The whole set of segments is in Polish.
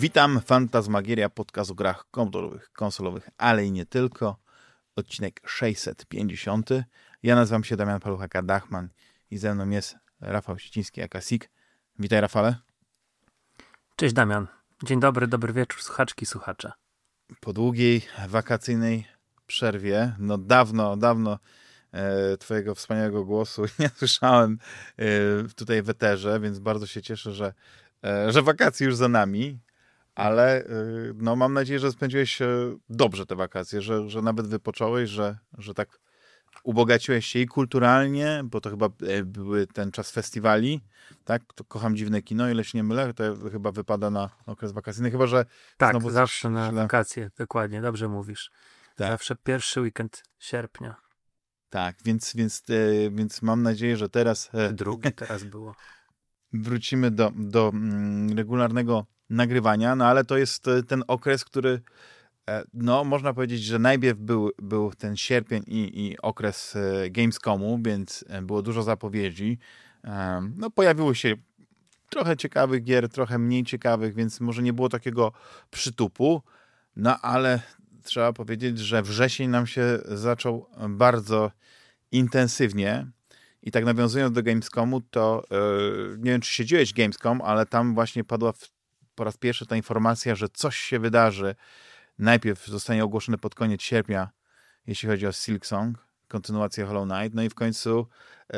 Witam, Fantasmagieria, podcast o grach komputerowych, konsolowych, ale i nie tylko. Odcinek 650. Ja nazywam się Damian Paluchaka-Dachman i ze mną jest Rafał Siciński, Akasik. Witaj, Rafale. Cześć, Damian. Dzień dobry, dobry wieczór, słuchaczki, słuchacze. Po długiej wakacyjnej przerwie, no dawno, dawno e, twojego wspaniałego głosu nie słyszałem e, tutaj w eterze, więc bardzo się cieszę, że, e, że wakacje już za nami ale y, no, mam nadzieję, że spędziłeś dobrze te wakacje, że, że nawet wypocząłeś, że, że tak ubogaciłeś się i kulturalnie, bo to chyba e, były ten czas festiwali, tak? To kocham dziwne kino, ile się nie mylę, to chyba wypada na okres wakacyjny, chyba że... Tak, zawsze na wakacje, dokładnie, dobrze mówisz. Tak. Zawsze pierwszy weekend sierpnia. Tak, więc, więc, e, więc mam nadzieję, że teraz... E, Drugi teraz było. Wrócimy do, do mm, regularnego nagrywania, no ale to jest e, ten okres, który e, no można powiedzieć, że najpierw był, był ten sierpień i, i okres e, Gamescomu, więc było dużo zapowiedzi. No pojawiło się trochę ciekawych gier, trochę mniej ciekawych, więc może nie było takiego przytupu, no ale trzeba powiedzieć, że wrzesień nam się zaczął bardzo intensywnie. I tak nawiązując do Gamescomu, to yy, nie wiem, czy siedziłeś Gamescom, ale tam właśnie padła w po raz pierwszy ta informacja, że coś się wydarzy. Najpierw zostanie ogłoszone pod koniec sierpnia, jeśli chodzi o Silksong, kontynuację Hollow Knight, no i w końcu e,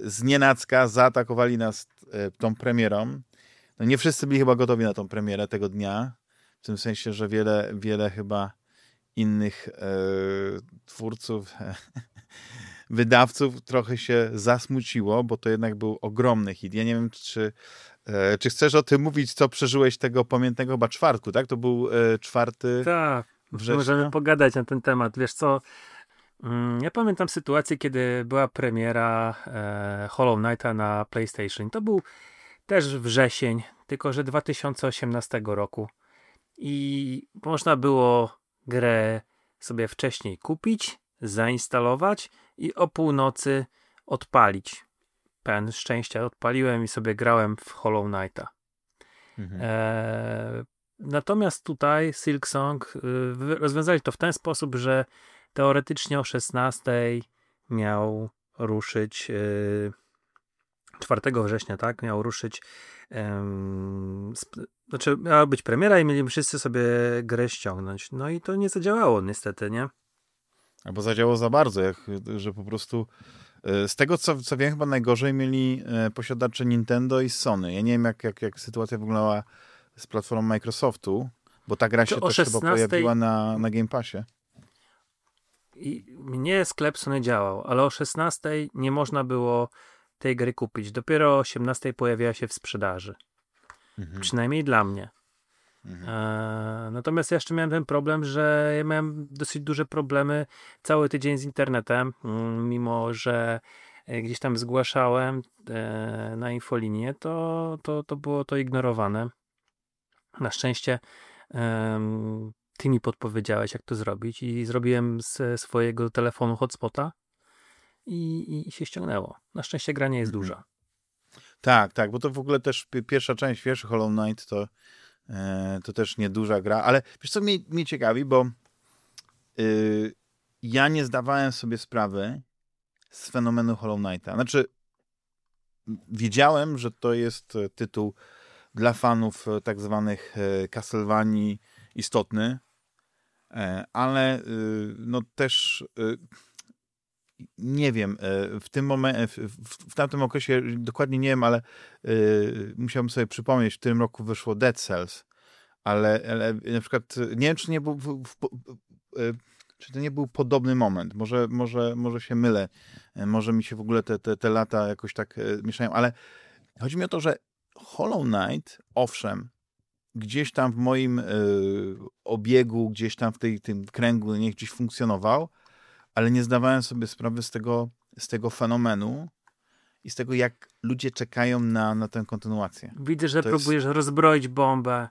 z nienacka zaatakowali nas e, tą premierą. No nie wszyscy byli chyba gotowi na tą premierę tego dnia, w tym sensie, że wiele, wiele chyba innych e, twórców, wydawców trochę się zasmuciło, bo to jednak był ogromny hit. Ja nie wiem, czy E, czy chcesz o tym mówić, co przeżyłeś tego pamiętnego chyba czwartku, tak? To był e, czwarty Tak, września? możemy pogadać na ten temat. Wiesz co, mm, ja pamiętam sytuację, kiedy była premiera e, Hollow Knighta na PlayStation. To był też wrzesień, tylko że 2018 roku. I można było grę sobie wcześniej kupić, zainstalować i o północy odpalić pełen szczęścia odpaliłem i sobie grałem w Hollow Knighta. Mhm. E, natomiast tutaj Silksong y, rozwiązali to w ten sposób, że teoretycznie o 16 miał ruszyć y, 4 września, tak? Miał ruszyć znaczy miała być premiera i mieli wszyscy sobie grę ściągnąć. No i to nie zadziałało niestety, nie? Albo zadziałało za bardzo, jak, że po prostu E, z tego, co, co wiem, chyba najgorzej mieli e, posiadacze Nintendo i Sony. Ja nie wiem, jak, jak, jak sytuacja wyglądała z platformą Microsoftu, bo ta gra się też 16... chyba pojawiła na, na Game Passie. I mnie sklep Sony działał, ale o 16 nie można było tej gry kupić. Dopiero o 18 pojawiała się w sprzedaży. Mhm. Przynajmniej dla mnie. Mhm. E, natomiast ja jeszcze miałem ten problem, że ja miałem dosyć duże problemy cały tydzień z internetem, mm, mimo że e, gdzieś tam zgłaszałem e, na infolinię, to, to, to było to ignorowane. Na szczęście ty mi podpowiedziałeś, jak to zrobić i zrobiłem z swojego telefonu hotspota i, i się ściągnęło. Na szczęście gra nie jest mhm. duża. Tak, tak, bo to w ogóle też pierwsza część, pierwszy Hollow Knight to E, to też nieduża gra, ale wiesz co mnie, mnie ciekawi, bo yy, ja nie zdawałem sobie sprawy z fenomenu Hollow Knighta. Znaczy, wiedziałem, że to jest tytuł dla fanów e, tak zwanych e, Castlevanii istotny, ale no też nie wiem, e, w tym momencie, w, w, tamtym okresie dokładnie nie wiem, ale y, musiałbym sobie przypomnieć, w tym roku wyszło Dead Cells, ale, ale na przykład nie wiem, czy nie był w, y, czy to nie był podobny moment. Może, może, może się mylę, może mi się w ogóle te, te, te lata jakoś tak mieszają, ale chodzi mi o to, że Hollow Knight, owszem, gdzieś tam w moim y, obiegu, gdzieś tam w tej, tym kręgu nie gdzieś funkcjonował, ale nie zdawałem sobie sprawy z tego, z tego fenomenu i z tego, jak ludzie czekają na, na tę kontynuację. Widzę, że to próbujesz jest... rozbroić bombę.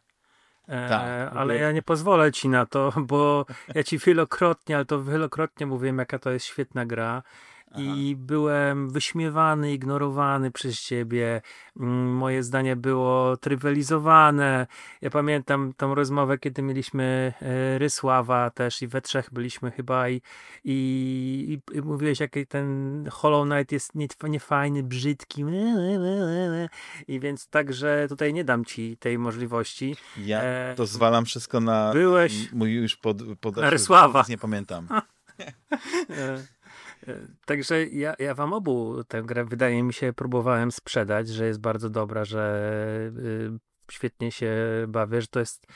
E, tak, ale ja nie pozwolę ci na to, bo ja ci wielokrotnie, ale to wielokrotnie mówiłem, jaka to jest świetna gra. I byłem wyśmiewany, ignorowany przez ciebie. Mm, moje zdanie było trywializowane. Ja pamiętam tą rozmowę, kiedy mieliśmy e, Rysława też i we trzech byliśmy chyba i, i, i mówiłeś, jaki ten Hollow Knight jest niefajny, brzydki. I więc także tutaj nie dam ci tej możliwości. Ja e, to zwalam wszystko na byłeś mój już pod, pod Rysława. Nie pamiętam. E, Także ja, ja wam obu tę grę wydaje mi się próbowałem sprzedać, że jest bardzo dobra, że y, świetnie się bawię, że to jest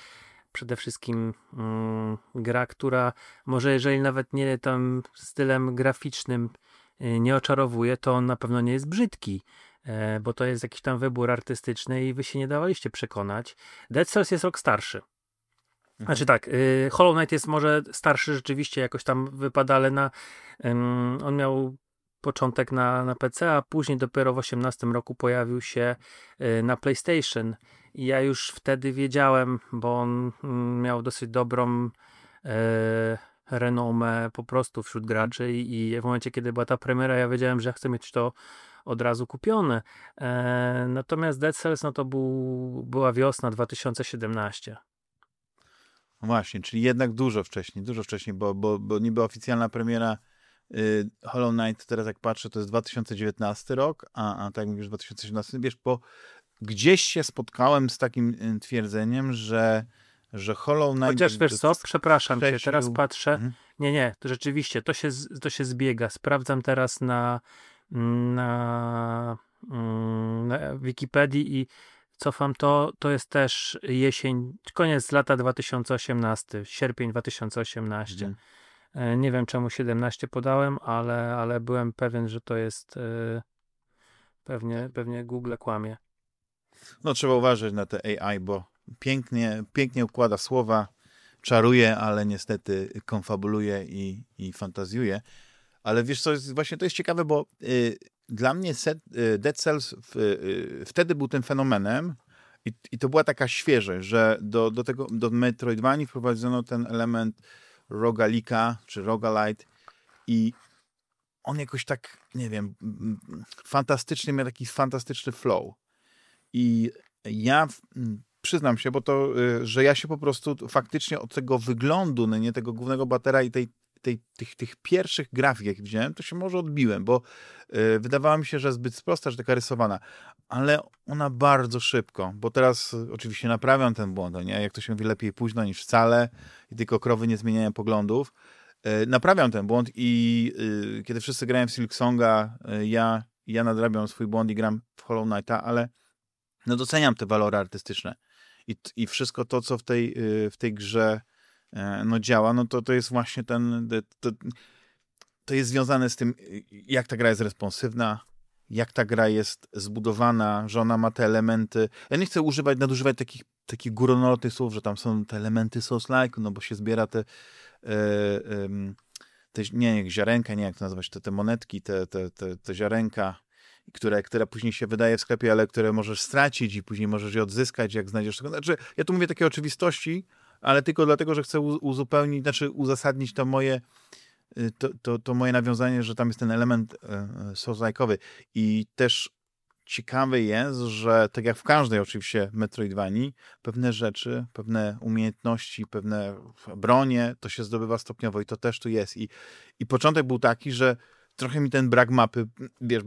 przede wszystkim mm, gra, która może jeżeli nawet nie tam stylem graficznym y, nie oczarowuje, to on na pewno nie jest brzydki, y, bo to jest jakiś tam wybór artystyczny i wy się nie dawaliście przekonać. Dead Cells jest rok starszy. Mhm. Znaczy tak, y, Hollow Knight jest może starszy rzeczywiście, jakoś tam wypada, ale na, on miał początek na, na PC, a później dopiero w 18 roku pojawił się y, na PlayStation. I ja już wtedy wiedziałem, bo on mm, miał dosyć dobrą e, renomę po prostu wśród graczy i, i w momencie, kiedy była ta premiera, ja wiedziałem, że chcę mieć to od razu kupione. E, natomiast Dead Cells, no to był, była wiosna 2017. No właśnie, czyli jednak dużo wcześniej, dużo wcześniej, bo, bo, bo niby oficjalna premiera y, Hollow Knight, teraz jak patrzę, to jest 2019 rok, a, a tak jak mówisz, 2017, wiesz, bo gdzieś się spotkałem z takim y, twierdzeniem, że, że Hollow Knight... Chociaż wiesz co, przepraszam cię, teraz patrzę, mhm. nie, nie, to rzeczywiście, to się, to się zbiega, sprawdzam teraz na, na, mm, na Wikipedii i cofam to, to jest też jesień, koniec lata 2018, sierpień 2018. Mhm. E, nie wiem czemu 17 podałem, ale, ale byłem pewien, że to jest e, pewnie, pewnie Google kłamie. No trzeba uważać na te AI, bo pięknie, pięknie układa słowa, czaruje, ale niestety konfabuluje i, i fantazjuje. Ale wiesz co, jest, właśnie to jest ciekawe, bo y, dla mnie set, y, Dead Cells w, y, wtedy był tym fenomenem i, i to była taka świeżość, że do, do tego, do Metroidvanii wprowadzono ten element rogalika, czy rogalite i on jakoś tak, nie wiem, fantastycznie miał taki fantastyczny flow. I ja przyznam się, bo to, że ja się po prostu faktycznie od tego wyglądu, no nie tego głównego batera i tej tej, tych, tych pierwszych grafik, jak widziałem, to się może odbiłem, bo yy, wydawała mi się, że zbyt prosta, że taka rysowana, ale ona bardzo szybko, bo teraz y, oczywiście naprawiam ten błąd, no nie? jak to się mówi, lepiej późno niż wcale i tylko krowy nie zmieniają poglądów. Yy, naprawiam ten błąd i yy, kiedy wszyscy grają w Silksonga, y, ja, ja nadrabiam swój błąd i gram w Hollow Knighta, ale no doceniam te walory artystyczne i, i wszystko to, co w tej, y, w tej grze E, no działa, no to to jest właśnie ten, to, to jest związane z tym, jak ta gra jest responsywna, jak ta gra jest zbudowana, że ona ma te elementy. Ja nie chcę używać, nadużywać takich, takich górnolotnych słów, że tam są te elementy Souls-like, no bo się zbiera te, e, te nie, jak ziarenka, nie jak to nazwać, te, te monetki, te, te, te, te ziarenka, które, które później się wydaje w sklepie, ale które możesz stracić i później możesz je odzyskać, jak znajdziesz. Znaczy, ja tu mówię takie oczywistości, ale tylko dlatego, że chcę uzupełnić, znaczy uzasadnić to moje y, to, to, to moje nawiązanie, że tam jest ten element e, e, soslajkowy i też ciekawe jest, że tak jak w każdej oczywiście Metroidvanii, pewne rzeczy, pewne umiejętności, pewne bronie, to się zdobywa stopniowo i to też tu jest. I, i początek był taki, że trochę mi ten brak mapy, wiesz,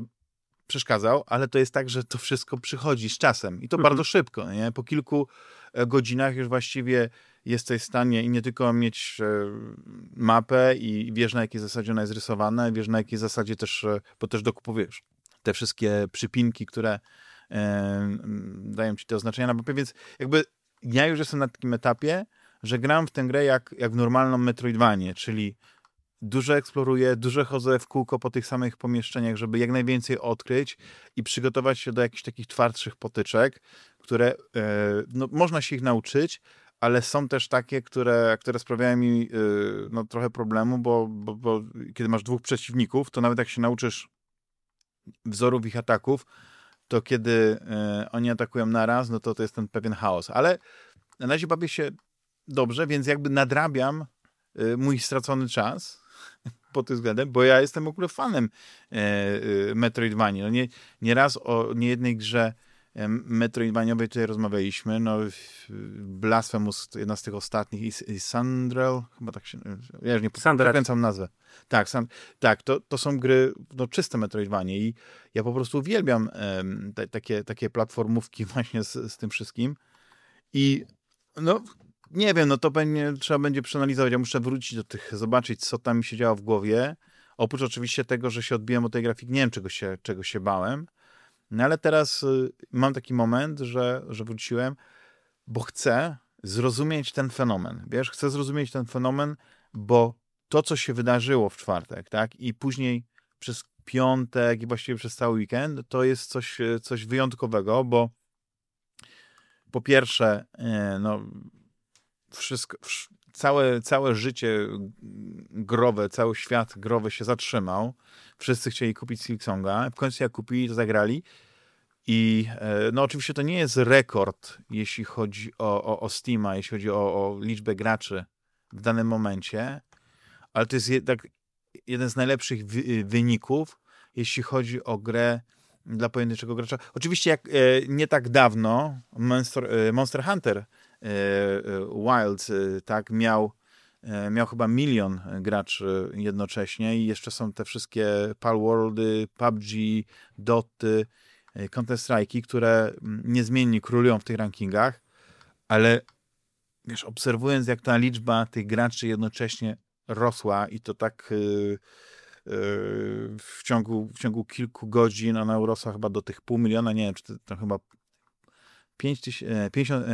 przeszkadzał, ale to jest tak, że to wszystko przychodzi z czasem i to mhm. bardzo szybko, nie? Po kilku e, godzinach już właściwie jesteś w stanie i nie tylko mieć e, mapę i wiesz na jakiej zasadzie ona jest rysowana, wiesz na jakiej zasadzie też, e, bo też dokupujesz te wszystkie przypinki, które e, dają ci te oznaczenia na mapie, więc jakby ja już jestem na takim etapie, że gram w tę grę jak, jak w normalną Metroidvanię, czyli dużo eksploruję, dużo chodzę w kółko po tych samych pomieszczeniach, żeby jak najwięcej odkryć i przygotować się do jakichś takich twardszych potyczek, które no, można się ich nauczyć, ale są też takie, które, które sprawiają mi yy, no, trochę problemu, bo, bo, bo, kiedy masz dwóch przeciwników, to nawet jak się nauczysz wzorów ich ataków, to kiedy yy, oni atakują naraz, no to to jest ten pewien chaos. Ale na razie bawię się dobrze, więc jakby nadrabiam mój stracony czas. Pod tym względem, bo ja jestem w ogóle fanem e, e, Metroidvanii. No nie, nie raz o niejednej grze Metroidvaniowej tutaj rozmawialiśmy, no Blasphemous, jedna z tych ostatnich i, i Sandrel, chyba tak się, ja już nie przekręcam nazwę. Tak, tak to, to są gry, no czyste Metroidvanie i ja po prostu uwielbiam te, takie, takie platformówki właśnie z, z tym wszystkim i no nie wiem, no to będzie, trzeba będzie przeanalizować, ja muszę wrócić do tych, zobaczyć co tam mi się działo w głowie, oprócz oczywiście tego, że się odbiłem od tej grafiki, nie wiem czego się, czego się bałem, no ale teraz y, mam taki moment, że, że wróciłem, bo chcę zrozumieć ten fenomen. Wiesz, chcę zrozumieć ten fenomen, bo to, co się wydarzyło w czwartek, tak, i później przez piątek i właściwie przez cały weekend, to jest coś, y, coś wyjątkowego, bo po pierwsze, y, no, wszystko, całe, całe życie growe, cały świat growy się zatrzymał. Wszyscy chcieli kupić Silksonga. W końcu jak kupili, to zagrali. I e, no oczywiście to nie jest rekord, jeśli chodzi o, o, o Steama, jeśli chodzi o, o liczbę graczy w danym momencie, ale to jest jednak jeden z najlepszych wy, wyników, jeśli chodzi o grę dla pojedynczego gracza. Oczywiście jak e, nie tak dawno Monster, e, Monster Hunter Wild e, tak, miał, miał chyba milion graczy jednocześnie i jeszcze są te wszystkie Palworldy, PUBG, Doty, Counter-Strike'i, które mm, niezmiennie królują w tych rankingach, ale wiesz, obserwując jak ta liczba tych graczy jednocześnie rosła i to tak w ciągu, w ciągu kilku godzin ona urosła chyba do tych pół miliona, nie wiem, czy to, to chyba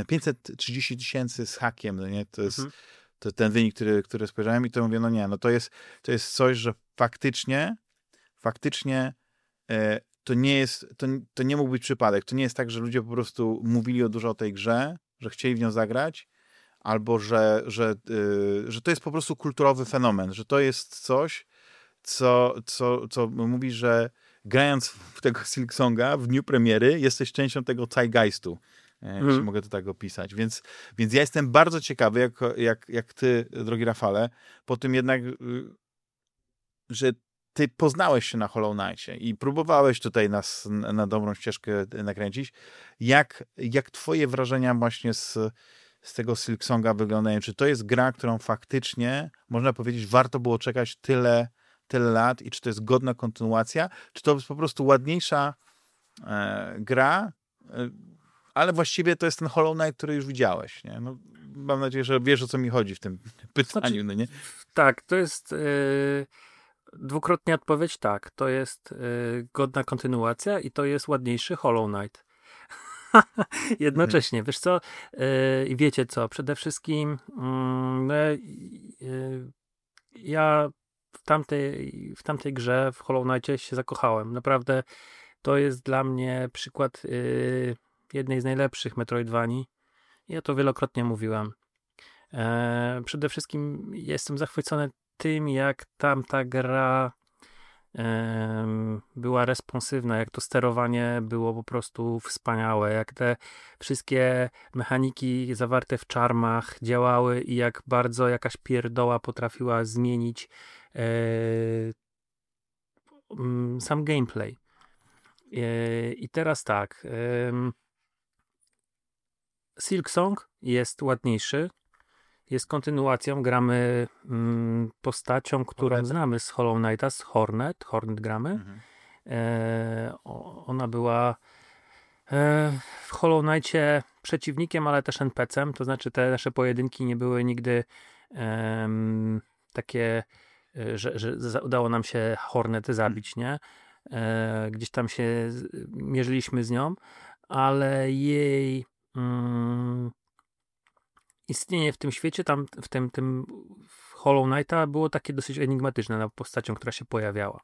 530 e, tysięcy z hakiem, no nie? To jest mhm. to ten wynik, który, który spojrzałem i to mówię, no nie, no to jest, to jest coś, że faktycznie, faktycznie e, to nie jest, to, to nie mógł być przypadek. To nie jest tak, że ludzie po prostu mówili o dużo o tej grze, że chcieli w nią zagrać, albo że, że, e, że to jest po prostu kulturowy fenomen, że to jest coś, co, co, co mówi, że grając w tego Silksonga w dniu premiery, jesteś częścią tego zeitgeistu, e, jeśli mm. mogę to tak opisać. Więc, więc ja jestem bardzo ciekawy, jak, jak, jak ty, drogi Rafale, po tym jednak, y, że ty poznałeś się na Hollow Knightie i próbowałeś tutaj nas na dobrą ścieżkę nakręcić. Jak, jak twoje wrażenia właśnie z, z tego Silksonga wyglądają? Czy to jest gra, którą faktycznie, można powiedzieć, warto było czekać tyle tyle lat i czy to jest godna kontynuacja, czy to jest po prostu ładniejsza e, gra, e, ale właściwie to jest ten Hollow Knight, który już widziałeś, nie? No, mam nadzieję, że wiesz, o co mi chodzi w tym pytaniu, znaczy, no nie? Tak, to jest e, dwukrotnie odpowiedź, tak, to jest e, godna kontynuacja i to jest ładniejszy Hollow Knight. Jednocześnie, wiesz co, i wiecie co, przede wszystkim e, ja w tamtej, w tamtej grze, w Hollow Knightie się zakochałem. Naprawdę to jest dla mnie przykład yy, jednej z najlepszych Metroidvanii. Ja to wielokrotnie mówiłem. E, przede wszystkim jestem zachwycony tym, jak tamta gra była responsywna, jak to sterowanie było po prostu wspaniałe, jak te wszystkie mechaniki zawarte w czarmach działały i jak bardzo jakaś pierdoła potrafiła zmienić E, sam gameplay. E, I teraz tak. Silk Song jest ładniejszy. Jest kontynuacją. Gramy mm, postacią, którą Hornet. znamy z Hollow Knighta, z Hornet. Hornet gramy. Mhm. E, ona była w Hollow Knightie przeciwnikiem, ale też NPC-em. To znaczy, te nasze pojedynki nie były nigdy takie E, że, że udało nam się Hornet zabić, nie? E, gdzieś tam się mierzyliśmy z nią, ale jej istnienie w tym świecie, tam w tym, tym Hollow Knighta było takie dosyć enigmatyczne na postacią, która się pojawiała.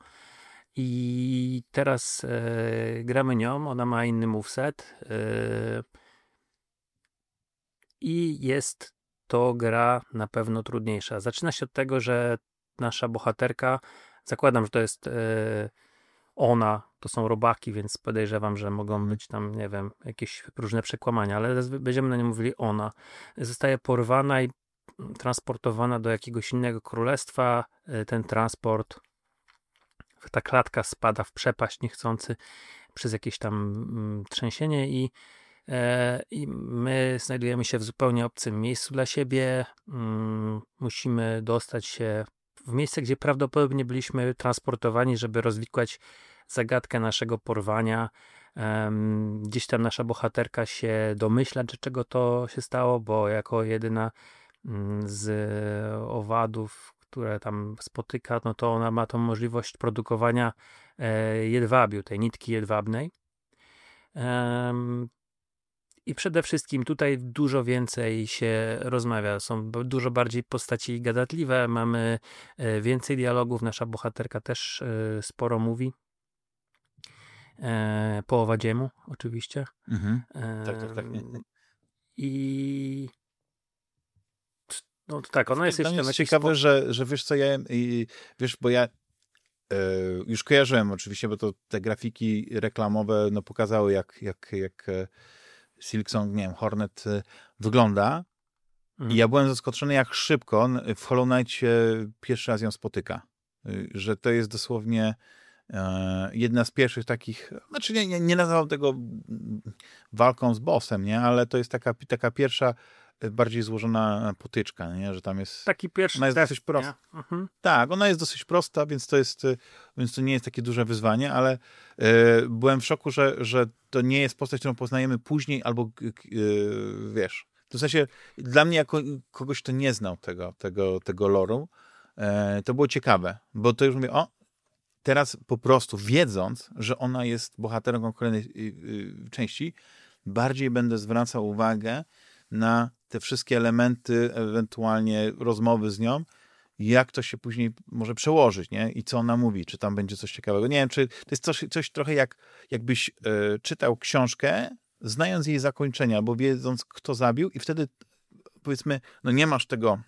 I teraz e, gramy nią, ona ma inny moveset e, i jest to gra na pewno trudniejsza. Zaczyna się od tego, że nasza bohaterka, zakładam, że to jest e, ona, to są robaki, więc podejrzewam, że mogą być tam, nie wiem, jakieś różne przekłamania, ale będziemy na nią mówili ona. Zostaje porwana i transportowana do jakiegoś innego królestwa. E, ten transport, ta klatka spada w przepaść niechcący przez jakieś tam mm, trzęsienie i, e, i my znajdujemy się w zupełnie obcym miejscu dla siebie. Mm, musimy dostać się w miejsce, gdzie prawdopodobnie byliśmy transportowani, żeby rozwikłać zagadkę naszego porwania. Gdzieś tam nasza bohaterka się domyśla, czego to się stało, bo jako jedyna mm, z owadów, które tam spotyka, no to ona ma tą możliwość produkowania e, jedwabiu, tej nitki jedwabnej. I przede wszystkim tutaj dużo więcej się rozmawia. Są dużo bardziej postaci gadatliwe, mamy e, więcej dialogów. Nasza bohaterka też e, sporo mówi. E, połowa dziemu, oczywiście. Mhm. E, tak, tak, tak. I no tak, ona jest jeszcze jest ciekawe, spo... że, że wiesz co, ja wiesz, bo ja e, już kojarzyłem oczywiście, bo to te grafiki reklamowe no, pokazały, jak, jak, jak e, Silksong, nie wiem, Hornet e, wygląda. Mhm. I ja byłem zaskoczony, jak szybko w Hollow Knight pierwszy raz ją spotyka. Że to jest dosłownie jedna z pierwszych takich, znaczy nie, nie, nie nazywam tego walką z bossem, nie, ale to jest taka, taka pierwsza e, bardziej złożona potyczka, nie? że tam jest... Taki pierwszy Ona jest test, dosyć prosta. Mhm. Tak, ona jest dosyć prosta, więc to jest, e, więc to nie jest takie duże wyzwanie, ale byłem w szoku, że, że to nie jest postać, którą poznajemy później, albo wiesz, w sensie dla mnie jako kogoś, kto nie znał tego, tego, tego loru, to było ciekawe, bo to już mówię, o, teraz po prostu wiedząc, że ona jest bohaterką kolejnej y, y, części, bardziej będę zwracał uwagę na te wszystkie elementy, ewentualnie rozmowy z nią, jak to się później może przełożyć, nie? I co ona mówi, czy tam będzie coś ciekawego. Nie wiem, czy to jest coś, coś trochę jak jakbyś y, czytał książkę, znając jej zakończenia, albo wiedząc, kto zabił i wtedy powiedzmy, no nie masz tego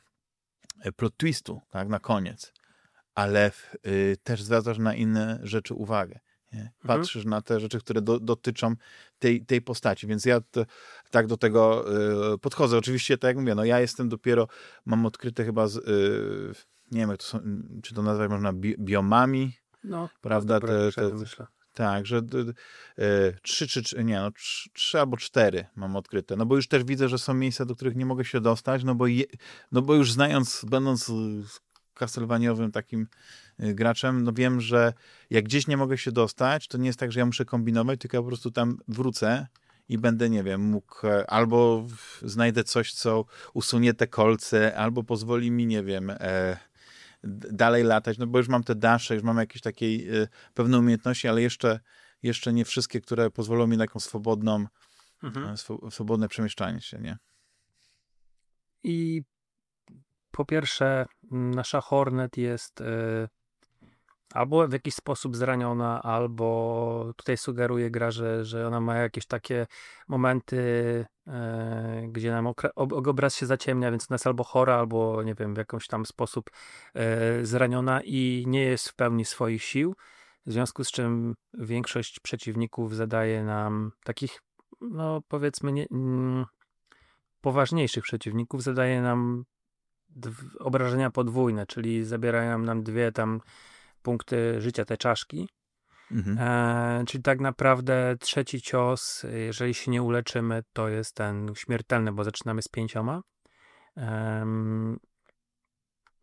e, plot twistu, tak, na koniec ale y, też zwracasz na inne rzeczy uwagę. Nie? Mhm. Patrzysz mhm. na te rzeczy, które do, dotyczą tej, tej postaci, więc ja to, tak do tego y, podchodzę. Oczywiście, tak jak mówię, no ja jestem dopiero, mam odkryte chyba, z, y, nie wiem, to są, czy to nazwać można bi biomami, no, prawda? Te, te, tak, że y, trzy, czy, nie, no, trzy, trzy, albo cztery mam odkryte. No bo już też widzę, że są miejsca, do których nie mogę się dostać, no bo, je, no bo już znając, będąc castlevaniowym takim y, graczem, no wiem, że jak gdzieś nie mogę się dostać, to nie jest tak, że ja muszę kombinować, tylko ja po prostu tam wrócę i będę, nie wiem, mógł e, albo znajdę coś, co usunie te kolce, albo pozwoli mi, nie wiem, e, dalej latać, no bo już mam te dasze, już mam jakieś takiej e, pewne umiejętności, ale jeszcze, jeszcze nie wszystkie, które pozwolą mi na taką swobodną, mhm. E, swobodne przemieszczanie się, nie? I po pierwsze, nasza Hornet jest y, albo w jakiś sposób zraniona, albo tutaj sugeruje gra, że, że ona ma jakieś takie momenty, y, gdzie nam obraz się zaciemnia, więc ona jest albo chora, albo nie wiem, w jakiś tam sposób y, zraniona i nie jest w pełni swoich sił. W związku z czym większość przeciwników zadaje nam takich, no powiedzmy, nie, mm, poważniejszych przeciwników, zadaje nam obrażenia podwójne, czyli zabierają nam dwie tam punkty życia te czaszki. Mhm. E, czyli tak naprawdę trzeci cios, jeżeli się nie uleczymy, to jest ten śmiertelny, bo zaczynamy z pięcioma. E,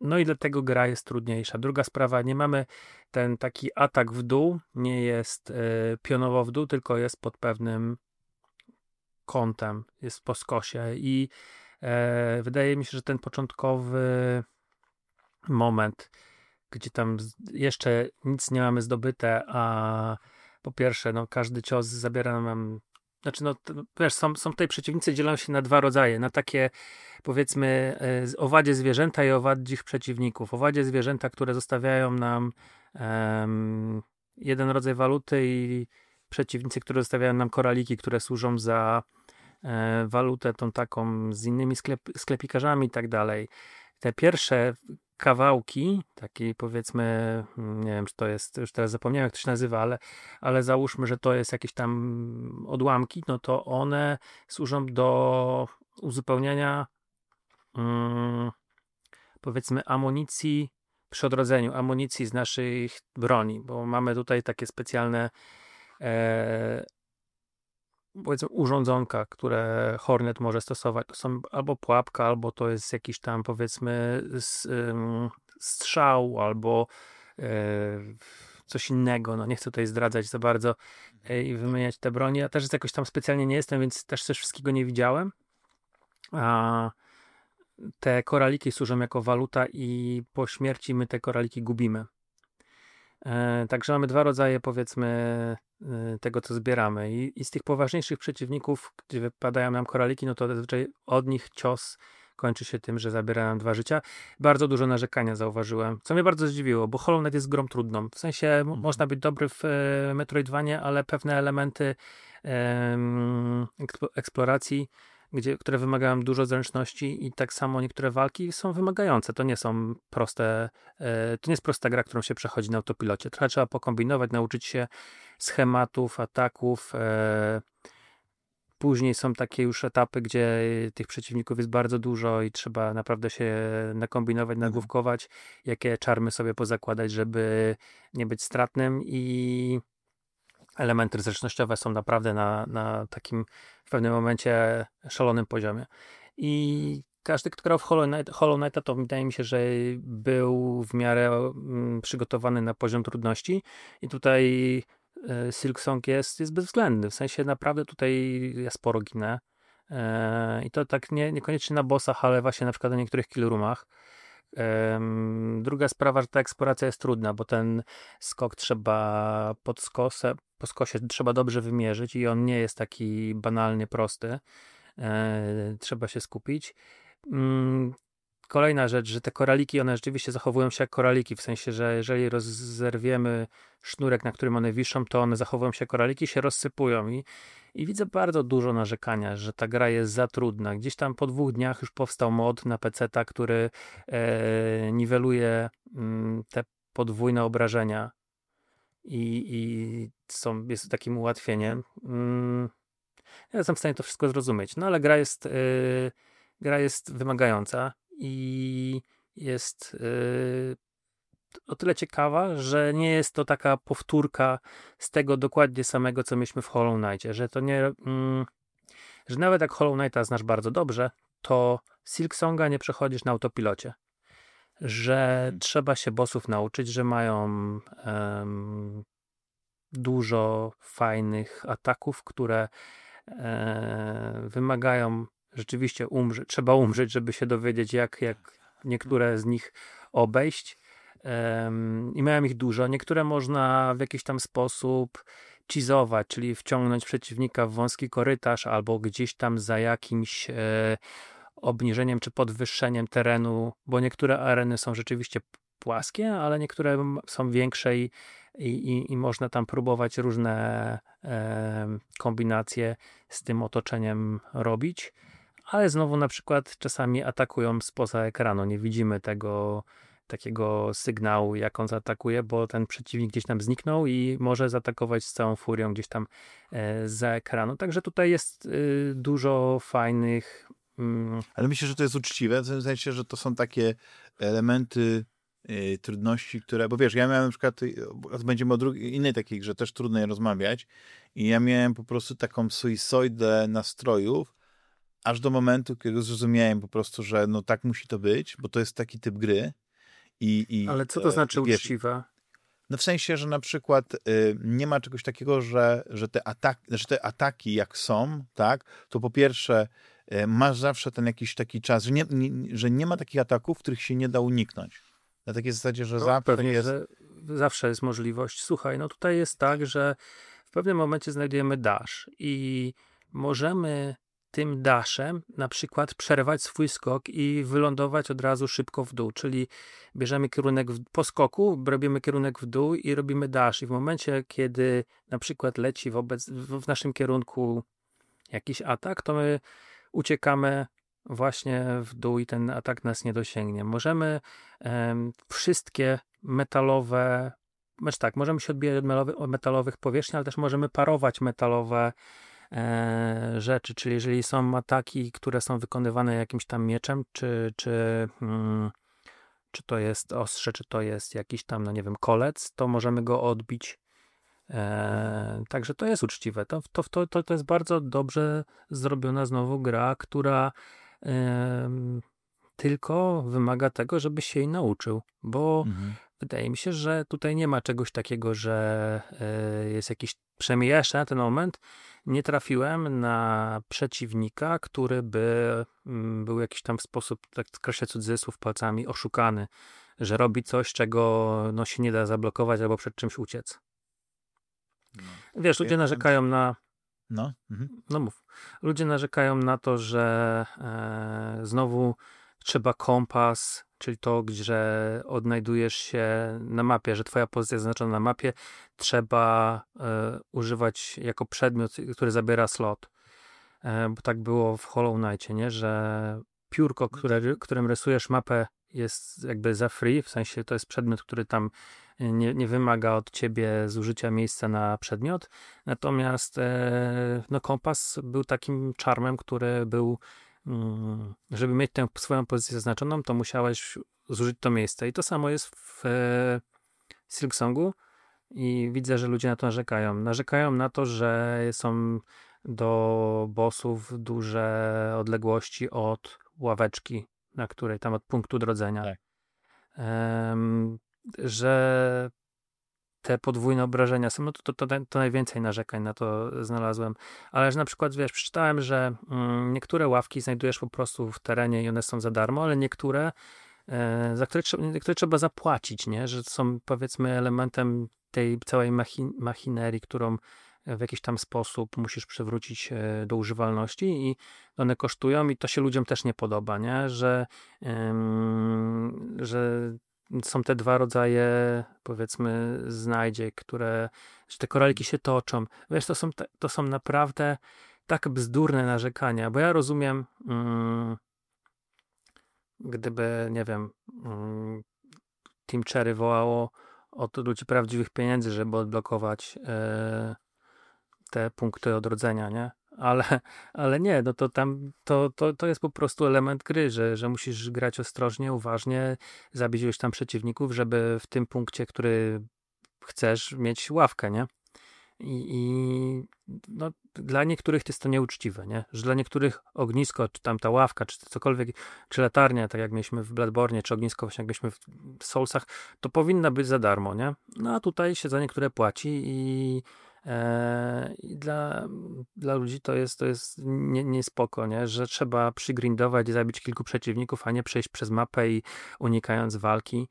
no i dlatego gra jest trudniejsza. Druga sprawa, nie mamy ten taki atak w dół, nie jest e, pionowo w dół, tylko jest pod pewnym kątem, jest po skosie i wydaje mi się, że ten początkowy moment, gdzie tam jeszcze nic nie mamy zdobyte, a po pierwsze, no każdy cios zabiera nam znaczy, no, wiesz, są, są tutaj przeciwnicy, dzielą się na dwa rodzaje, na takie, powiedzmy, e, owadzie zwierzęta i owadzich przeciwników. Owadzie zwierzęta, które zostawiają nam um, jeden rodzaj waluty i przeciwnicy, które zostawiają nam koraliki, które służą za E, walutę tą taką z innymi sklep, sklepikarzami i tak dalej. Te pierwsze kawałki, takie powiedzmy, mm, nie wiem, czy to jest, już teraz zapomniałem, jak to się nazywa, ale, ale załóżmy, że to jest jakieś tam odłamki, no to one służą do uzupełniania mm, powiedzmy amunicji przy odrodzeniu, amunicji z naszych broni, bo mamy tutaj takie specjalne e, powiedzmy urządzonka, które Hornet może stosować. To są albo pułapka, albo to jest jakiś tam powiedzmy strzał, albo e, coś innego. No nie chcę tutaj zdradzać za bardzo e, i wymieniać te broni. Ja też jakoś tam specjalnie nie jestem, więc też też wszystkiego nie widziałem. A te koraliki służą jako waluta i po śmierci my te koraliki gubimy. E, także mamy dwa rodzaje, powiedzmy, e, tego, co zbieramy. I, I, z tych poważniejszych przeciwników, gdzie wypadają nam koraliki, no to zazwyczaj od nich cios kończy się tym, że zabiera nam dwa życia. Bardzo dużo narzekania zauważyłem, co mnie bardzo zdziwiło, bo Hollow Knight jest grą trudną. W sensie mhm. można być dobry w e, Metroidvanie, ale pewne elementy e, eksploracji gdzie, które wymagają dużo zręczności i tak samo niektóre walki są wymagające. To nie są proste, e, to nie jest prosta gra, którą się przechodzi na autopilocie. Trochę trzeba pokombinować, nauczyć się schematów, ataków. E, później są takie już etapy, gdzie tych przeciwników jest bardzo dużo i trzeba naprawdę się nakombinować, mhm. nagłówkować, jakie czarmy sobie pozakładać, żeby nie być stratnym i elementy zręcznościowe są naprawdę na, na takim w pewnym momencie szalonym poziomie. I każdy, kto grał w Hollow, Knight, Hollow to wydaje mi się, że był w miarę mm, przygotowany na poziom trudności. I tutaj y, Silk Song jest, jest bezwzględny. W sensie naprawdę tutaj ja sporo ginę. E, I to tak nie, niekoniecznie na bossach, ale właśnie na przykład na niektórych killroomach. Druga sprawa, że ta eksploracja jest trudna, bo ten skok trzeba pod skosę, po skosie trzeba dobrze wymierzyć i on nie jest taki banalnie prosty. E, trzeba się skupić. Kolejna rzecz, że te koraliki, one rzeczywiście zachowują się jak koraliki, w sensie, że jeżeli rozerwiemy sznurek, na którym one wiszą, to one zachowują się jak koraliki, się rozsypują i, i widzę bardzo dużo narzekania, że ta gra jest za trudna. Gdzieś tam po dwóch dniach już powstał mod na PC, który e, niweluje mm, te podwójne obrażenia i, i są, jest takim ułatwieniem. Mm, ja jestem w stanie to wszystko zrozumieć, no ale gra jest, yy, gra jest wymagająca i jest yy, o tyle ciekawa, że nie jest to taka powtórka z tego dokładnie samego, co mieliśmy w Hollow Knightie, że to nie, mm, że nawet jak Hollow Knighta znasz bardzo dobrze, to Silksonga nie przechodzisz na autopilocie że mhm. trzeba się bossów nauczyć, że mają um, dużo fajnych ataków, które e, wymagają rzeczywiście umrzeć. Trzeba umrzeć, żeby się dowiedzieć, jak, jak niektóre z nich obejść. I miałem ich dużo. Niektóre można w jakiś tam sposób cheezować, czyli wciągnąć przeciwnika w wąski korytarz albo gdzieś tam za jakimś e, obniżeniem czy podwyższeniem terenu, bo niektóre areny są rzeczywiście płaskie, ale niektóre są większe i, i, i można tam próbować różne kombinacje z tym otoczeniem robić. Ale znowu na przykład czasami atakują spoza ekranu. Nie widzimy tego takiego sygnału, jak on zaatakuje, bo ten przeciwnik gdzieś tam zniknął i może zaatakować z całą furią gdzieś tam e, za ekranu. Także tutaj jest y, dużo fajnych Mm. Ale myślę, że to jest uczciwe, w sensie, że to są takie elementy y, trudności, które, bo wiesz, ja miałem na przykład, będziemy o drugiej, innej takiej grze, też trudnej rozmawiać i ja miałem po prostu taką suisoidę nastrojów, aż do momentu, kiedy zrozumiałem po prostu, że no tak musi to być, bo to jest taki typ gry. I, i Ale co to e, znaczy wiesz, uczciwe? No w sensie, że na przykład y, nie ma czegoś takiego, że, że, te ataki, że te ataki jak są, tak, to po pierwsze E, masz zawsze ten jakiś taki czas, że nie, nie, że nie ma takich ataków, których się nie da uniknąć. Na takiej zasadzie, że no, zawsze pewnie, jest... Że zawsze jest możliwość. Słuchaj, no tutaj jest tak, że w pewnym momencie znajdujemy dash i możemy tym daszem na przykład przerwać swój skok i wylądować od razu szybko w dół, czyli bierzemy kierunek w, po skoku, robimy kierunek w dół i robimy dash i w momencie, kiedy na przykład leci wobec, w naszym kierunku jakiś atak, to my uciekamy właśnie w dół i ten atak nas nie dosięgnie. Możemy wszystkie metalowe, znaczy tak, możemy się odbijać od metalowych powierzchni, ale też możemy parować metalowe rzeczy, czyli jeżeli są ataki, które są wykonywane jakimś tam mieczem, czy, czy, mm, czy to jest ostrze, czy to jest jakiś tam, no nie wiem, kolec, to możemy go odbić. E, także to jest uczciwe. To, to, to, to jest bardzo dobrze zrobiona znowu gra, która e, tylko wymaga tego, żeby się jej nauczył, bo mhm. Wydaje mi się, że tutaj nie ma czegoś takiego, że e, jest jakiś, przynajmniej ja jeszcze na ten moment nie trafiłem na przeciwnika, który by mm, był jakiś tam w sposób, tak skreślę cudzysłów palcami, oszukany, że robi coś, czego no, się nie da zablokować albo przed czymś uciec. No. Wiesz, ludzie narzekają na no. Mhm. no mów. Ludzie narzekają na to, że e, znowu trzeba kompas, czyli to, gdzie odnajdujesz się na mapie, że twoja pozycja jest zaznaczona na mapie, trzeba e, używać jako przedmiot, który zabiera slot. E, bo tak było w Hollow Knightie, nie? że piórko, które, którym rysujesz mapę jest jakby za free, w sensie to jest przedmiot, który tam nie, nie wymaga od ciebie zużycia miejsca na przedmiot. Natomiast e, no, kompas był takim czarmem, który był żeby mieć tę swoją pozycję zaznaczoną, to musiałeś zużyć to miejsce. I to samo jest w e, Silksongu i widzę, że ludzie na to narzekają. Narzekają na to, że są do bossów duże odległości od ławeczki, na której tam od punktu drodzenia. Tak. Um, że te podwójne obrażenia są, no to, to, to, to, najwięcej narzekań na to znalazłem. Ale że na przykład, wiesz, przeczytałem, że mm, niektóre ławki znajdujesz po prostu w terenie i one są za darmo, ale niektóre, e, za które, niektóre trzeba zapłacić, nie? Że są powiedzmy elementem tej całej machi machinerii, którą w jakiś tam sposób musisz przywrócić e, do używalności i one kosztują i to się ludziom też nie podoba, nie? Że, że są te dwa rodzaje, powiedzmy, znajdzie, które, że te koraliki się toczą. Wiesz, to są, to są naprawdę tak bzdurne narzekania, bo ja rozumiem, mm, gdyby, nie wiem, mm, Team Cherry wołało od ludzi prawdziwych pieniędzy, żeby odblokować e, te punkty odrodzenia, nie? Ale, ale nie, no to tam to, to, to jest po prostu element gry, że, że musisz grać ostrożnie, uważnie, zabić już tam przeciwników, żeby w tym punkcie, który chcesz, mieć ławkę, nie? I, i no, dla niektórych jest to nieuczciwe, nie? Że dla niektórych ognisko, czy tam ta ławka, czy cokolwiek, czy latarnia, tak jak mieliśmy w Bloodborne, czy ognisko właśnie jak mieliśmy w Soulsach, to powinna być za darmo, nie? No a tutaj się za niektóre płaci i I dla, dla ludzi to jest, to jest niespoko, nie, nie? że trzeba przygrindować, zabić kilku przeciwników, a nie przejść przez mapę i unikając walki.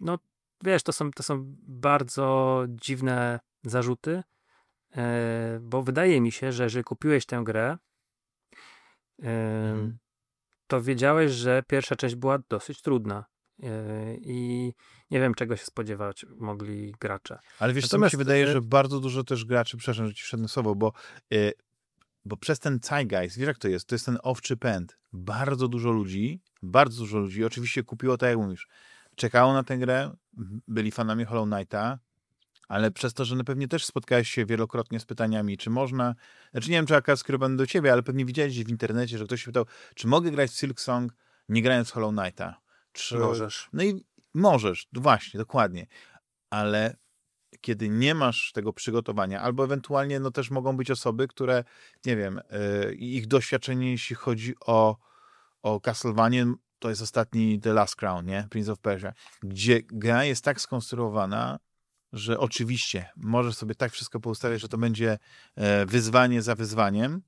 No, wiesz, to są, to są bardzo dziwne zarzuty, e, bo wydaje mi się, że jeżeli kupiłeś tę grę, mhm. to wiedziałeś, że pierwsza część była dosyć trudna. E, I nie wiem, czego się spodziewać mogli gracze. Ale wiesz, Natomiast... co mi się wydaje, że bardzo dużo też graczy, przepraszam, że ci wszedłem słowo, bo, yy, bo przez ten zeitgeist, wiesz jak to jest, to jest ten owczy pęd. Bardzo dużo ludzi, bardzo dużo ludzi oczywiście kupiło, tak jak mówisz, czekało na tę grę, byli fanami Hollow Knighta, ale przez to, że na pewnie też spotkałeś się wielokrotnie z pytaniami, czy można, znaczy nie wiem, czy akurat skierowany do ciebie, ale pewnie widziałeś w internecie, że ktoś się pytał, czy mogę grać w Silk Song nie grając Hollow Knighta? Czy... Możesz. No i możesz, właśnie, dokładnie. Ale kiedy nie masz tego przygotowania, albo ewentualnie no też mogą być osoby, które, nie wiem, yy, ich doświadczenie, jeśli chodzi o, o Castlevania, to jest ostatni The Last Crown, nie? Prince of Persia, gdzie gra jest tak skonstruowana, że oczywiście możesz sobie tak wszystko poustawiać, że to będzie e, wyzwanie za wyzwaniem,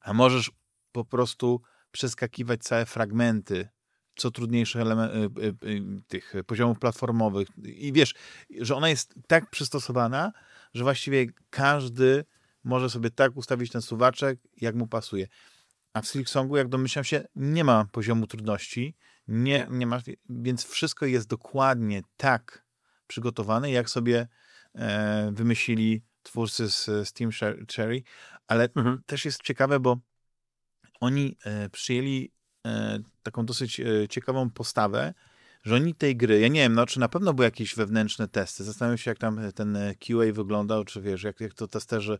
a możesz po prostu przeskakiwać całe fragmenty co trudniejszych y, y, tych poziomów platformowych. I wiesz, że ona jest tak przystosowana, że właściwie każdy może sobie tak ustawić ten suwaczek, jak mu pasuje. A w Silksongu, jak domyślam się, nie ma poziomu trudności, nie, nie ma, więc wszystko jest dokładnie tak przygotowane, jak sobie e, wymyślili twórcy z, z Team Cherry, ale mhm. też jest ciekawe, bo oni e, przyjęli taką dosyć e, ciekawą postawę, że oni tej gry, ja nie wiem, no, czy na pewno były jakieś wewnętrzne testy. Zastanawiam się, jak tam ten QA wyglądał, czy wiesz, jak, jak to testerzy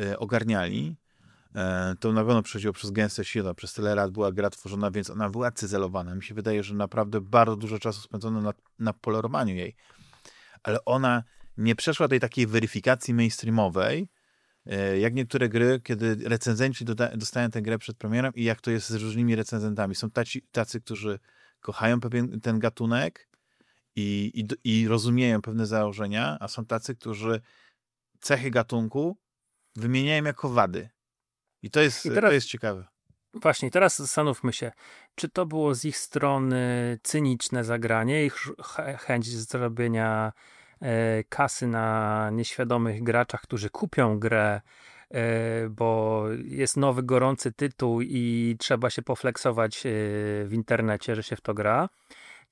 e, ogarniali, e, to na pewno przechodziło przez gęste siła, przez tyle lat była gra tworzona, więc ona była cyzelowana. Mi się wydaje, że naprawdę bardzo dużo czasu spędzono na, na polerowaniu jej. Ale ona nie przeszła tej takiej weryfikacji mainstreamowej, e, jak niektóre gry, kiedy recenzenci dostają tę grę przed premierą i jak to jest z różnymi recenzentami. Są taci, tacy, którzy kochają pewien ten gatunek i, i, i rozumieją pewne założenia, a są tacy, którzy cechy gatunku wymieniają jako wady. I to jest, I teraz, to jest ciekawe. Właśnie, teraz zastanówmy się, czy to było z ich strony cyniczne zagranie, ich chęć zrobienia e, kasy na nieświadomych graczach, którzy kupią grę, e, bo jest nowy, gorący tytuł i trzeba się pofleksować e, w internecie, że się w to gra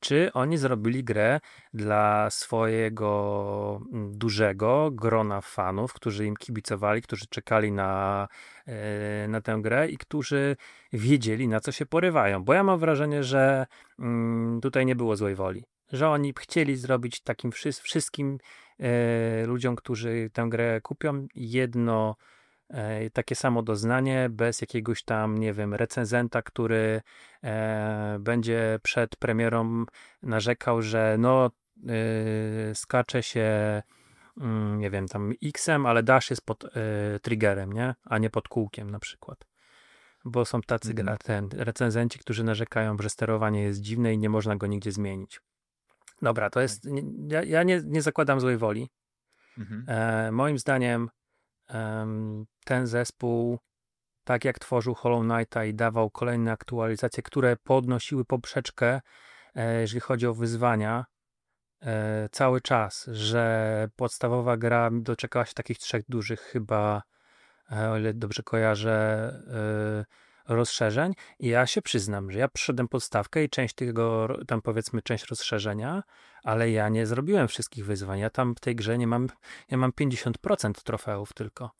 czy oni zrobili grę dla swojego mm, dużego grona fanów, którzy im kibicowali, którzy czekali na, e, na tę grę i którzy wiedzieli, na co się porywają. Bo ja mam wrażenie, że mm, tutaj nie było złej woli. Że oni chcieli zrobić takim wszystkim e, ludziom, którzy tę grę kupią, jedno E, takie samo doznanie, bez jakiegoś tam, nie wiem, recenzenta, który e, będzie przed premierą narzekał, że no skacze się mm, nie wiem, tam X-em, ale dash jest pod triggerem, nie? A nie pod kółkiem na przykład. Bo są tacy mhm. ten, recenzenci, którzy narzekają, że sterowanie jest dziwne i nie można go nigdzie zmienić. Dobra, to jest. Ja, ja nie, nie zakładam złej woli. Mhm. E, moim zdaniem ten zespół, tak jak tworzył Hollow Knighta i dawał kolejne aktualizacje, które podnosiły poprzeczkę, e, jeżeli chodzi o wyzwania, e, cały czas, że podstawowa gra doczekała się takich trzech dużych chyba, e, o ile dobrze kojarzę, rozszerzeń i ja się przyznam, że ja przyszedłem podstawkę i część tego, tam powiedzmy część rozszerzenia, ale ja nie zrobiłem wszystkich wyzwań. Ja tam w tej grze nie mam, ja mam 50% trofeów tylko.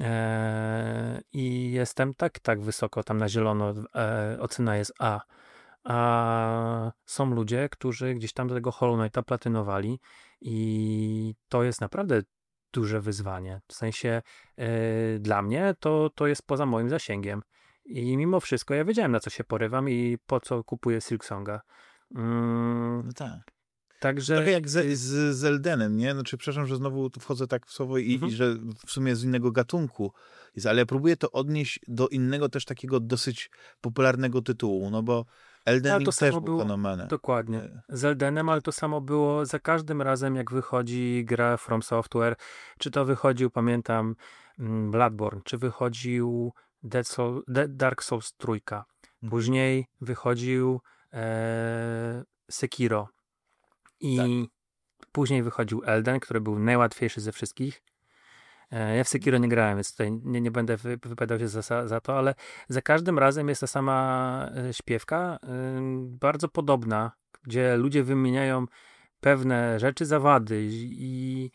Eee, I jestem tak, tak wysoko tam na zielono, e, ocena jest A. A są ludzie, którzy gdzieś tam do tego Hollow Knighta platynowali i to jest naprawdę duże wyzwanie. W sensie e, dla mnie to, to jest poza moim zasięgiem. I mimo wszystko ja wiedziałem, na co się porywam i po co kupuję Silksonga. Mm, no tak. Także... Trochę jak z, z, z Eldenem, nie? Znaczy, przepraszam, że znowu wchodzę tak w słowo i, mhm. i, że w sumie z innego gatunku jest, ale próbuję to odnieść do innego też takiego dosyć popularnego tytułu, no bo Elden Ring też był fenomenem. Dokładnie. Z Eldenem, ale to samo było za każdym razem, jak wychodzi gra From Software, czy to wychodził, pamiętam, mm, Bloodborne, czy wychodził Soul, Dark Souls trójka. Mhm. Później wychodził e, Sekiro. I tak. później wychodził Elden, który był najłatwiejszy ze wszystkich. E, ja w Sekiro nie grałem, więc tutaj nie, nie będę wy, wypowiadał się za, za to, ale za każdym razem jest ta sama e, śpiewka, y, bardzo podobna, gdzie ludzie wymieniają pewne rzeczy, zawady i, i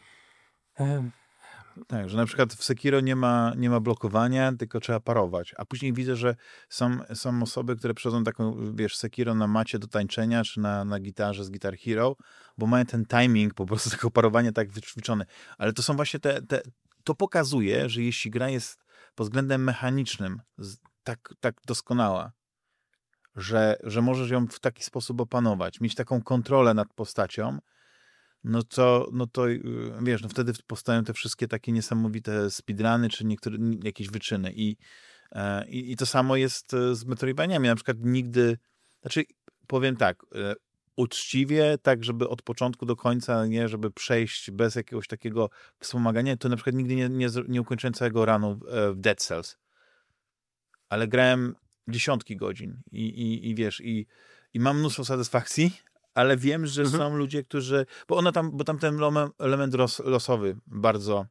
tak, że na przykład w Sekiro nie ma, nie ma blokowania, tylko trzeba parować. A później widzę, że są, są osoby, które przychodzą taką, wiesz, Sekiro na macie do tańczenia, czy na, na gitarze z Guitar Hero, bo mają ten timing po prostu tego parowania tak wyćwiczony. Ale to są właśnie te, te to pokazuje, że jeśli gra jest pod względem mechanicznym tak, tak doskonała, że, że możesz ją w taki sposób opanować, mieć taką kontrolę nad postacią, no to, no to y, wiesz, no wtedy powstają te wszystkie takie niesamowite speedruny, czy niektóre, jakieś wyczyny. I, e, i, i to samo jest e, z Metroidvaniami. Na przykład nigdy, znaczy powiem tak, e, uczciwie, tak żeby od początku do końca, nie, żeby przejść bez jakiegoś takiego wspomagania, to na przykład nigdy nie, nie, nie ukończyłem całego ranu w Dead Cells. Ale grałem dziesiątki godzin i, i, i wiesz, i, i mam mnóstwo satysfakcji, ale wiem, że mhm. są ludzie, którzy, bo ona tam, bo tam ten element los, losowy bardzo,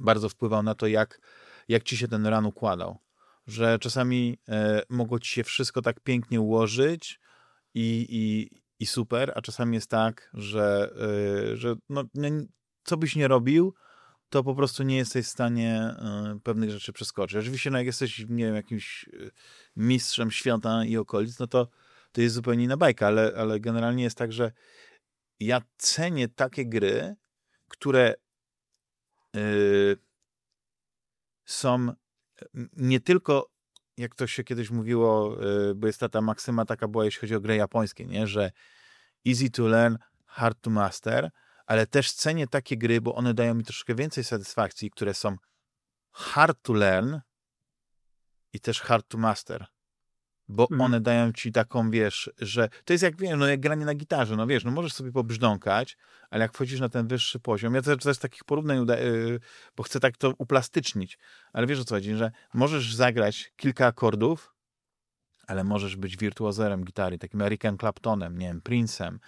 bardzo wpływał na to, jak, jak ci się ten ran układał. Że czasami e, mogło ci się wszystko tak pięknie ułożyć i, i, i super, a czasami jest tak, że, e, że no, nie, co byś nie robił, to po prostu nie jesteś w stanie y, pewnych rzeczy przeskoczyć. Oczywiście, no jak jesteś, nie wiem, jakimś e, mistrzem świata i okolic, no to to jest zupełnie inna bajka, ale, ale generalnie jest tak, że ja cenię takie gry, które yy, są nie tylko, jak to się kiedyś mówiło, y, bo jest ta, ta maksyma taka była, jeśli chodzi o gry japońskie, nie? że easy to learn, hard to master, ale też cenię takie gry, bo one dają mi troszkę więcej satysfakcji, które są hard to learn i też hard to master bo mm. one dają ci taką, wiesz, że to jest jak, wiem, no jak granie na gitarze, no wiesz, no możesz sobie pobrzdąkać, ale jak wchodzisz na ten wyższy poziom, ja też, też takich porównań, yy, bo chcę tak to uplastycznić, ale wiesz o co chodzi, że możesz zagrać kilka akordów, ale możesz być wirtuozerem gitary, takim Ericem Claptonem, nie wiem, Prince'em,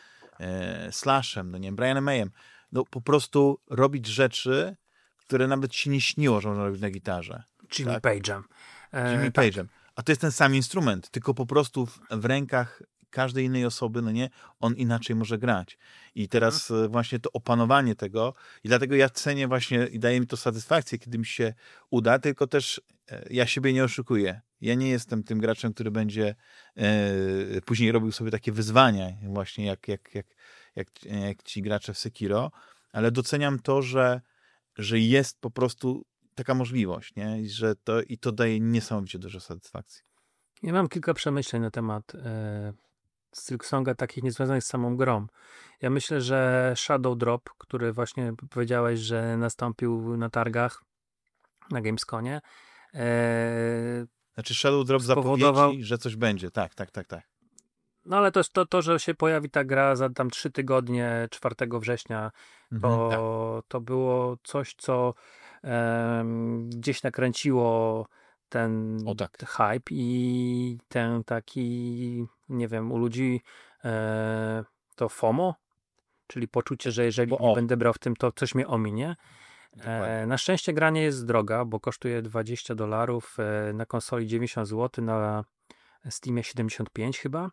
yy, Slashem, no nie wiem, Brianem Mayem, no po prostu robić rzeczy, które nawet ci nie śniło, że można robić na gitarze. Jimmy tak? Page'em. E, Jimmy tak. A to jest ten sam instrument, tylko po prostu w, w rękach każdej innej osoby, no nie, on inaczej może grać. I teraz mhm. właśnie to opanowanie tego, i dlatego ja cenię właśnie i daje mi to satysfakcję, kiedy mi się uda, tylko też e, ja siebie nie oszukuję. Ja nie jestem tym graczem, który będzie e, później robił sobie takie wyzwania, właśnie jak, jak, jak, jak, jak ci gracze w Sekiro, ale doceniam to, że, że jest po prostu taka możliwość, nie? I, że to, I to daje niesamowicie dużo satysfakcji. Ja mam kilka przemyśleń na temat e, Silksonga, takich niezwiązanych z samą grą. Ja myślę, że Shadow Drop, który właśnie powiedziałeś, że nastąpił na targach na Gamesconie. E, znaczy Shadow Drop spowodował... zapowiedzi, że coś będzie. Tak, tak, tak, tak. No ale to, to, to, że się pojawi ta gra za tam trzy tygodnie, 4 września, mhm, to, tak. to było coś, co gdzieś nakręciło ten tak. hype i ten taki, nie wiem, u ludzi e, to FOMO, czyli poczucie, że jeżeli nie będę brał w tym, to coś mnie ominie. E, na szczęście granie jest droga, bo kosztuje 20 dolarów, e, na konsoli 90 zł, na Steamie 75 chyba,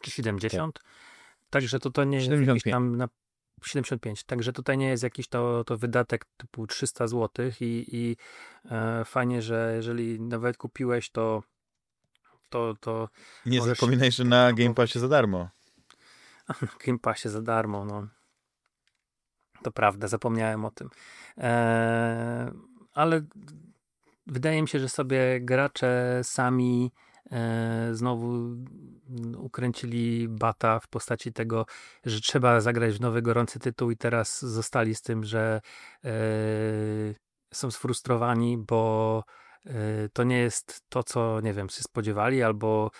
czy 70. Tak. Także to, to nie 75. jest tam na 75. Także tutaj nie jest jakiś to, to wydatek typu 300 zł i, i e, fajnie, że jeżeli nawet kupiłeś, to to, to nie zapominaj, że na Game Passie za darmo. Na Game Passie za darmo, no. To prawda, zapomniałem o tym. E, ale wydaje mi się, że sobie gracze sami znowu ukręcili bata w postaci tego, że trzeba zagrać w nowy, gorący tytuł i teraz zostali z tym, że e, są sfrustrowani, bo e, to nie jest to, co, nie wiem, się spodziewali, albo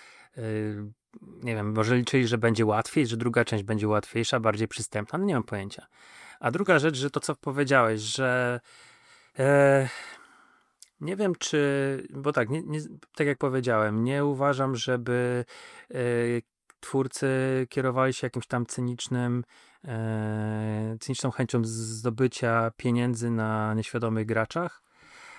nie wiem, może liczyli, że będzie łatwiej, że druga część będzie łatwiejsza, bardziej przystępna, no nie mam pojęcia. A druga rzecz, że to, co powiedziałeś, że nie wiem, czy, bo tak, nie, nie, tak jak powiedziałem, nie uważam, żeby y, twórcy kierowali się jakimś tam cynicznym, y, cyniczną chęcią zdobycia pieniędzy na nieświadomych graczach,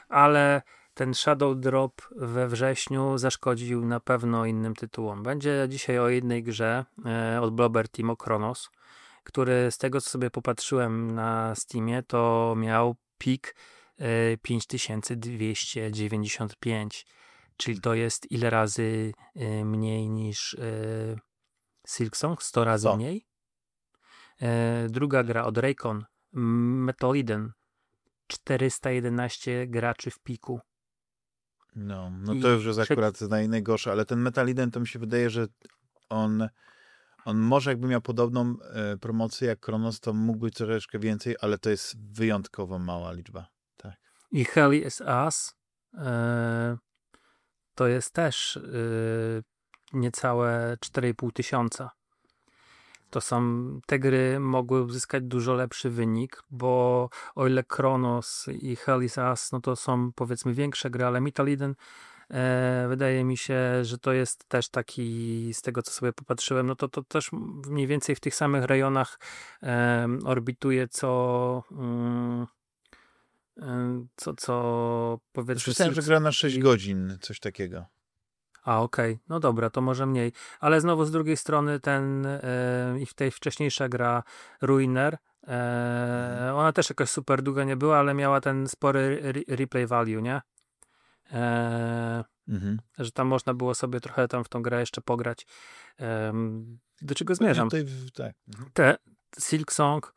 ale ten Shadow Drop we wrześniu zaszkodził na pewno innym tytułom. Będzie dzisiaj o jednej grze y, od Blobber Team, o Kronos, który z tego, co sobie popatrzyłem na Steamie, to miał pik 5295, czyli to jest ile razy e, mniej niż e, Silksong, 100 razy mniej. E, druga gra od Raycon, Metal Eden, 411 graczy w piku. No, no to już jest akurat najgorsze, ale ten Metal Eden to mi się wydaje, że on, on może jakby miał podobną e, promocję jak Kronos, to mógłby troszeczkę więcej, ale to jest wyjątkowo mała liczba. I Hell is Us e, to jest też e, niecałe 4,5 tysiąca. To są, te gry mogły uzyskać dużo lepszy wynik, bo o ile Kronos i Hell is Us, no to są powiedzmy większe gry, ale Metal Eden e, wydaje mi się, że to jest też taki, z tego co sobie popatrzyłem, no to to też mniej więcej w tych samych rejonach orbituje co mm, co, co powiedzmy... Myślałem, że gra na 6 godzin, coś takiego. A, okej. Okay. No dobra, to może mniej. Ale znowu z drugiej strony ten i w tej wcześniejsza gra Ruiner, e, ona też jakoś super długa nie była, ale miała ten spory re replay value, nie? Mhm. Że tam można było sobie trochę tam w tą grę jeszcze pograć. do czego zmierzam? Tutaj, tak. Mhm. Te Silk Song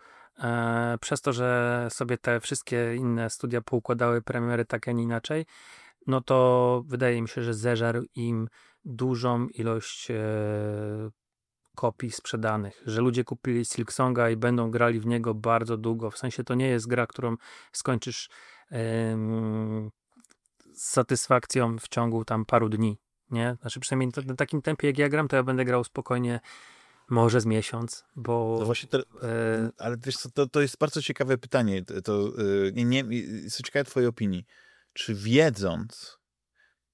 przez to, że sobie te wszystkie inne studia poukładały premiery tak, a nie inaczej, no to wydaje mi się, że zeżarł im dużą ilość e, kopii sprzedanych, że ludzie kupili Silksonga i będą grali w niego bardzo długo. W sensie to nie jest gra, którą skończysz z satysfakcją w ciągu tam paru dni, nie? Znaczy przynajmniej na takim tempie jak ja gram, to ja będę grał spokojnie może z miesiąc, bo... No właśnie, te, e... ale wiesz co, to, to jest bardzo ciekawe pytanie, to, e, nie, nie, jestem ciekawy twojej opinii. Czy wiedząc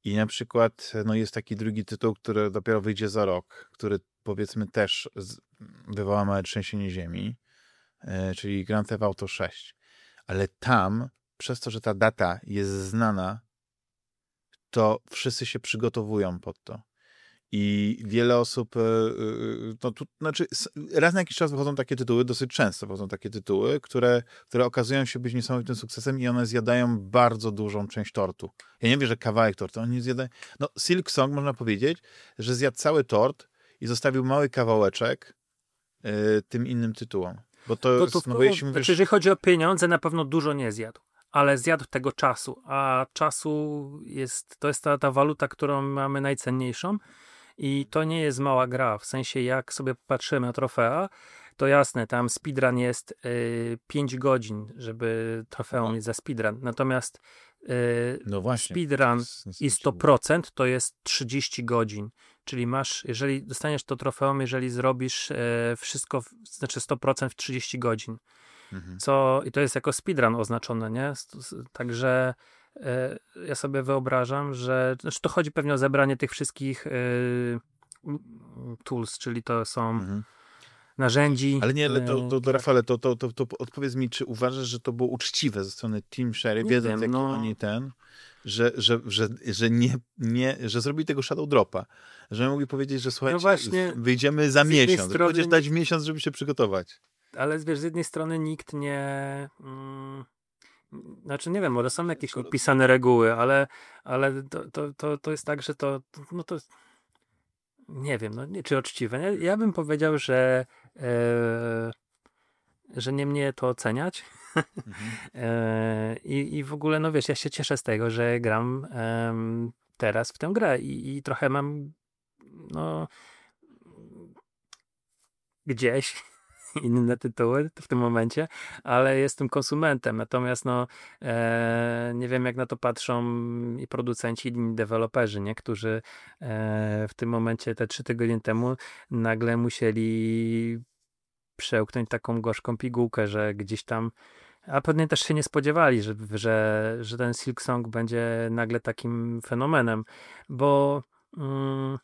i na przykład no jest taki drugi tytuł, który dopiero wyjdzie za rok, który powiedzmy też wywoła małe trzęsienie ziemi, e, czyli Grand Theft Auto 6, ale tam przez to, że ta data jest znana, to wszyscy się przygotowują pod to. I wiele osób, no tu, znaczy raz na jakiś czas wychodzą takie tytuły, dosyć często wychodzą takie tytuły, które, które okazują się być niesamowitym sukcesem i one zjadają bardzo dużą część tortu. Ja nie wiem, że kawałek tortu, oni zjadają, no Silk Song można powiedzieć, że zjadł cały tort i zostawił mały kawałeczek tym innym tytułom. Bo to, to, to no jeśli mówisz... Znaczy, jeżeli chodzi o pieniądze, na pewno dużo nie zjadł ale zjadł tego czasu, a czasu jest, to jest ta, ta waluta, którą mamy najcenniejszą i to nie jest mała gra, w sensie jak sobie patrzymy na trofea, to jasne, tam speedrun jest y, 5 godzin, żeby trofeum no. mieć za speedrun, natomiast y, no właśnie, speedrun i 100% to jest 30 godzin, czyli masz, jeżeli dostaniesz to trofeum, jeżeli zrobisz y, wszystko, znaczy 100% w 30 godzin, Mhm. Co, I to jest jako speedrun oznaczone, nie? Także ja sobie wyobrażam, że znaczy to chodzi pewnie o zebranie tych wszystkich e, tools, czyli to są mhm. narzędzi. Ale nie, ale to, to, to Rafale, to, to, to, to odpowiedz mi, czy uważasz, że to było uczciwe ze strony Team Sherry, wiedząc wiem, no... oni ten, że, że, że, że, nie, nie, że zrobili tego shadow dropa, że mogli powiedzieć, że słuchajcie, no właśnie, wyjdziemy za miesiąc, strony... chociaż dać miesiąc, żeby się przygotować ale wiesz, z jednej strony nikt nie. Mm, znaczy, nie wiem, może są jakieś upisane reguły, ale, ale to, to, to, to jest tak, że to. No to nie wiem, no, nie, czy uczciwe. Ja, ja bym powiedział, że. E, że nie mnie to oceniać. Mhm. e, i, I w ogóle, no wiesz, ja się cieszę z tego, że gram e, teraz w tę grę i, i trochę mam. No. Gdzieś inne tytuły w tym momencie, ale jestem konsumentem. Natomiast no, e, nie wiem, jak na to patrzą i producenci, i deweloperzy, nie? którzy e, w tym momencie, te trzy tygodnie temu, nagle musieli przełknąć taką gorzką pigułkę, że gdzieś tam a pewnie też się nie spodziewali, że, że, że ten Silk Song będzie nagle takim fenomenem, bo, mm,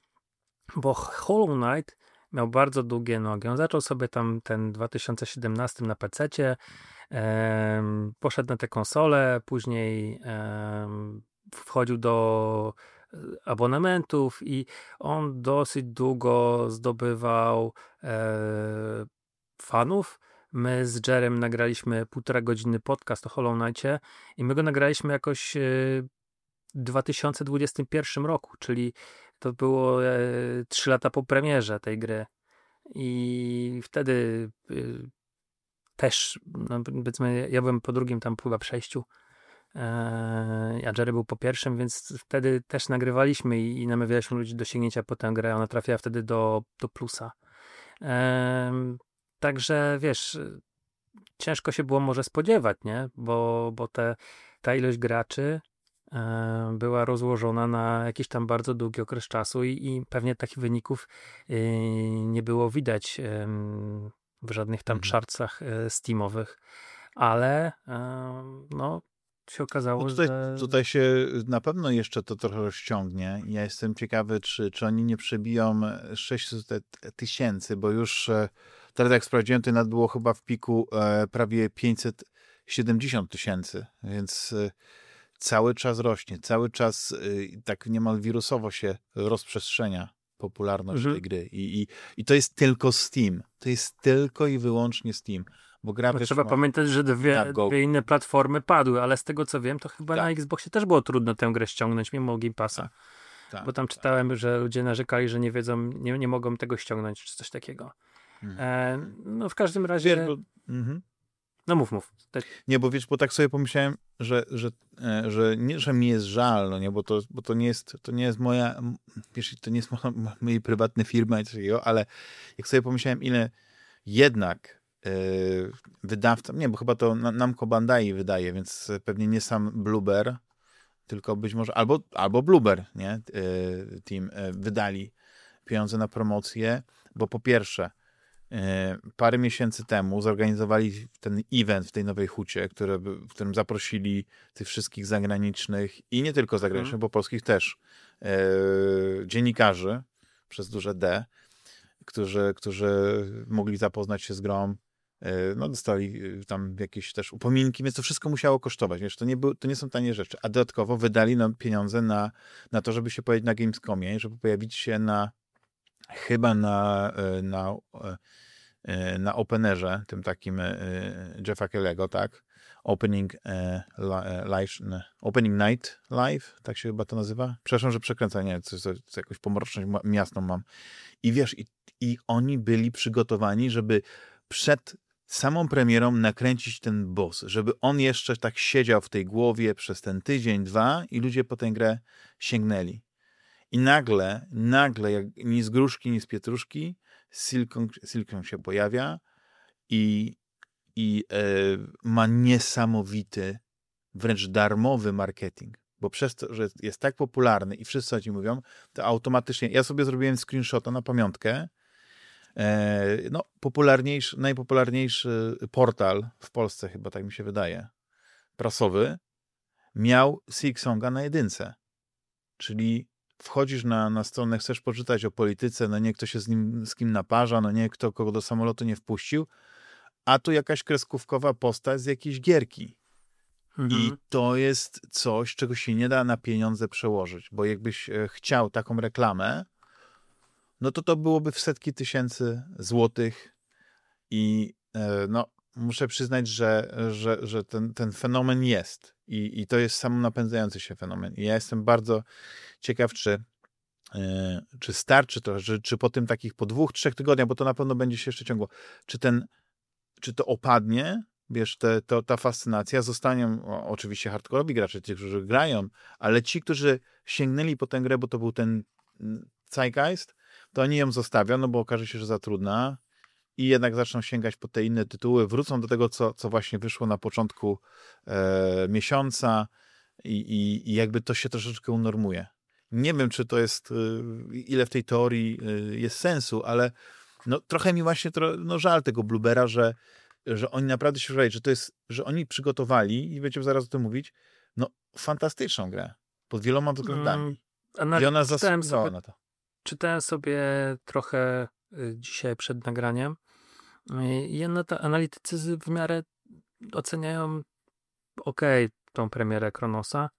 bo Hollow Knight miał bardzo długie nogi. On zaczął sobie tam ten 2017 na PC, um, poszedł na te konsole, później wchodził do e, abonamentów i on dosyć długo zdobywał e, fanów. My z Jerem nagraliśmy półtora godziny podcast o Hollow Knightie i my go nagraliśmy jakoś e, w 2021 roku, czyli to było e, 3 lata po premierze tej gry. I wtedy y, też, no powiedzmy, ja byłem po drugim tam chyba przejściu, e, a Jerry był po pierwszym, więc wtedy też nagrywaliśmy i, namawialiśmy ludzi do sięgnięcia po tę grę. Ona trafiła wtedy do, do plusa. Także wiesz, ciężko się było może spodziewać, nie? Bo, bo te, ta ilość graczy była rozłożona na jakiś tam bardzo długi okres czasu i, i pewnie takich wyników e, nie było widać w żadnych tam mhm. chartsach e, steamowych, ale no się okazało, no tutaj, że... Tutaj się na pewno jeszcze to trochę rozciągnie. Ja jestem ciekawy, czy, czy oni nie przebiją 600 tysięcy, bo już teraz jak sprawdziłem, to nad było chyba w piku prawie 570 tysięcy, więc cały czas rośnie, cały czas y, tak niemal wirusowo się rozprzestrzenia popularność mhm. tej gry. I, i, I to jest tylko Steam. To jest tylko i wyłącznie Steam. Bo gra bo trzeba pamiętać, że dwie, dwie, inne platformy padły, ale z tego co wiem, to chyba tak. na Xboxie też było trudno tę grę ściągnąć mimo Game Passa. Tak. Tak, bo tam tak. czytałem, że ludzie narzekali, że nie wiedzą, nie, nie mogą tego ściągnąć, czy coś takiego. Mhm. E, no w każdym razie... Wier, bo... mhm. No mów, mów. Tak. Nie, bo wiesz, bo tak sobie pomyślałem, że, że, e, że nie, że mi jest żal, no nie, bo to, bo to nie jest, to nie jest moja, wiesz, to nie jest moja, moje prywatne firma i takiego, ale jak sobie pomyślałem, ile jednak yy, wydawca, nie, bo chyba to Namco Bandai wydaje, więc pewnie nie sam Blueber, tylko być może, albo, albo Blueber, nie, yy, team yy, wydali pieniądze na promocję, bo po pierwsze, E, parę miesięcy temu zorganizowali ten event w tej Nowej Hucie, które, w którym zaprosili tych wszystkich zagranicznych i nie tylko zagranicznych, hmm. bo polskich też e, dziennikarzy przez duże D, którzy, którzy mogli zapoznać się z grą. E, no, dostali e, tam jakieś też upominki, więc to wszystko musiało kosztować. Wiesz, to, nie był, to nie są tanie rzeczy. A dodatkowo wydali nam pieniądze na, na to, żeby się pojawić na Gamescomie, żeby pojawić się na chyba na, e, na, e, na openerze, tym takim e, Jeffa Kellego, tak? Opening live, Opening Night Live, tak się chyba to nazywa. Przepraszam, że przekręcam, nie, coś, coś, jakąś pomroczność miastną mam. I wiesz, i, i oni byli przygotowani, żeby przed samą premierą nakręcić ten boss, żeby on jeszcze tak siedział w tej głowie przez ten tydzień, dwa i ludzie po tę grę sięgnęli. I nagle, nagle, jak ni z gruszki, ni z pietruszki, Silką się pojawia i, i e, ma niesamowity, wręcz darmowy marketing. Bo przez to, że jest tak popularny i wszyscy o tym mówią, to automatycznie. Ja sobie zrobiłem screenshota na pamiątkę. E, no, popularniejszy, najpopularniejszy portal w Polsce, chyba tak mi się wydaje, prasowy, miał Silksonga na jedynce. Czyli wchodzisz na, na stronę, chcesz poczytać o polityce, no nie kto się z nim, z kim naparza, no nie kto kogo do samolotu nie wpuścił, a tu jakaś kreskówkowa postać z jakiejś gierki. Mhm. I to jest coś, czego się nie da na pieniądze przełożyć, bo jakbyś e, chciał taką reklamę, no to to byłoby w setki tysięcy złotych i e, no, muszę przyznać, że, że, że ten, ten fenomen jest i, i to jest napędzający się fenomen. I ja jestem bardzo ciekaw, czy, yy, czy starczy to, czy, czy po tym takich, po dwóch, trzech tygodniach, bo to na pewno będzie się jeszcze ciągło, czy ten, czy to opadnie, wiesz, te, to, ta fascynacja, zostanie o, oczywiście hardkorowi gracze, ci, którzy grają, ale ci, którzy sięgnęli po tę grę, bo to był ten zeitgeist, to oni ją zostawią, no bo okaże się, że za trudna, i jednak zaczną sięgać po te inne tytuły, wrócą do tego, co, co właśnie wyszło na początku e, miesiąca i, i, i, jakby to się troszeczkę unormuje. Nie wiem, czy to jest, e, ile w tej teorii e, jest sensu, ale no, trochę mi właśnie tro, no, żal tego Bluebera, że, że oni naprawdę się żali, że to jest, że oni przygotowali i będziemy zaraz o tym mówić, no fantastyczną grę, pod wieloma względami. Mm, I ona czytałem sobie, na to. Czytałem sobie trochę y, dzisiaj przed nagraniem i analitycy w miarę oceniają ok tą premierę Kronosa.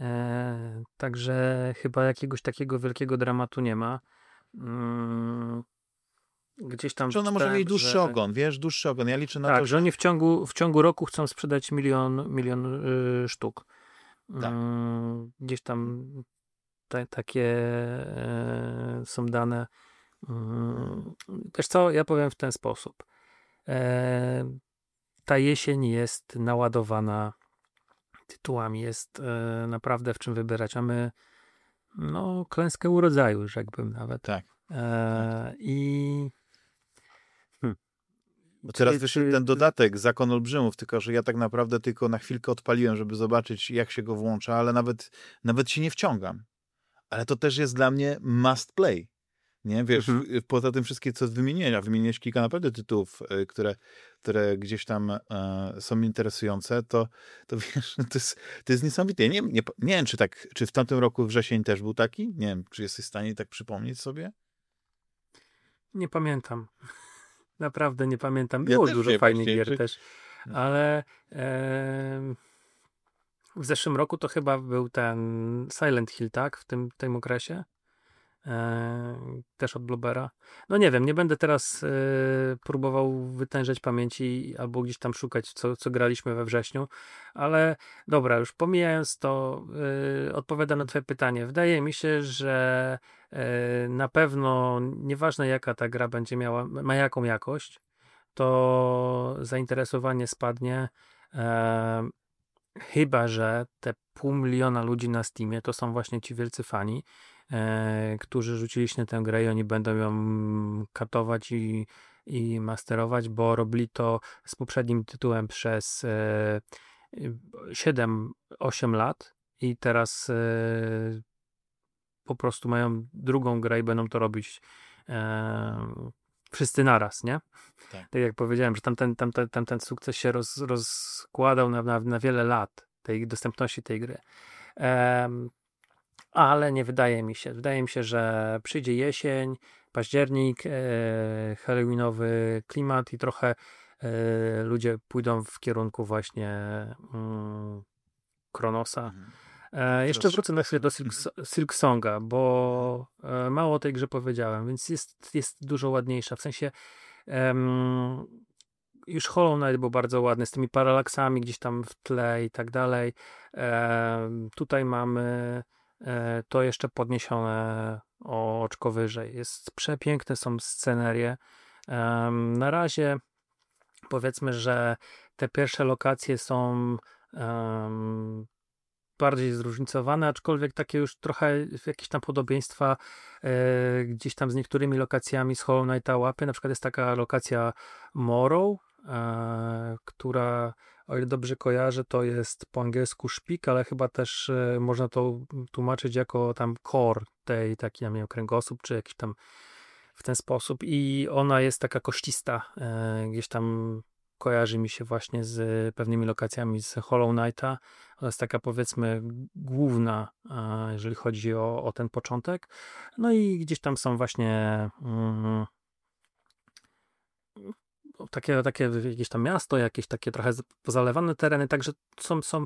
E, także chyba jakiegoś takiego wielkiego dramatu nie ma. Mm, gdzieś tam. Czy ona może mieć dłuższy że... ogon, wiesz, dłuższy ogon. Ja liczę na tak, to, że... że oni w ciągu, w ciągu roku chcą sprzedać milion, milion y, sztuk. Tak. Y, gdzieś tam te, takie y, są dane. Mm, wiesz co, ja powiem w ten sposób. E, ta jesień jest naładowana tytułami, jest e, naprawdę w czym wybierać, a my no, klęskę urodzaju, rzekłbym nawet. Tak. E, I hmm. Bo teraz wyszedł ten dodatek, Zakon Olbrzymów, tylko że ja tak naprawdę tylko na chwilkę odpaliłem, żeby zobaczyć, jak się go włącza, ale nawet, nawet się nie wciągam. Ale to też jest dla mnie must play. Nie, wiesz, mhm. poza tym wszystkie, co wymieniłeś, a wymieniłeś kilka naprawdę tytułów, e, które, które gdzieś tam e, są interesujące, to, to wiesz, to jest, to jest niesamowite. Nie, nie, nie wiem, czy tak, czy w tamtym roku wrzesień też był taki? Nie wiem, czy jesteś w stanie tak przypomnieć sobie? Nie pamiętam. Naprawdę nie pamiętam. Było ja dużo fajnych gier czy... też, ale e, w zeszłym roku to chyba był ten Silent Hill, tak? W tym, tym okresie. E, też od Blubera. No nie wiem, nie będę teraz e, próbował wytężać pamięci albo gdzieś tam szukać, co, co graliśmy we wrześniu, ale dobra, już pomijając to, e, odpowiadam na Twoje pytanie. Wydaje mi się, że na pewno nieważne jaka ta gra będzie miała, ma jaką jakość, to zainteresowanie spadnie. Chyba, że te pół miliona ludzi na Steamie to są właśnie ci wielcy fani, którzy rzucili się na tę grę i oni będą ją katować i, i masterować, bo robili to z poprzednim tytułem przez e, 7-8 lat i teraz e, po prostu mają drugą grę i będą to robić e, wszyscy naraz, nie? Tak. tak jak powiedziałem, że tamten, tamten, tamten sukces się roz, rozkładał na, na, na wiele lat tej dostępności tej gry. Um, ale nie wydaje mi się. Wydaje mi się, że przyjdzie jesień, październik, e, halloweenowy klimat i trochę e, ludzie pójdą w kierunku właśnie mm, Kronosa. Mhm. E, jeszcze wrócę na chwilę do Silk, mhm. Silk Songa, bo e, mało o tej grze powiedziałem, więc jest, jest dużo ładniejsza. W sensie um, już Hollow Knight był bardzo ładny, z tymi paralaksami gdzieś tam w tle i tak dalej. E, tutaj mamy to jeszcze podniesione o oczko wyżej. Jest przepiękne są scenerie. E, na razie powiedzmy, że te pierwsze lokacje są bardziej zróżnicowane, aczkolwiek takie już trochę jakieś tam podobieństwa e, gdzieś tam z niektórymi lokacjami z Hollow Knighta łapie. Na przykład jest taka lokacja Morrow, e, która o ile dobrze kojarzę, to jest po angielsku szpik, ale chyba też e, można to tłumaczyć jako tam core tej, taki, nie wiem, kręgosłup, czy jakiś tam w ten sposób. I ona jest taka koścista, e, gdzieś tam kojarzy mi się właśnie z pewnymi lokacjami z Hollow Knighta. Ona jest taka powiedzmy główna, jeżeli chodzi o, o ten początek. No i gdzieś tam są właśnie mm, takie, takie jakieś tam miasto, jakieś takie trochę pozalewane tereny, także są, są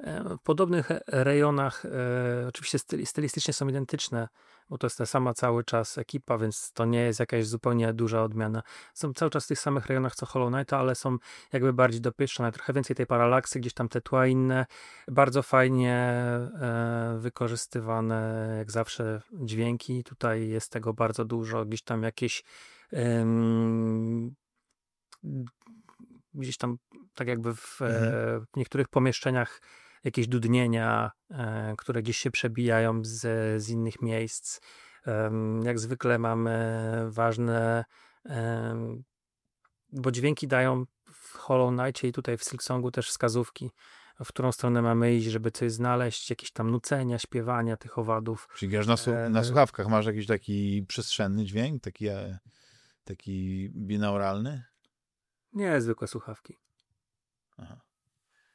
e, w podobnych rejonach, e, oczywiście stylistycznie są identyczne, bo to jest ta sama cały czas ekipa, więc to nie jest jakaś zupełnie duża odmiana. Są cały czas w tych samych rejonach co Hollow Knight, ale są jakby bardziej dopieszczone, trochę więcej tej paralaksy, gdzieś tam te tła inne, bardzo fajnie e, wykorzystywane, jak zawsze dźwięki, tutaj jest tego bardzo dużo, gdzieś tam jakieś gdzieś tam tak jakby w, mhm. E, w niektórych pomieszczeniach jakieś dudnienia, e, które gdzieś się przebijają z, z innych miejsc. Jak zwykle mamy ważne, bo dźwięki dają w Hollow Knight i tutaj w Silksongu też wskazówki, w którą stronę mamy iść, żeby coś znaleźć, jakieś tam nucenia, śpiewania tych owadów. Czyli grasz na, na słuchawkach, masz jakiś taki przestrzenny dźwięk, taki, e, taki binauralny? Nie, zwykłe słuchawki. Aha.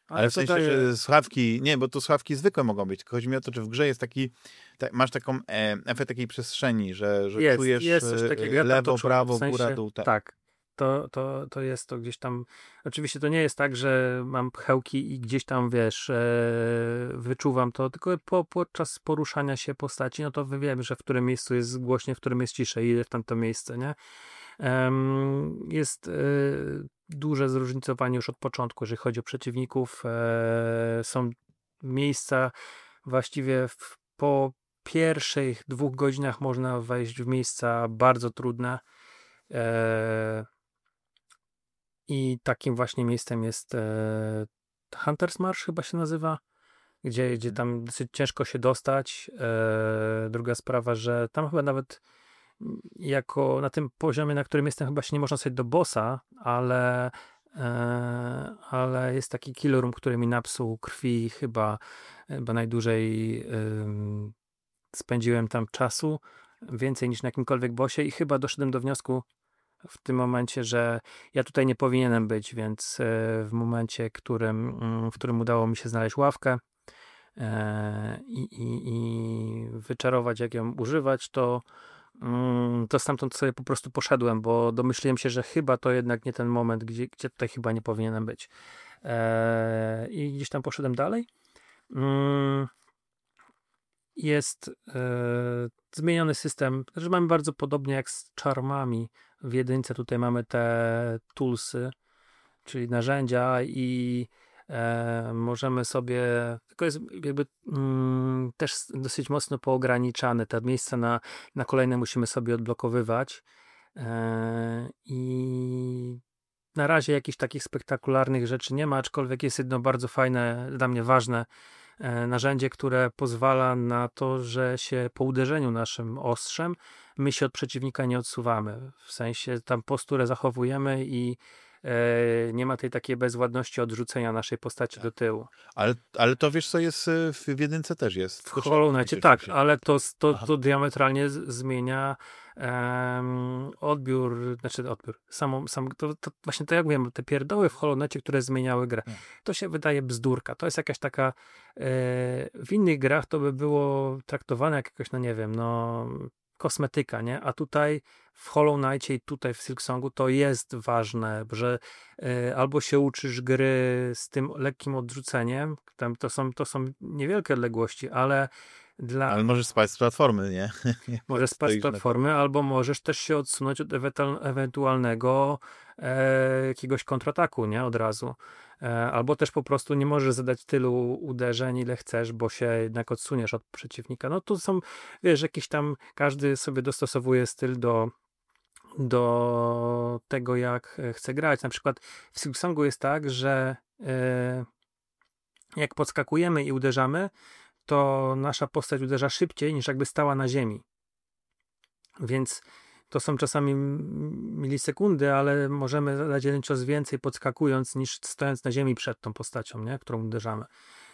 Ale, Ale w sensie daje... słuchawki, nie, bo to słuchawki zwykłe mogą być, chodzi mi o to, czy w grze jest taki, tak, masz taką e, efekt takiej przestrzeni, że, że jest, czujesz jest coś takiego. Ja lewo, prawo, w sensie, góra, dół. Tak. tak. To, to, to jest to gdzieś tam. Oczywiście to nie jest tak, że mam pchełki i gdzieś tam wiesz, e, wyczuwam to, tylko po, podczas poruszania się postaci, no to wiem, że w którym miejscu jest głośniej, w którym jest ciszej, idę w tamto miejsce, nie? Jest e, duże zróżnicowanie już od początku, jeżeli chodzi o przeciwników. E, są miejsca właściwie w, po pierwszych dwóch godzinach można wejść w miejsca bardzo trudne. E, I takim właśnie miejscem jest Hunter's Marsh chyba się nazywa, gdzie, gdzie tam dosyć ciężko się dostać. Druga sprawa, że tam chyba nawet jako na tym poziomie, na którym jestem, chyba się nie można sobie do bossa, ale, e, ale jest taki kill room, który mi napsuł krwi chyba, chyba najdłużej e, spędziłem tam czasu, więcej niż na jakimkolwiek bossie i chyba doszedłem do wniosku w tym momencie, że ja tutaj nie powinienem być, więc e, w momencie, którym, w którym udało mi się znaleźć ławkę, e, i, i, wyczarować, jak ją używać, to Mm, to stamtąd sobie po prostu poszedłem, bo domyśliłem się, że chyba to jednak nie ten moment, gdzie, gdzie tutaj chyba nie powinienem być. Eee, I gdzieś tam poszedłem dalej. Mm, jest e, zmieniony system, że znaczy mamy bardzo podobnie jak z charmami. W jedynce tutaj mamy te toolsy, czyli narzędzia i e, możemy sobie, tylko jest jakby mm, też dosyć mocno poograniczane, te miejsca na, na kolejne musimy sobie odblokowywać e, i na razie jakichś takich spektakularnych rzeczy nie ma, aczkolwiek jest jedno bardzo fajne, dla mnie ważne e, narzędzie, które pozwala na to, że się po uderzeniu naszym ostrzem my się od przeciwnika nie odsuwamy. W sensie tam posturę zachowujemy i nie ma tej takiej bezładności odrzucenia naszej postaci tak. do tyłu. Ale, ale to wiesz, co jest e, w, w jedynce też jest. W Hollow Knightie tak, ale to, to, to diametralnie zmienia um, odbiór, znaczy odbiór, samą, sam, to, to, właśnie to jak wiem, te pierdoły w Hollow Knightie, które zmieniały grę, tak. to się wydaje bzdurka. To jest jakaś taka, e, w innych grach to by było traktowane jak jakoś, no nie wiem, no kosmetyka, nie? A tutaj w Hollow Knightie i tutaj w Silksongu to jest ważne, że y, albo się uczysz gry z tym lekkim odrzuceniem, tam to są, to są niewielkie odległości, ale dla... Ale możesz spać z platformy, nie? możesz spać z platformy, albo możesz też się odsunąć od ewentualnego e, jakiegoś kontrataku, nie? Od razu. E, albo też po prostu nie możesz zadać tylu uderzeń, ile chcesz, bo się jednak odsuniesz od przeciwnika. No to są, wiesz, jakiś tam, każdy sobie dostosowuje styl do, do tego, jak chce grać. Na przykład w Silksongu jest tak, że e, jak podskakujemy i uderzamy, to nasza postać uderza szybciej niż jakby stała na ziemi. Więc to są czasami milisekundy, ale możemy zadać jeden cios więcej podskakując niż stojąc na ziemi przed tą postacią, nie? którą uderzamy.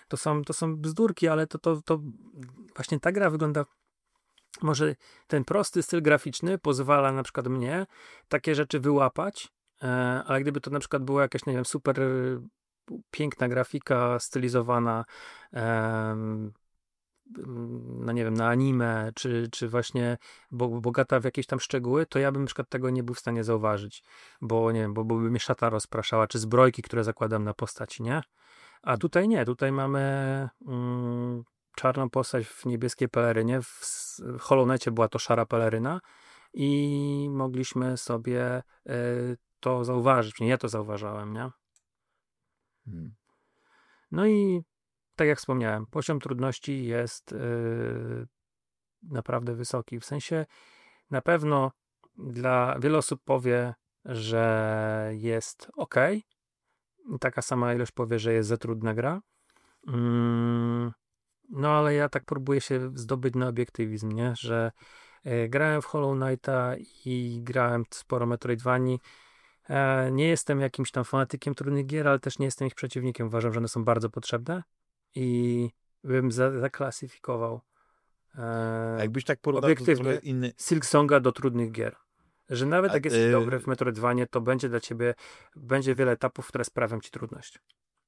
To są, to są bzdurki, ale to, to, to właśnie ta gra wygląda może ten prosty styl graficzny pozwala na przykład mnie takie rzeczy wyłapać, e, ale gdyby to na przykład była jakaś, nie wiem, super piękna grafika stylizowana, no nie wiem, na anime, czy, czy właśnie bogata w jakieś tam szczegóły, to ja bym na przykład tego nie był w stanie zauważyć, bo nie wiem, bo, bo by mnie szata rozpraszała, czy zbrojki, które zakładam na postaci, nie? A tutaj nie, tutaj mamy mm, czarną postać w niebieskiej pelerynie, w, w Hollow Knightie była to szara peleryna i mogliśmy sobie y, to zauważyć, nie ja to zauważałem, nie? Hmm. No i tak jak wspomniałem, poziom trudności jest yy, naprawdę wysoki. W sensie na pewno dla wielu osób powie, że jest ok. Taka sama ilość powie, że jest za trudna gra. Mm, no ale ja tak próbuję się zdobyć na obiektywizm, nie? że y, grałem w Hollow Knighta i grałem sporo Metroidvanii. E, nie jestem jakimś tam fanatykiem trudnych gier, ale też nie jestem ich przeciwnikiem. Uważam, że one są bardzo potrzebne i bym za, zaklasyfikował e, jakbyś tak porównał obiektywnie inny... Silksonga do trudnych gier. Że nawet A, jak jesteś y... dobry w Metroidvanie, to będzie dla ciebie, będzie wiele etapów, które sprawią ci trudność.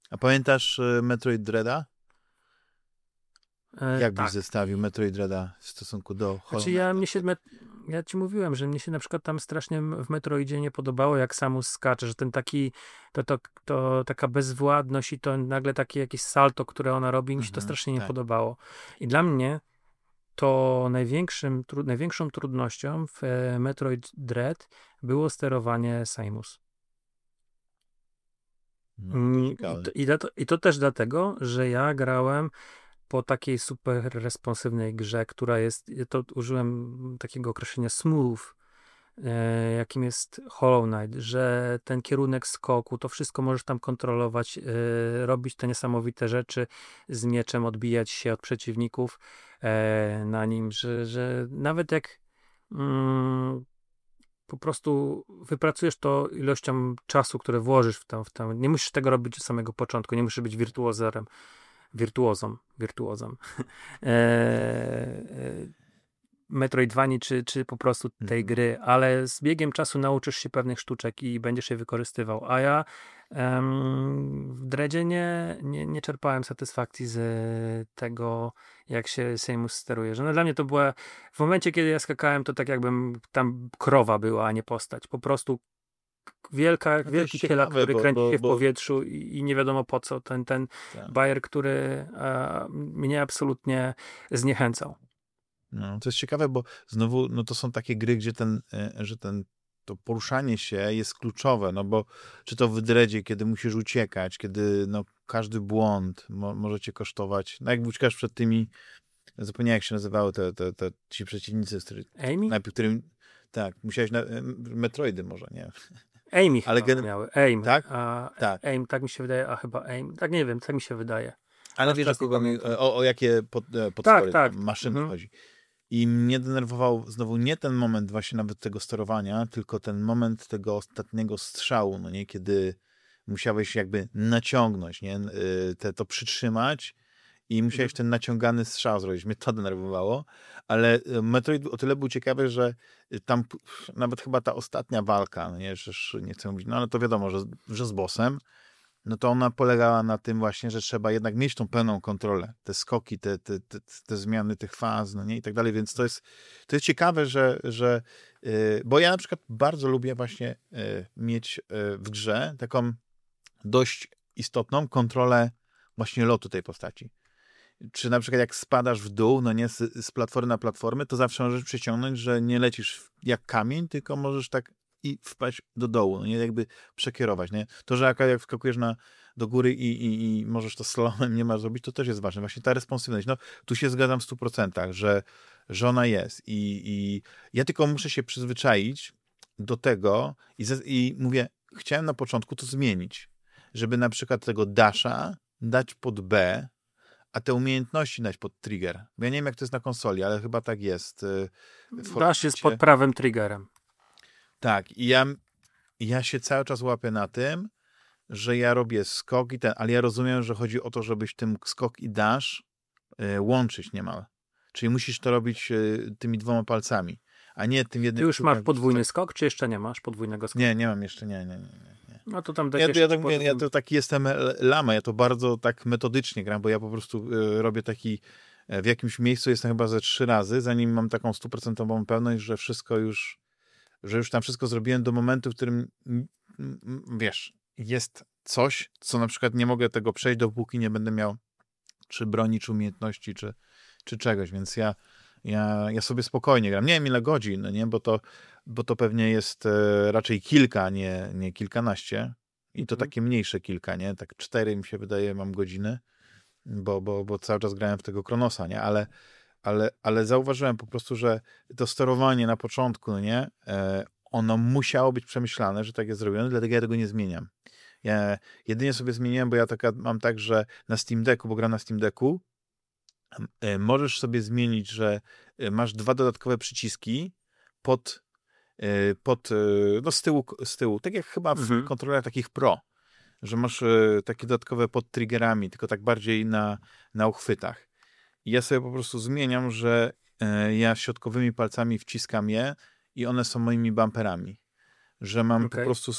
A pamiętasz y, Metroid Dreada? E, Jak byś tak. zestawił Metroid Dreada w stosunku do Hollow Znaczy ja, mnie się, ja ci mówiłem, że mnie się na przykład tam strasznie w Metroidzie nie podobało, jak Samus skacze, że ten taki, to, to, to taka bezwładność i to nagle takie jakieś salto, które ona robi, mi się to mhm, strasznie nie tak. podobało. I dla mnie to największym, tru, największą trudnością w e, Metroid Dread było sterowanie Samus. No, mm, I, to, I to też dlatego, że ja grałem po takiej super responsywnej grze, która jest, to użyłem takiego określenia smooth, e, jakim jest Hollow Knight, że ten kierunek skoku, to wszystko możesz tam kontrolować, e, robić te niesamowite rzeczy z mieczem, odbijać się od przeciwników e, na nim, że, że nawet jak mm, po prostu wypracujesz to ilością czasu, które włożysz w tam, w tam. Nie musisz tego robić od samego początku, nie musisz być wirtuozerem wirtuozom, wirtuozom e, e, Metroidvanii, czy, czy po prostu tej mhm. gry, ale z biegiem czasu nauczysz się pewnych sztuczek i będziesz je wykorzystywał. A ja em, w Dredzie nie, nie, nie, czerpałem satysfakcji z tego, jak się Sejmus steruje. Że no dla mnie to była, w momencie, kiedy ja skakałem, to tak jakbym tam krowa była, a nie postać. Po prostu wielka, no wielki cielak, który bo, kręci bo, się w powietrzu i, i, nie wiadomo po co. Ten, ten tak. Bayer, który a, mnie absolutnie zniechęcał. No, to jest ciekawe, bo znowu no to są takie gry, gdzie ten, e, że ten to poruszanie się jest kluczowe, no bo czy to w dredzie, kiedy musisz uciekać, kiedy no, każdy błąd mo, może cię kosztować, no jak uciekasz przed tymi, zapomniałem jak się nazywały te, te, te ci przeciwnicy, z Amy? najpierw którym, tak, musiałeś na, Metroidy może, nie? Amy ale chyba gen... miały. Aim. Tak? A, tak. Aim, tak mi się wydaje, a chyba Aim. Tak nie wiem, tak mi się wydaje. Ale wiesz, o, o, o, jakie pod, e, tak, tak. maszyny mhm. chodzi. I mnie denerwował znowu nie ten moment właśnie nawet tego sterowania, tylko ten moment tego ostatniego strzału, no nie, kiedy musiałeś jakby naciągnąć, nie, y, te, to przytrzymać i musiałeś mhm. ten naciągany strzał zrobić. Mnie to denerwowało, ale y, Metroid o tyle był ciekawy, że y, tam nawet chyba ta ostatnia walka, no nie, nie chcę mówić, no ale to wiadomo, że, że z bossem, no to ona polegała na tym właśnie, że trzeba jednak mieć tą pełną kontrolę, te skoki, te, te, te, te zmiany tych faz, no nie, i tak dalej, więc to jest, to jest ciekawe, że, że yy, bo ja na przykład bardzo lubię właśnie yy, mieć yy, w grze taką dość istotną kontrolę właśnie lotu tej postaci. Czy na przykład jak spadasz w dół, no nie, z, z platformy na platformy, to zawsze możesz przyciągnąć, że nie lecisz jak kamień, tylko możesz tak i wpaść do dołu, no nie jakby przekierować, nie? To, że jak, wskakujesz na, do góry i, i, i możesz to slalomem nie ma zrobić, to też jest ważne. Właśnie ta responsywność, no tu się zgadzam w 100%, że, że ona jest i, i ja tylko muszę się przyzwyczaić do tego i, ze, i mówię, chciałem na początku to zmienić, żeby na przykład tego dasha dać pod B, a te umiejętności dać pod trigger. Ja nie wiem, jak to jest na konsoli, ale chyba tak jest. Y, Dash jest pod prawym triggerem. Tak, i ja, ja się cały czas łapię na tym, że ja robię skok i ten, ale ja rozumiem, że chodzi o to, żebyś tym skok i dash y, łączyć niemal. Czyli musisz to robić y, tymi dwoma palcami, a nie tym jednym. Ty już masz podwójny skok, czy jeszcze nie masz podwójnego skoku? Nie, nie mam jeszcze, nie, nie, nie. nie. No to tam ja, ja, tak mówię, ja to taki jestem lama, ja to bardzo tak metodycznie gram, bo ja po prostu y, robię taki e, w jakimś miejscu jestem chyba ze trzy razy, zanim mam taką stuprocentową pewność, że wszystko już że już tam wszystko zrobiłem do momentu, w którym wiesz, jest coś, co na przykład nie mogę tego przejść, dopóki nie będę miał czy broni, czy umiejętności, czy, czy czegoś, więc ja, ja, ja sobie spokojnie gram. Nie wiem ile godzin, no nie, bo to, bo to pewnie jest e, raczej kilka, nie, nie kilkanaście i to mhm. takie mniejsze kilka, nie, tak cztery mi się wydaje mam godziny, bo, bo, bo cały czas grałem w tego Kronosa, nie, ale ale, ale zauważyłem po prostu, że to sterowanie na początku, no nie, e, ono musiało być przemyślane, że tak jest zrobione, dlatego ja tego nie zmieniam. Ja jedynie sobie zmieniłem, bo ja taka, mam tak, że na Steam Decku, bo gram na Steam Decku, e, możesz sobie zmienić, że masz dwa dodatkowe przyciski pod, pod no z tyłu, z tyłu, tak jak chyba w mhm. kontrolerach takich Pro, że masz takie dodatkowe pod triggerami, tylko tak bardziej na, na uchwytach. I ja sobie po prostu zmieniam, że ja środkowymi palcami wciskam je i one są moimi bumperami. Że mam okay. po prostu,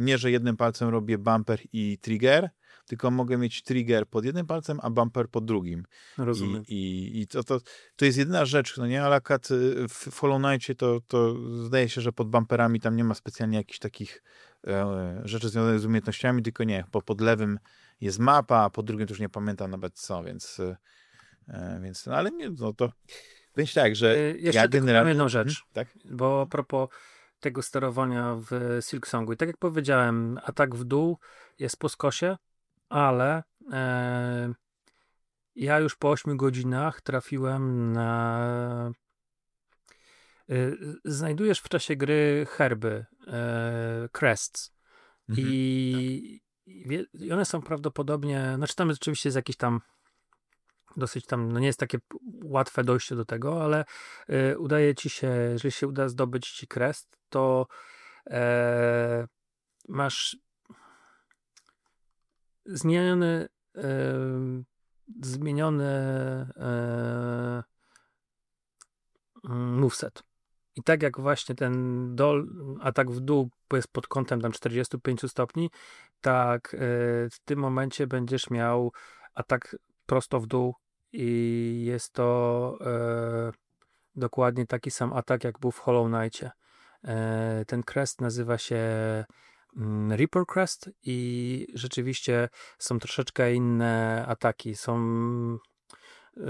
nie że jednym palcem robię bumper i trigger, tylko mogę mieć trigger pod jednym palcem, a bumper pod drugim. Rozumiem. I, i, i to, to, to jest jedyna rzecz, no nie, ale e, w Hollow Knightie to, to zdaje się, że pod bumperami tam nie ma specjalnie jakichś takich e, rzeczy związanych z umiejętnościami, tylko nie, bo pod lewym jest mapa, a pod drugim to już nie pamiętam nawet co, więc E, więc, no, ale nie, no to więc tak, że e, Jeszcze ja generalnie... jedną rzecz, hmm, tak? bo a propos tego sterowania w Silksongu i tak jak powiedziałem, atak w dół jest po skosie, ale e, ja już po 8 godzinach trafiłem na e, znajdujesz w czasie gry herby, e, crests mhm. i, i one są prawdopodobnie, znaczy tam oczywiście jest jakiś tam dosyć tam, no nie jest takie łatwe dojście do tego, ale y, udaje ci się, jeżeli się uda zdobyć ci crest, to e, masz zmieniony e, zmieniony e, mm, moveset. I tak jak właśnie ten dol, atak w dół jest pod kątem tam 45 stopni, tak e, w tym momencie będziesz miał atak prosto w dół i jest to e, dokładnie taki sam atak, jak był w Hollow Knightie. E, ten crest nazywa się Reaper Crest i rzeczywiście są troszeczkę inne ataki. Są e,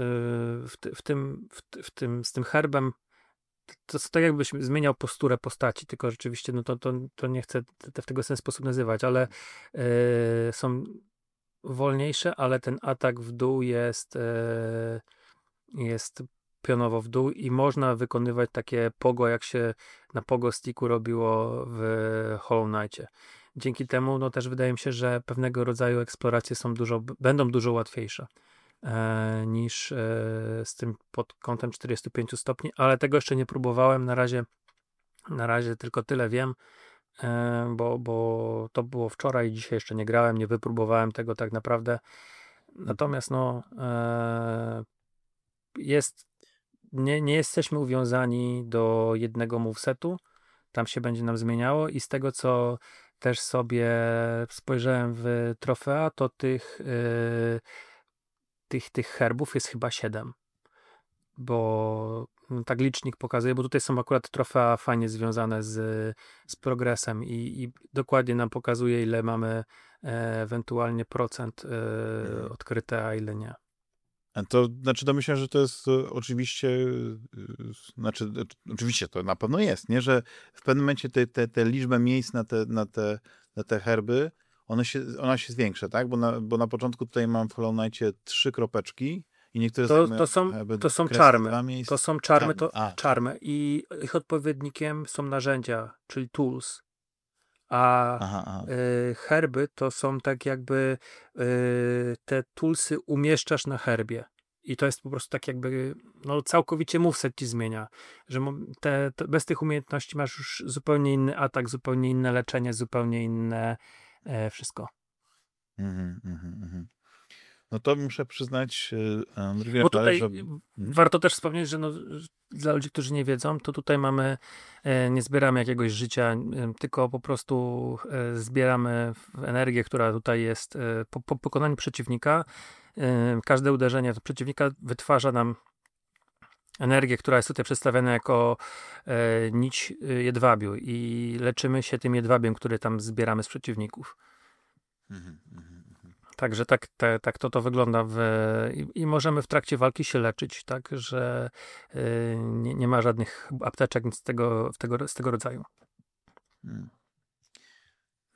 w, w, tym, w, w, tym, z tym herbem to jest tak jakbyś zmieniał posturę postaci, tylko rzeczywiście no to, to, to nie chcę w tego ten sposób nazywać, ale yy, są wolniejsze, ale ten atak w dół jest, e, jest pionowo w dół i można wykonywać takie pogo, jak się na pogo sticku robiło w Hollow Knightie. Dzięki temu no też wydaje mi się, że pewnego rodzaju eksploracje są dużo, będą dużo łatwiejsze e, niż e, z tym pod kątem 45 stopni, ale tego jeszcze nie próbowałem. Na razie, na razie tylko tyle wiem, e, bo, bo to było wczoraj i dzisiaj jeszcze nie grałem, nie wypróbowałem tego tak naprawdę. Natomiast no e, jest nie, nie jesteśmy uwiązani do jednego movesetu, tam się będzie nam zmieniało i z tego co też sobie spojrzałem w trofea, to tych, yy, tych, tych herbów jest chyba 7. Bo no, tak licznik pokazuje, bo tutaj są akurat trofea fajnie związane z, z progresem i, i dokładnie nam pokazuje, ile mamy e, ewentualnie procent e, odkryte, a ile nie. To znaczy, domyślam, że to jest e, oczywiście, e, znaczy, oczywiście to na pewno jest, nie? Że w pewnym momencie te, te, te liczba miejsc na te, na te, na te herby, one się, ona się zwiększa, tak? Bo na, bo na początku tutaj mam w Hollow Knightie trzy kropeczki i niektóre to, to są, to są czarmy. To są czarmy, to A. czarmy i ich odpowiednikiem są narzędzia, czyli tools. A aha, aha. Y, herby to są tak jakby y, te toolsy umieszczasz na herbie. I to jest po prostu tak jakby, no całkowicie moveset ci zmienia, że te, te, bez tych umiejętności masz już zupełnie inny atak, zupełnie inne leczenie, zupełnie inne e, wszystko. -hmm, mm -hmm. No to muszę przyznać, drugie Bo tutaj że... Mhm. warto też wspomnieć, że no, dla ludzi, którzy nie wiedzą, to tutaj mamy, e, nie zbieramy jakiegoś życia, tylko po prostu e, zbieramy energię, która tutaj jest po, po pokonaniu przeciwnika. Każde uderzenie przeciwnika wytwarza nam energię, która jest tutaj przedstawiana jako nić jedwabiu i leczymy się tym jedwabiem, który tam zbieramy z przeciwników. Mhm, mhm. Także tak, te, tak to, to wygląda w, i, i, możemy w trakcie walki się leczyć, tak, że y, nie, nie, ma żadnych apteczek nic z tego, tego, z tego rodzaju. Hmm.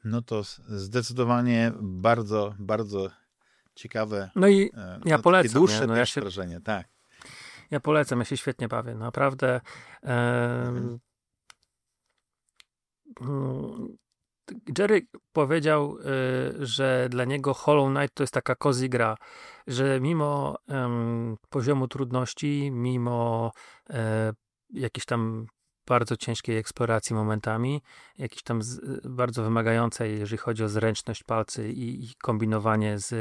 No to zdecydowanie bardzo, bardzo ciekawe. No i e, ja no, polecam. Dłuższe no, ja się, wrażenie, tak. Ja polecam, ja się świetnie bawię. Naprawdę. Mhm. Jerry powiedział, y, że dla niego Hollow Knight to jest taka cozy gra, że mimo um, poziomu trudności, mimo um, jakiejś tam bardzo ciężkiej eksploracji momentami, jakiejś tam z, bardzo wymagającej, jeżeli chodzi o zręczność palcy i, i kombinowanie z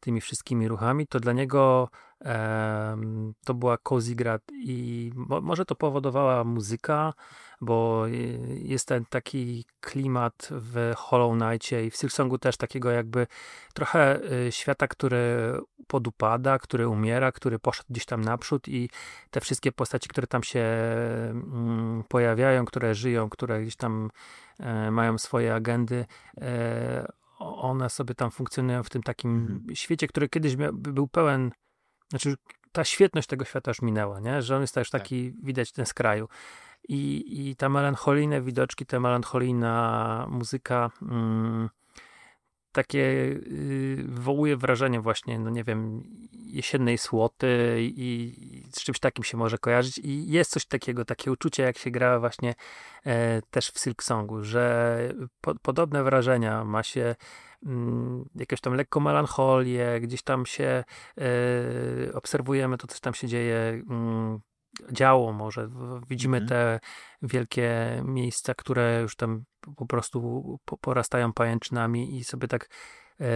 tymi wszystkimi ruchami, to dla niego to była cozy gra i mo, może to powodowała muzyka, bo jest ten taki klimat w Hollow Knightie i w Silksongu też takiego jakby trochę y, świata, który podupada, który umiera, który poszedł gdzieś tam naprzód i te wszystkie postaci, które tam się mm, pojawiają, które żyją, które gdzieś tam e, mają swoje agendy, e, one sobie tam funkcjonują w tym takim mhm. świecie, który kiedyś był pełen znaczy, ta świetność tego świata już minęła, nie? że on jest też tak. taki, tak. widać ten skraju. I, I ta melancholijne widoczki, ta melancholijna muzyka mm, takie y, wywołuje wrażenie właśnie, no nie wiem, jesiennej słoty i, i, z czymś takim się może kojarzyć i jest coś takiego, takie uczucie, jak się gra właśnie e, też w Silk Songu, że po, podobne wrażenia ma się jakąś tam lekką melancholię, gdzieś tam się e, obserwujemy to, co tam się dzieje mm, działo może. Widzimy mhm. te wielkie miejsca, które już tam po prostu porastają pajęczynami i sobie tak e,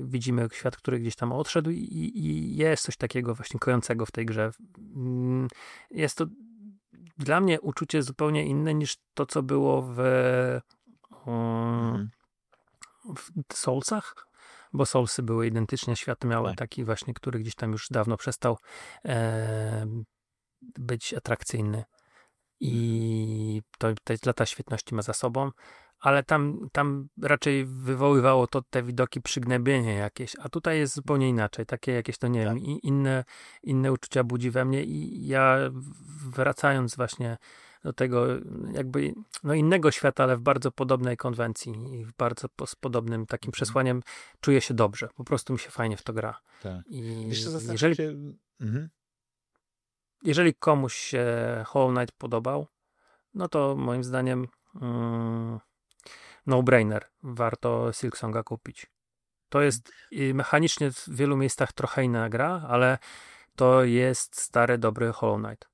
widzimy świat, który gdzieś tam odszedł i, i, jest coś takiego właśnie kojącego w tej grze. Mm, jest to dla mnie uczucie zupełnie inne niż to, co było w, mhm. W Soulsach, bo Soulsy były identycznie, świat miały tak. taki właśnie, który gdzieś tam już dawno przestał e, być atrakcyjny. I to te lata świetności ma za sobą, ale tam, tam raczej wywoływało to te widoki przygnębienie jakieś, a tutaj jest zupełnie inaczej, takie jakieś to nie tak. wiem, inne, inne uczucia budzi we mnie i ja wracając właśnie do tego jakby no innego świata, ale w bardzo podobnej konwencji i w bardzo z podobnym takim mhm. przesłaniem czuję się dobrze, po prostu mi się fajnie w to gra. Tak. I Jeszcze jeżeli... Się... Mhm. jeżeli komuś się Hollow Knight podobał, no to moim zdaniem mm, no-brainer. Warto Silksonga kupić. To jest mechanicznie w wielu miejscach trochę inna gra, ale to jest stary, dobry Hollow Knight.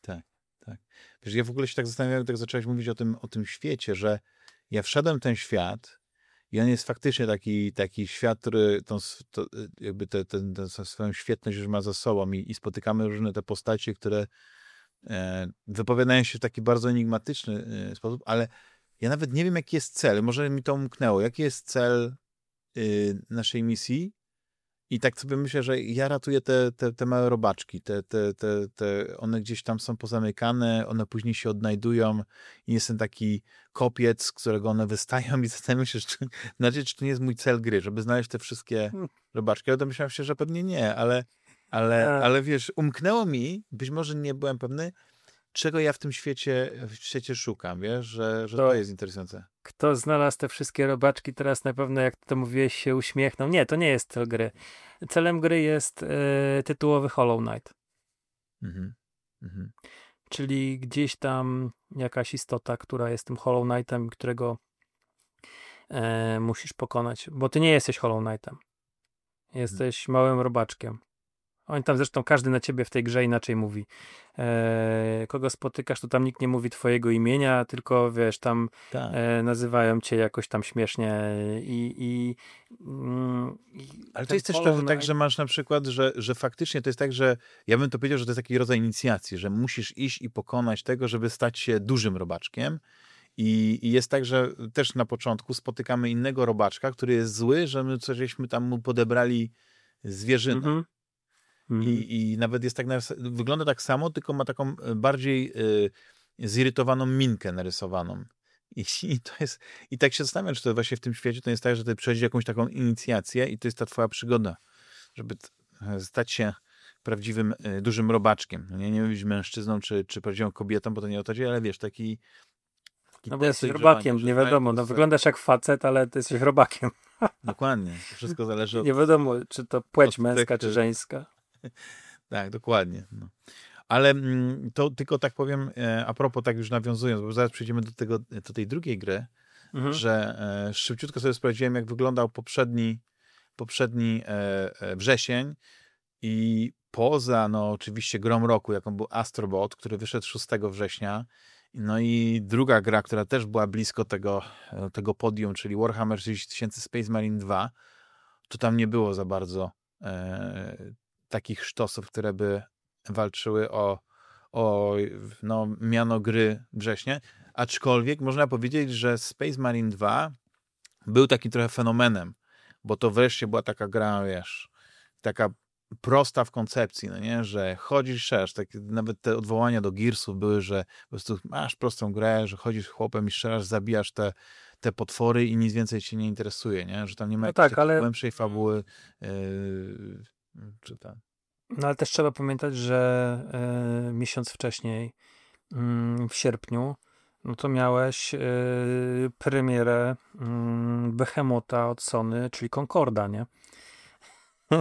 Tak, tak. Wiesz, ja w ogóle się tak zastanawiałem, tak zacząłeś mówić o tym, o tym świecie, że ja wszedłem w ten świat i on jest faktycznie taki, taki świat, który tą, to, jakby tę te, te, te, swoją świetność już ma za sobą i, i spotykamy różne te postacie, które e, wypowiadają się w taki bardzo enigmatyczny e, sposób, ale ja nawet nie wiem, jaki jest cel. Może mi to umknęło. Jaki jest cel y, naszej misji? I tak sobie myślę, że ja ratuję te, te, te małe robaczki. Te, te, te, te, one gdzieś tam są pozamykane, one później się odnajdują i jest ten taki kopiec, z którego one wystają i zastanawiam się, czy, znaczy, czy to nie jest mój cel gry, żeby znaleźć te wszystkie hmm. robaczki. Ale domyślałem się, że pewnie nie, ale, ale, ale wiesz, umknęło mi, być może nie byłem pewny, czego ja w tym świecie, w świecie szukam, wiesz, że, że to, to jest interesujące. Kto znalazł te wszystkie robaczki, teraz na pewno, jak to mówiłeś, się uśmiechnął. Nie, to nie jest cel gry. Celem gry jest e, tytułowy Hollow Knight. Mhm. Mhm. Czyli gdzieś tam jakaś istota, która jest tym Hollow Knightem, którego e, musisz pokonać, bo ty nie jesteś Hollow Knightem. Jesteś małym robaczkiem. On tam zresztą każdy na ciebie w tej grze inaczej mówi. E, kogo spotykasz, to tam nikt nie mówi twojego imienia, tylko wiesz, tam tak. e, nazywają cię jakoś tam śmiesznie i. i, mm, i Ale to jest też tak, że masz na przykład, że, że faktycznie to jest tak, że ja bym to powiedział, że to jest taki rodzaj inicjacji, że musisz iść i pokonać tego, żeby stać się dużym robaczkiem. I, I, jest tak, że też na początku spotykamy innego robaczka, który jest zły, że my cośmy tam mu podebrali zwierzynę. Mhm. Mhm. I, I nawet jest tak, wygląda tak samo, tylko ma taką e, bardziej y, zirytowaną minkę narysowaną. I, I, to jest, I tak się zastanawiam, czy to właśnie w tym świecie to jest tak, że ty przechodzisz jakąś taką inicjację i to jest ta twoja przygoda, żeby e, stać się prawdziwym, y, dużym robaczkiem. No nie, nie być mężczyzną, czy, czy prawdziwą kobietą, bo to nie o to chodzi, ale wiesz, taki... no bo jesteś robakiem, nie wiadomo, no wyglądasz jak facet, ale ty jesteś robakiem. Dokładnie, to wszystko zależy od... Nie wiadomo, czy to płeć męska, czy żeńska. tak, dokładnie. No. Ale mm, to tylko tak powiem, e, a propos, tak już nawiązując, bo zaraz przejdziemy do, tego, do tej drugiej gry, mhm. że e, szybciutko sobie sprawdziłem, jak wyglądał poprzedni, poprzedni e, wrzesień i poza, no oczywiście grom roku, jaką był Astrobot, który wyszedł 6 września, no i druga gra, która też była blisko tego, tego podium, czyli Warhammer 6000 Space Marine 2, to tam nie było za bardzo takich sztosów, które by walczyły o, o no, miano gry wrześnie. Aczkolwiek można powiedzieć, że Space Marine 2 był taki trochę fenomenem, bo to wreszcie była taka gra, wiesz, taka prosta w koncepcji, no nie, że chodzisz, strzelasz, tak, nawet te odwołania do Gearsów były, że po prostu masz prostą grę, że chodzisz chłopem i strzelasz, zabijasz te, te potwory i nic więcej cię nie interesuje, nie, że tam nie ma no tak, ale... głębszej fabuły, yy, czy tam. No ale też trzeba pamiętać, że y, miesiąc wcześniej, y, w sierpniu, no to miałeś y, premierę y, Behemota od Sony, czyli Concorda, nie?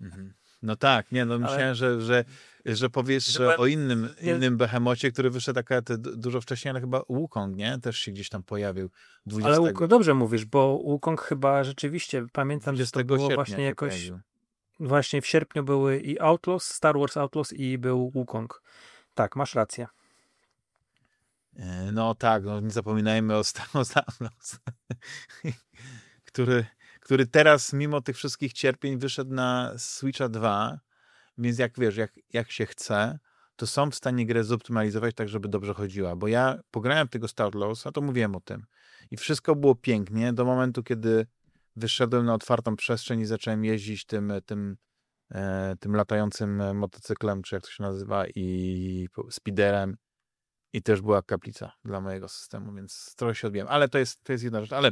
Mhm. No tak, nie, no myślałem, ale... że, że, że powiesz że o innym, innym Behemocie, który wyszedł taka, dużo wcześniej, ale chyba Wukong, nie? Też się gdzieś tam pojawił. 20... Ale Wukong, dobrze mówisz, bo Wukong chyba rzeczywiście, pamiętam, że to było właśnie jakoś... Pojawił właśnie w sierpniu były i Outlaws, Star Wars Outlaws i był Wukong. Tak, masz rację. E, no tak, no nie zapominajmy o Star Wars Outlaws, który, który teraz mimo tych wszystkich cierpień wyszedł na Switcha 2, więc jak wiesz, jak, jak się chce, to są w stanie grę zoptymalizować tak, żeby dobrze chodziła, bo ja pograłem tego Star Wars, a to mówiłem o tym i wszystko było pięknie do momentu, kiedy wyszedłem na otwartą przestrzeń i zacząłem jeździć tym, tym, e, tym latającym motocyklem, czy jak to się nazywa, i speederem. I też była kaplica dla mojego systemu, więc trochę się odbiłem. Ale to jest, to jest jedna rzecz. Ale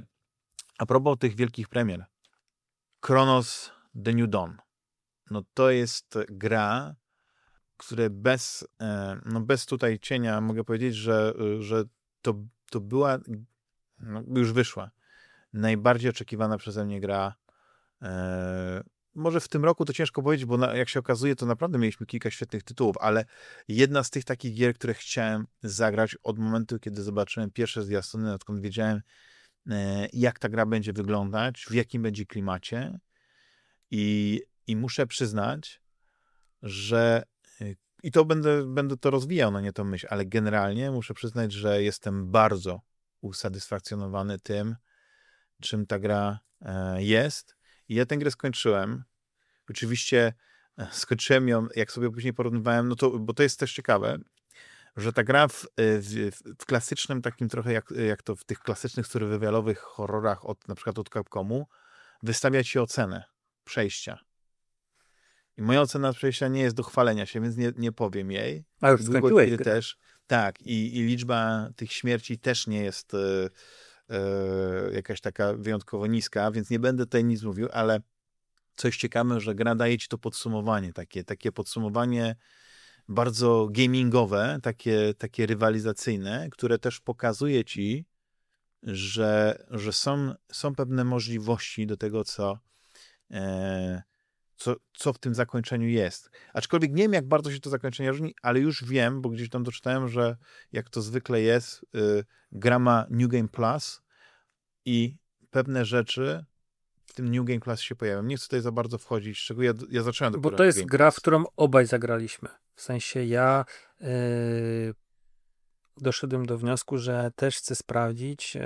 a propos tych wielkich premier. Kronos The New Dawn. No to jest gra, które bez, e, no bez tutaj cienia mogę powiedzieć, że, że to, to była, no już wyszła najbardziej oczekiwana przeze mnie gra e, może w tym roku to ciężko powiedzieć, bo jak się okazuje, to naprawdę mieliśmy kilka świetnych tytułów, ale jedna z tych takich gier, które chciałem zagrać od momentu, kiedy zobaczyłem pierwsze zwiastuny, odkąd wiedziałem, e, jak ta gra będzie wyglądać, w jakim będzie klimacie i, i muszę przyznać, że e, i to będę, będę to rozwijał, no nie tą myśl, ale generalnie muszę przyznać, że jestem bardzo usatysfakcjonowany tym, czym ta gra e, jest. I ja tę grę skończyłem. Oczywiście e, skończyłem ją, jak sobie później porównywałem, no to, bo to jest też ciekawe, że ta gra w, e, w, w klasycznym takim trochę, jak, jak to w tych klasycznych survivalowych horrorach od na przykład od Capcomu, wystawia ci ocenę przejścia. I moja ocena przejścia nie jest do chwalenia się, więc nie, nie powiem jej. A już skończyłeś też. Tak, i, i liczba tych śmierci też nie jest e, jakaś taka wyjątkowo niska, więc nie będę tutaj nic mówił, ale coś ciekawe, że gra daje ci to podsumowanie, takie, takie podsumowanie bardzo gamingowe, takie, takie rywalizacyjne, które też pokazuje ci, że, że są, są pewne możliwości do tego, co, e, co, co w tym zakończeniu jest. Aczkolwiek nie wiem, jak bardzo się to zakończenie różni, ale już wiem, bo gdzieś tam doczytałem, że jak to zwykle jest, y, gra ma New Game Plus i pewne rzeczy w tym New Game Plus się pojawią. Nie chcę tutaj za bardzo wchodzić, czego ja, ja zacząłem Bo to jest gra, w którą obaj zagraliśmy. W sensie ja yy, doszedłem do wniosku, że też chcę sprawdzić yy,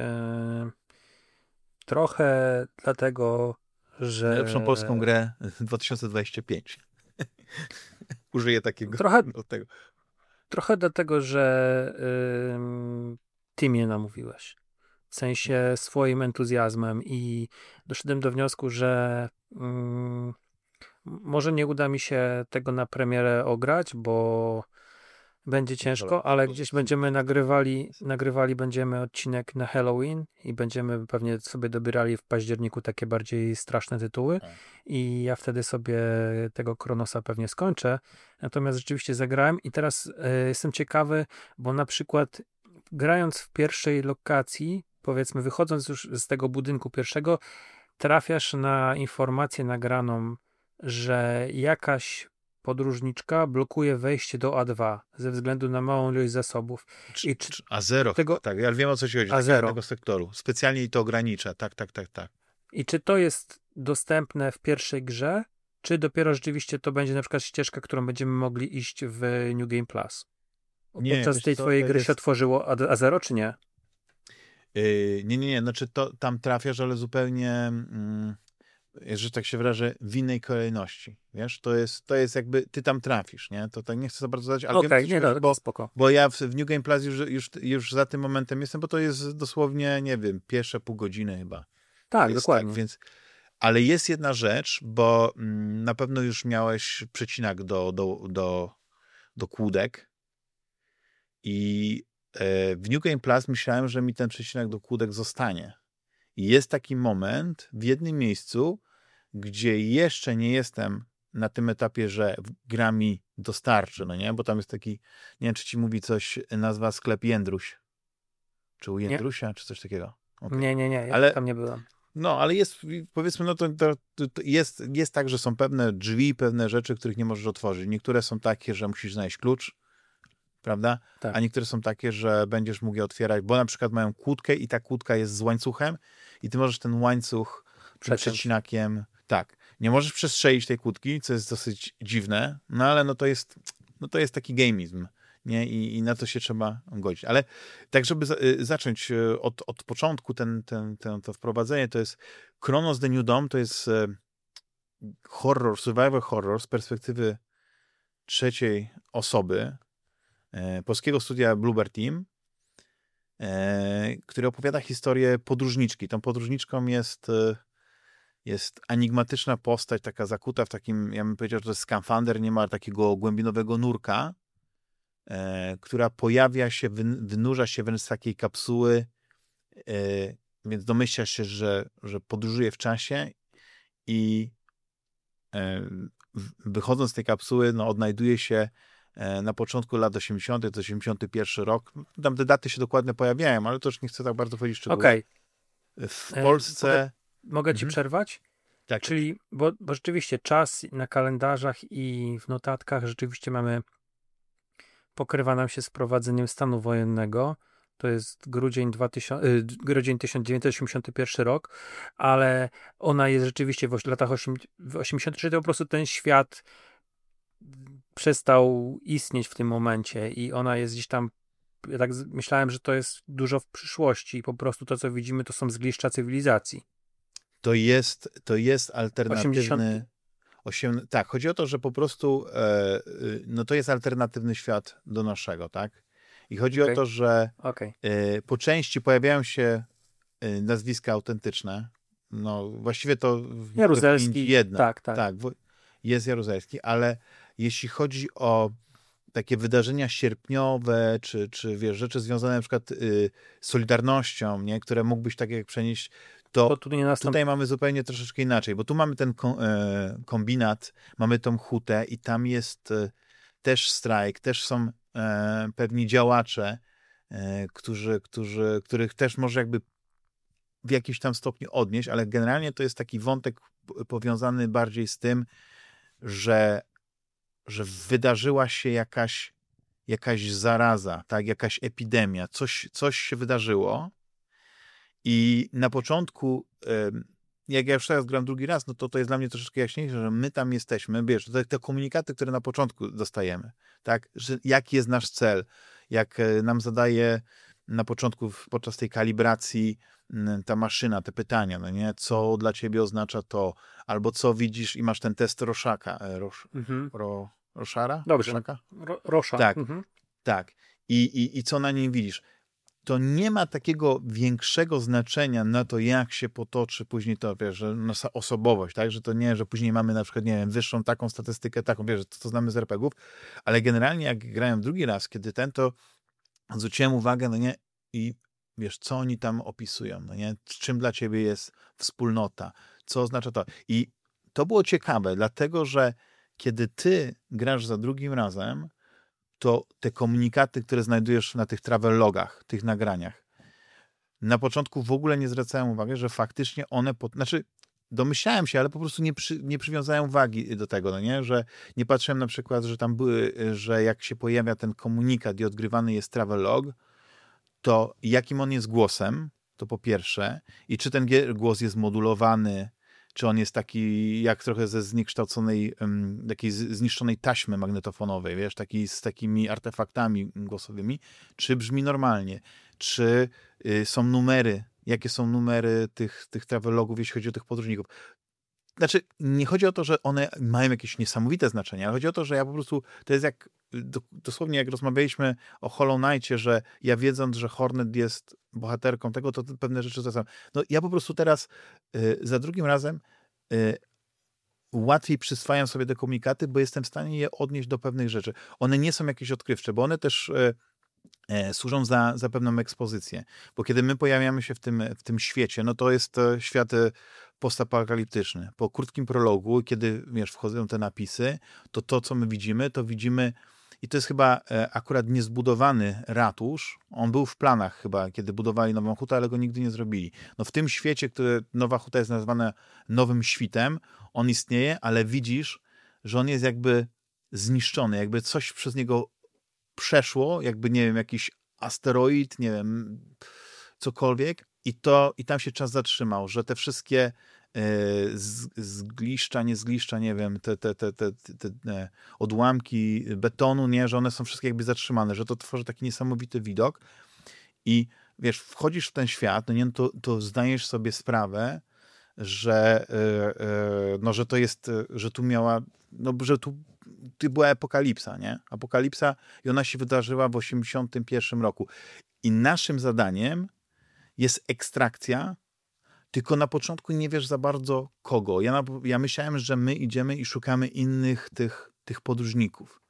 trochę dlatego że... Najlepszą polską grę 2025. Użyję takiego. Trochę, do tego. trochę dlatego, że yy, ty mnie namówiłeś. W sensie swoim entuzjazmem i doszedłem do wniosku, że yy, może nie uda mi się tego na premierę ograć, bo będzie ciężko, ale gdzieś będziemy nagrywali, nagrywali będziemy odcinek na Halloween i będziemy pewnie sobie dobierali w październiku takie bardziej straszne tytuły tak. i ja wtedy sobie tego Kronosa pewnie skończę. Natomiast rzeczywiście zagrałem i teraz y, jestem ciekawy, bo na przykład grając w pierwszej lokacji, powiedzmy wychodząc już z tego budynku pierwszego, trafiasz na informację nagraną, że jakaś podróżniczka blokuje wejście do A2 ze względu na małą ilość zasobów. I czy, A0, tego, tak, ja wiem o co ci chodzi. A0. Tego sektoru. Specjalnie to ogranicza, tak, tak, tak, tak. I czy to jest dostępne w pierwszej grze, czy dopiero rzeczywiście to będzie na przykład ścieżka, którą będziemy mogli iść w New Game Plus? Nie, Podczas tej twojej gry jest... się otworzyło A0, czy nie? Yy, nie, nie, nie, znaczy to tam trafiasz, ale zupełnie... Mm że tak się wyrażę, w innej kolejności. Wiesz, to jest, to jest jakby, ty tam trafisz, nie? To tak nie chcę za bardzo zadać, ale okay, nie, no, bo, spoko. bo ja w, w, New Game Plus już, już, już za tym momentem jestem, bo to jest dosłownie, nie wiem, pierwsze pół godziny chyba. Tak, dokładnie. Tak, więc, ale jest jedna rzecz, bo mm, na pewno już miałeś przecinak do, do, do, do kłódek i e, w New Game Plus myślałem, że mi ten przecinak do kłódek zostanie. Jest taki moment w jednym miejscu, gdzie jeszcze nie jestem na tym etapie, że gra mi dostarczy, no nie? Bo tam jest taki, nie wiem, czy ci mówi coś nazwa sklep Jędruś. Czy u Jędrusia, nie. czy coś takiego? Okay. Nie, nie, nie, ja ale, tam nie byłem. No, ale jest, powiedzmy, no to, to, to, jest, jest tak, że są pewne drzwi, pewne rzeczy, których nie możesz otworzyć. Niektóre są takie, że musisz znaleźć klucz, prawda? Tak. A niektóre są takie, że będziesz mógł je otwierać, bo na przykład mają kłódkę i ta kłódka jest z łańcuchem i ty możesz ten łańcuch przed przecinakiem tak, nie możesz przestrzelić tej kłódki, co jest dosyć dziwne, no ale no to jest, no to jest taki gamizm, nie? I, I, na to się trzeba godzić. Ale tak, żeby za, y, zacząć y, od, od początku ten, ten, ten, to wprowadzenie, to jest Chronos The New Dawn, to jest y, horror, survival horror z perspektywy trzeciej osoby polskiego studia Bluebird Team, który opowiada historię podróżniczki. Tą podróżniczką jest jest enigmatyczna postać, taka zakuta w takim, ja bym powiedział, że to jest skamfander, nie ma takiego głębinowego nurka, e, która pojawia się, wynurza się wręcz z takiej kapsuły, e, więc domyśla się, że, że podróżuje w czasie i e, wychodząc z tej kapsuły, no, odnajduje się e, na początku lat 80., to 81 rok. Tam te daty się dokładnie pojawiają, ale to już nie chcę tak bardzo powiedzieć szczegółów. Okej. Okay. W Polsce Mogę ci mhm. przerwać? Tak. Czyli, bo, bo rzeczywiście czas na kalendarzach i w notatkach rzeczywiście mamy, pokrywa nam się z prowadzeniem stanu wojennego. To jest grudzień, 2000, y, grudzień 1981 rok, ale ona jest rzeczywiście w latach 83 to po prostu ten świat przestał istnieć w tym momencie i ona jest gdzieś tam ja tak myślałem, że to jest dużo w przyszłości i po prostu to, co widzimy, to są zgliszcza cywilizacji. To jest, to jest alternatywny... 80... Osiem... Tak, chodzi o to, że po prostu e, y, no to jest alternatywny świat do naszego, tak? I chodzi okay. o to, że okay. e, po części pojawiają się e, nazwiska autentyczne. No, właściwie to Jaruzelski. Jedna. Tak, tak. tak jest Jaruzelski, ale jeśli chodzi o takie wydarzenia sierpniowe, czy, czy wiesz, rzeczy związane na przykład y, z Solidarnością, nie? które mógłbyś tak jak przenieść, to, to tutaj, nastąp... tutaj, mamy zupełnie troszeczkę inaczej, bo tu mamy ten e, kombinat, mamy tą hutę i tam jest e, też strajk, też są e, pewni działacze, którzy, którzy, których też może jakby w jakimś tam stopniu odnieść, ale generalnie to jest taki wątek powiązany bardziej z tym, że że wydarzyła się jakaś, jakaś zaraza, tak, jakaś epidemia, coś, coś się wydarzyło i na początku, jak ja już teraz gram drugi raz, no to to jest dla mnie troszeczkę jaśniejsze, że my tam jesteśmy, wiesz, te, te komunikaty, które na początku dostajemy, tak, że jaki jest nasz cel, jak e, nam zadaje na początku, podczas tej kalibracji ta maszyna, te pytania, no nie, co dla ciebie oznacza to, albo co widzisz i masz ten test Roszaka, e, Rosz, mhm. ro, Roszara? Dobrze. Roszaka? Ro, Rosza. Tak, mhm. tak. I, i, I co na nim widzisz? To nie ma takiego większego znaczenia na to, jak się potoczy później to, wiesz, że nasza osobowość, tak? Że to nie, że później mamy na przykład, nie wiem, wyższą taką statystykę, taką, wiesz, to, to znamy z RPGów, ale generalnie jak grałem drugi raz, kiedy ten, to zwróciłem uwagę, no nie, i wiesz, co oni tam opisują, no nie, czym dla ciebie jest wspólnota, co oznacza to. I to było ciekawe, dlatego, że kiedy ty grasz za drugim razem, to te komunikaty, które znajdujesz na tych travel logach, tych nagraniach, na początku w ogóle nie zwracałem uwagi, że faktycznie one, znaczy domyślałem się, ale po prostu nie, przy, nie przywiązałem wagi do tego, no nie? że nie patrzyłem na przykład, że tam były, że jak się pojawia ten komunikat i odgrywany jest travel log, to jakim on jest głosem, to po pierwsze, i czy ten głos jest modulowany czy on jest taki jak trochę ze zniekształconej, takiej zniszczonej taśmy magnetofonowej, wiesz, taki z takimi artefaktami głosowymi, czy brzmi normalnie, czy y, są numery, jakie są numery tych, tych travelogów, jeśli chodzi o tych podróżników. Znaczy, nie chodzi o to, że one mają jakieś niesamowite znaczenie, ale chodzi o to, że ja po prostu, to jest jak, dosłownie jak rozmawialiśmy o Hollow Knightie, że ja wiedząc, że Hornet jest bohaterką tego, to pewne rzeczy zwracam. No ja po prostu teraz y, za drugim razem y, łatwiej przyswajam sobie te komunikaty, bo jestem w stanie je odnieść do pewnych rzeczy. One nie są jakieś odkrywcze, bo one też y, e, służą za, za pewną ekspozycję. Bo kiedy my pojawiamy się w tym, w tym świecie, no to jest świat postapokaliptyczny. Po krótkim prologu, kiedy wiesz, wchodzą te napisy, to to, co my widzimy, to widzimy i to jest chyba e, akurat niezbudowany ratusz. On był w planach chyba, kiedy budowali Nową Hutę, ale go nigdy nie zrobili. No w tym świecie, który Nowa Huta jest nazwana Nowym Świtem, on istnieje, ale widzisz, że on jest jakby zniszczony, jakby coś przez niego przeszło, jakby, nie wiem, jakiś asteroid, nie wiem, cokolwiek i to, i tam się czas zatrzymał, że te wszystkie E, zgliszcza, nie zgliszcza, nie wiem, te, te, te, te, te e, odłamki betonu, nie, że one są wszystkie jakby zatrzymane, że to tworzy taki niesamowity widok i wiesz, wchodzisz w ten świat, no nie, no to, to zdajesz sobie sprawę, że, e, no, że to jest, że tu miała, no, że tu, tu była apokalipsa, nie? Apokalipsa i ona się wydarzyła w 81 roku. I naszym zadaniem jest ekstrakcja tylko na początku nie wiesz za bardzo kogo. Ja, ja myślałem, że my idziemy i szukamy innych tych, tych podróżników.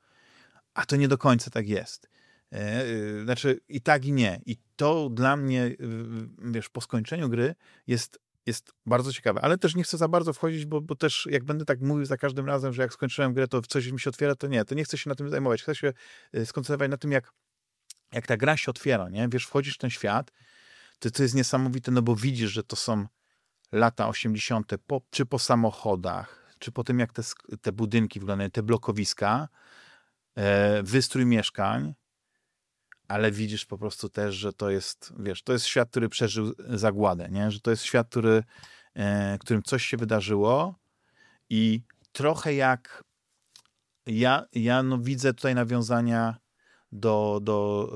A to nie do końca tak jest. E, y, znaczy i tak i nie. I to dla mnie, y, wiesz, po skończeniu gry jest, jest bardzo ciekawe. Ale też nie chcę za bardzo wchodzić, bo, bo też jak będę tak mówił za każdym razem, że jak skończyłem grę, to coś mi się otwiera, to nie. To nie chcę się na tym zajmować. Chcę się y, skoncentrować na tym, jak, jak ta gra się otwiera, nie? Wiesz, wchodzisz w ten świat to, to jest niesamowite, no bo widzisz, że to są lata 80., po, czy po samochodach, czy po tym, jak te, te budynki wyglądają, te blokowiska, e, wystrój mieszkań, ale widzisz po prostu też, że to jest, wiesz, to jest świat, który przeżył zagładę, nie? że to jest świat, który, e, którym coś się wydarzyło i trochę jak ja, ja no widzę tutaj nawiązania do, do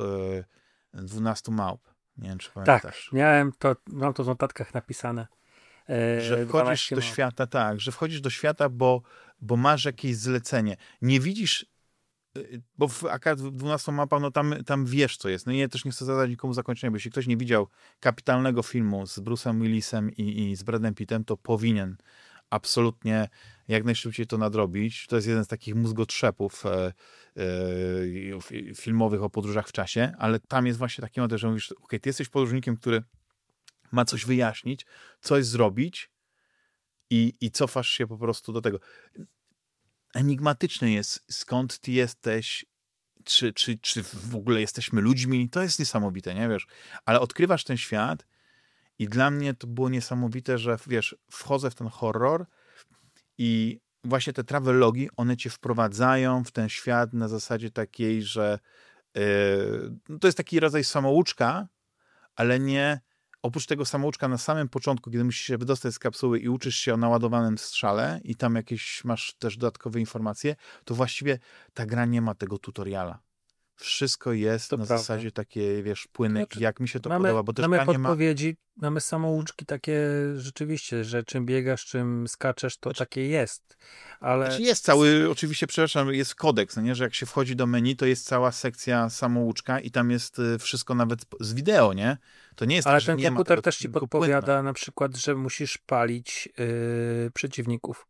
e, 12 małp. Nie wiem, czy pamiętasz. Tak, miałem to, mam to w notatkach napisane. E, że wchodzisz do świata, tak, że wchodzisz do świata, bo, bo masz jakieś zlecenie. Nie widzisz Y, bo w AK 12 mapa, no tam, tam wiesz, co jest. No i ja też nie chcę zadać nikomu zakończenia, bo jeśli ktoś nie widział kapitalnego filmu z Bruce'em Willisem i, i z Bradem Pittem, to powinien absolutnie jak najszybciej to nadrobić. To jest jeden z takich mózgotrzepów e, filmowych o podróżach w czasie, ale tam jest właśnie taki moment, że mówisz, ok, ty jesteś podróżnikiem, który ma coś wyjaśnić, coś zrobić i, i cofasz się po prostu do tego enigmatyczne jest, skąd ty jesteś, czy, czy, czy w ogóle jesteśmy ludźmi. To jest niesamowite, nie wiesz? Ale odkrywasz ten świat i dla mnie to było niesamowite, że wiesz, wchodzę w ten horror i właśnie te travelogi, one cię wprowadzają w ten świat na zasadzie takiej, że yy, to jest taki rodzaj samouczka, ale nie oprócz tego samouczka na samym początku, kiedy musisz się wydostać z kapsuły i uczysz się o naładowanym strzale i tam jakieś masz też dodatkowe informacje, to właściwie ta gra nie ma tego tutoriala. Wszystko jest to na prawda. zasadzie takie, wiesz, płyny, znaczy, jak mi się to mamy, podoba, bo też mamy podpowiedzi, ma... mamy samouczki takie rzeczywiście, że czym biegasz, czym skaczesz, to znaczy, takie jest, ale... Znaczy jest cały, oczywiście, przepraszam, jest kodeks, no nie, że jak się wchodzi do menu, to jest cała sekcja samouczka i tam jest y, wszystko nawet z wideo, nie? To nie jest Ale tak, ten komputer też ci podpowiada na przykład, że musisz palić yy, przeciwników,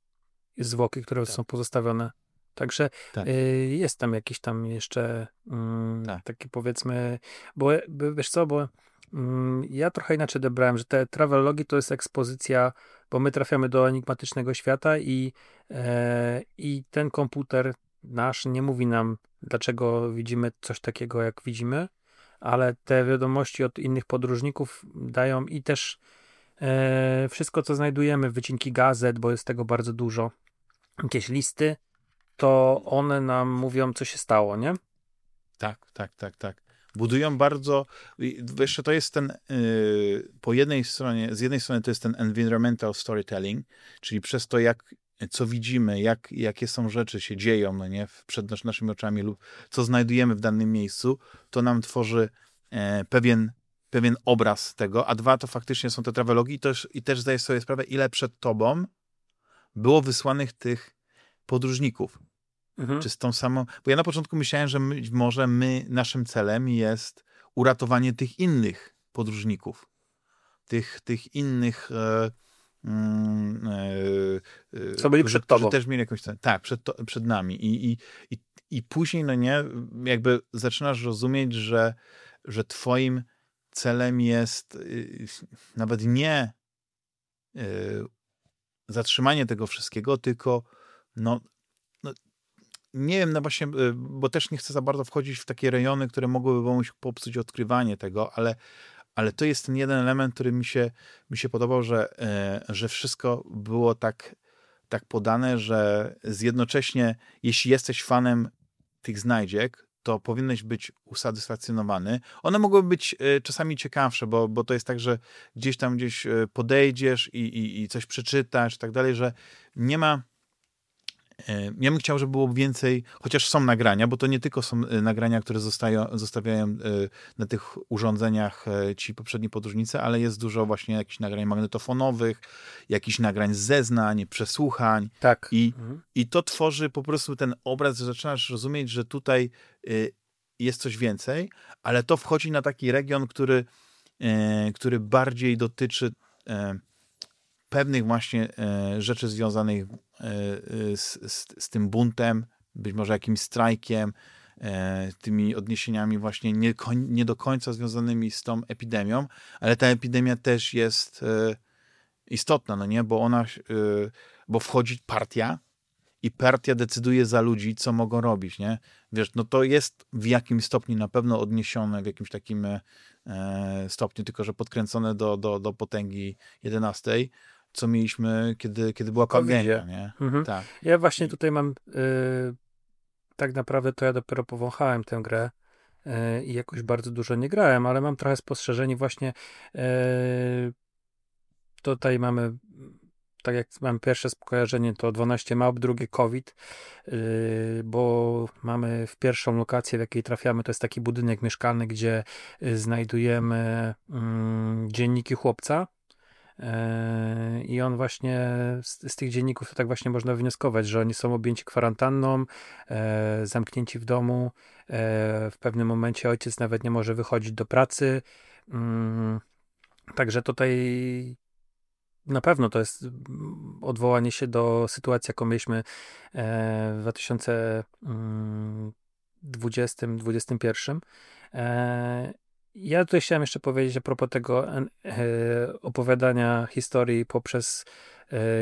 zwłoki, które tak. są pozostawione Także tak. y, jest tam jakiś tam jeszcze mm, tak. taki powiedzmy, bo wiesz co, bo mm, ja trochę inaczej odebrałem, że te travelogi to jest ekspozycja, bo my trafiamy do enigmatycznego świata i, e, i ten komputer nasz nie mówi nam, dlaczego widzimy coś takiego, jak widzimy, ale te wiadomości od innych podróżników dają i też e, wszystko, co znajdujemy, wycinki gazet, bo jest tego bardzo dużo, jakieś listy, to one nam mówią, co się stało, nie? Tak, tak, tak, tak. Budują bardzo, jeszcze to jest ten, yy, po jednej stronie, z jednej strony to jest ten environmental storytelling, czyli przez to, jak, co widzimy, jak, jakie są rzeczy się dzieją, no nie, przed naszymi oczami lub co znajdujemy w danym miejscu, to nam tworzy e, pewien, pewien obraz tego, a dwa to faktycznie są te travelogi i też, i też sobie sprawę, ile przed tobą było wysłanych tych podróżników. Mhm. Czy z tą samą. Bo ja na początku myślałem, że my, może my, naszym celem jest uratowanie tych innych podróżników. Tych, tych innych. E, mm, e, Co byli przed tobą. też mieli jakąś. Tak, przed, to, przed nami. I, i, i, I później, no nie, jakby zaczynasz rozumieć, że, że twoim celem jest y, nawet nie y, zatrzymanie tego wszystkiego, tylko no, nie wiem, no właśnie, y, bo też nie chcę za bardzo wchodzić w takie rejony, które mogłyby komuś popsuć odkrywanie tego, ale, ale to jest ten jeden element, który mi się, mi się podobał, że, e, że wszystko było tak, tak podane, że jednocześnie, jeśli jesteś fanem tych znajdziek, to powinieneś być usatysfakcjonowany. One mogłyby być e, czasami ciekawsze, bo, bo to jest tak, że gdzieś tam gdzieś e, podejdziesz i, i, i coś przeczytasz i tak dalej, że nie ma ja bym chciał, żeby było więcej, chociaż są nagrania, bo to nie tylko są e, nagrania, które zostają, zostawiają e, na tych urządzeniach ci poprzedni podróżnicy, ale jest dużo właśnie jakichś nagrań magnetofonowych, jakichś nagrań zeznań, przesłuchań. Tak. I, mhm. I to tworzy po prostu ten obraz, że zaczynasz rozumieć, że tutaj jest coś więcej, ale to wchodzi na taki region, który, który bardziej dotyczy pewnych właśnie rzeczy związanych E, z, z, z tym buntem, być może jakimś strajkiem, e, tymi odniesieniami właśnie nie, nie, do końca związanymi z tą epidemią, ale ta epidemia też jest e, istotna, no nie, bo ona, bo wchodzi partia i partia decyduje za ludzi, co mogą robić, nie? Wiesz, no to jest w jakimś stopniu na pewno odniesione, w jakimś takim stopniu, tylko że podkręcone do, do, do potęgi 11, co mieliśmy, kiedy, kiedy była pandemia, nie? Mhm. Tak. Ja właśnie tutaj mam y, tak naprawdę to ja dopiero powąchałem tę grę y, i jakoś bardzo dużo nie grałem, ale mam trochę spostrzeżenie właśnie y, tutaj mamy tak jak mam pierwsze skojarzenie, to 12 map, drugie COVID, yy, bo mamy w pierwszą lokację, w jakiej trafiamy, to jest taki budynek mieszkalny, gdzie yy, znajdujemy mm, dzienniki chłopca. Yy, I on właśnie z, z, tych dzienników to tak właśnie można wnioskować, że oni są objęci kwarantanną, zamknięci w domu. w pewnym momencie ojciec nawet nie może wychodzić do pracy. Mm, także tutaj na pewno to jest odwołanie się do sytuacji, jaką mieliśmy e, w 2020-2021. E, ja tutaj chciałem jeszcze powiedzieć a propos tego e, opowiadania historii poprzez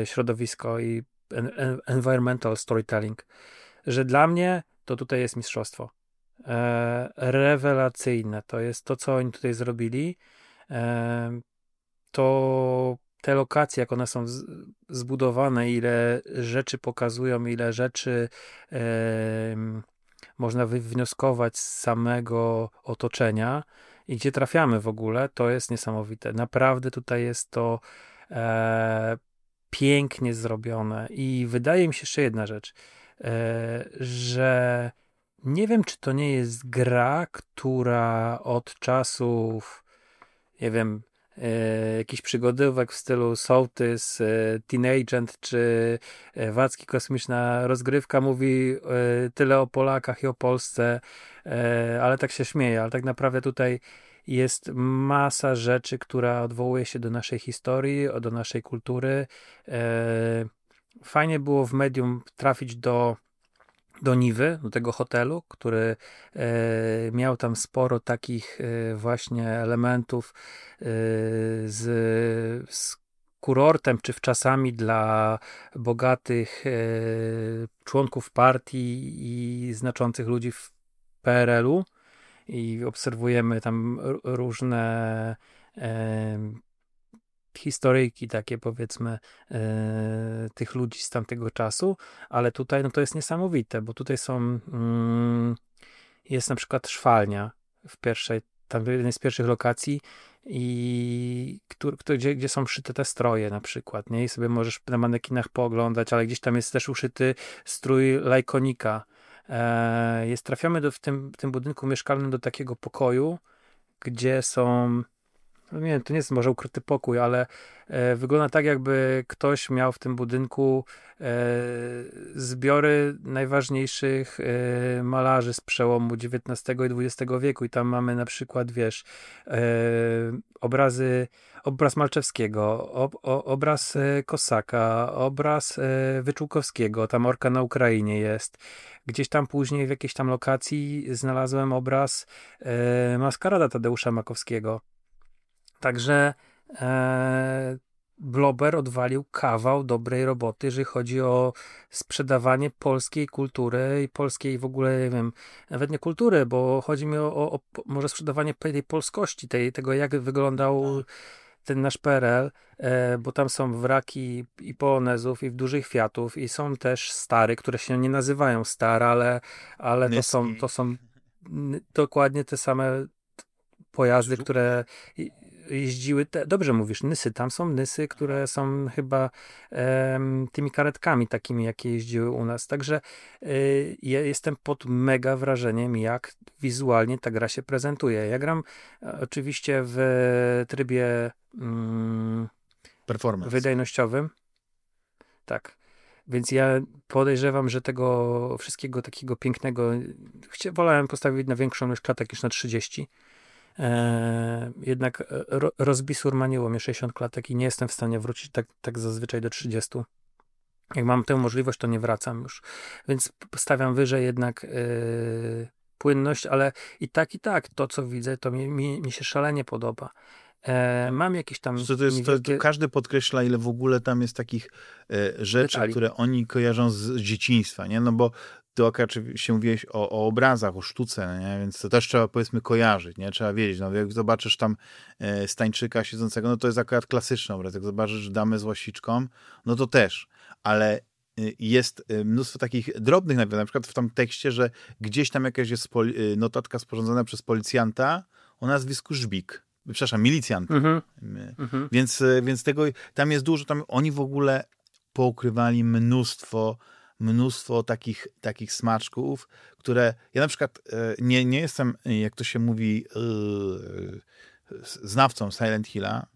środowisko i environmental storytelling, że dla mnie to tutaj jest mistrzostwo. Rewelacyjne to jest to, co oni tutaj zrobili. To te lokacje, jak one są zbudowane, ile rzeczy pokazują, ile rzeczy e, można wywnioskować z samego otoczenia i gdzie trafiamy w ogóle, to jest niesamowite. Naprawdę tutaj jest to e, pięknie zrobione i wydaje mi się jeszcze jedna rzecz, e, że nie wiem, czy to nie jest gra, która od czasów, nie wiem, E, jakiś przygodówek w stylu Sołtys, e, Teenagent czy e, Wacki Kosmiczna Rozgrywka mówi tyle o Polakach i o Polsce, ale tak się śmieje, ale tak naprawdę tutaj jest masa rzeczy, która odwołuje się do naszej historii, do naszej kultury. Fajnie było w medium trafić do do Niwy, do tego hotelu, który e, miał tam sporo takich e, właśnie elementów e, z, z kurortem, czy wczasami dla bogatych członków partii i znaczących ludzi w PRL-u. I obserwujemy tam różne historyjki takie powiedzmy e, tych ludzi z tamtego czasu, ale tutaj no to jest niesamowite, bo tutaj są mm, jest na przykład szwalnia w pierwszej, tam w jednej z pierwszych lokacji i który, gdzie, gdzie są szyte te stroje na przykład, nie? I sobie możesz na manekinach pooglądać, ale gdzieś tam jest też uszyty strój lajkonika. E, jest, trafiamy do, w, tym, w tym budynku mieszkalnym do takiego pokoju, gdzie są no nie to nie jest może ukryty pokój, ale e, wygląda tak, jakby ktoś miał w tym budynku e, zbiory najważniejszych e, malarzy z przełomu XIX i XX wieku i tam mamy na przykład, wiesz, e, obrazy, obraz Malczewskiego, ob, o, obraz e, Kosaka, obraz e, Wyczółkowskiego, tam Orka na Ukrainie jest. Gdzieś tam później w jakiejś tam lokacji znalazłem obraz Maskarada Tadeusza Makowskiego Także e, Blober odwalił kawał dobrej roboty, jeżeli chodzi o sprzedawanie polskiej kultury i polskiej w ogóle, nie wiem, nawet nie kultury, bo chodzi mi o, o, o może sprzedawanie tej polskości, tej, tego jak wyglądał tak. ten nasz PRL, e, bo tam są wraki i polonezów, i dużych Fiatów, i są też stary, które się nie nazywają star, ale, ale to są, to są dokładnie te same pojazdy, które jeździły, te, dobrze mówisz, Nysy, tam są Nysy, które są chyba tymi karetkami takimi, jakie jeździły u nas, także y, ja jestem pod mega wrażeniem, jak wizualnie ta gra się prezentuje. Ja gram e, oczywiście w trybie mm, Performance. wydajnościowym, tak, więc ja podejrzewam, że tego wszystkiego takiego pięknego, wolałem postawić na większą ilość klatek niż na 30, E, jednak e, ro, rozbisur maniło mnie 60 klatek i nie jestem w stanie wrócić tak, tak zazwyczaj do 30. Jak mam tę możliwość, to nie wracam już. Więc stawiam wyżej jednak yy, płynność, ale i tak, i tak to, co widzę, to mi, mi, mi się szalenie podoba. E, mam jakieś tam. To, to jest, to, to każdy podkreśla, ile w ogóle tam jest takich e, rzeczy, Detali. które oni kojarzą z dzieciństwa, nie? No bo ty oczywiście mówiłeś o, o obrazach, o sztuce, nie? więc to też trzeba powiedzmy kojarzyć, nie? trzeba wiedzieć, no jak zobaczysz tam e, Stańczyka siedzącego, no to jest akurat klasyczny obraz, jak zobaczysz damę z łasiczką, no to też, ale y, jest y, mnóstwo takich drobnych nawiązań, na przykład w tym tekście, że gdzieś tam jakaś jest y, notatka sporządzona przez policjanta o nazwisku Żbik, przepraszam, milicjanta. Mhm. Mhm. Więc, więc tego, tam jest dużo, tam oni w ogóle poukrywali mnóstwo mnóstwo takich, takich smaczków, które ja na przykład e, nie, nie jestem, jak to się mówi, e, znawcą Silent Hilla,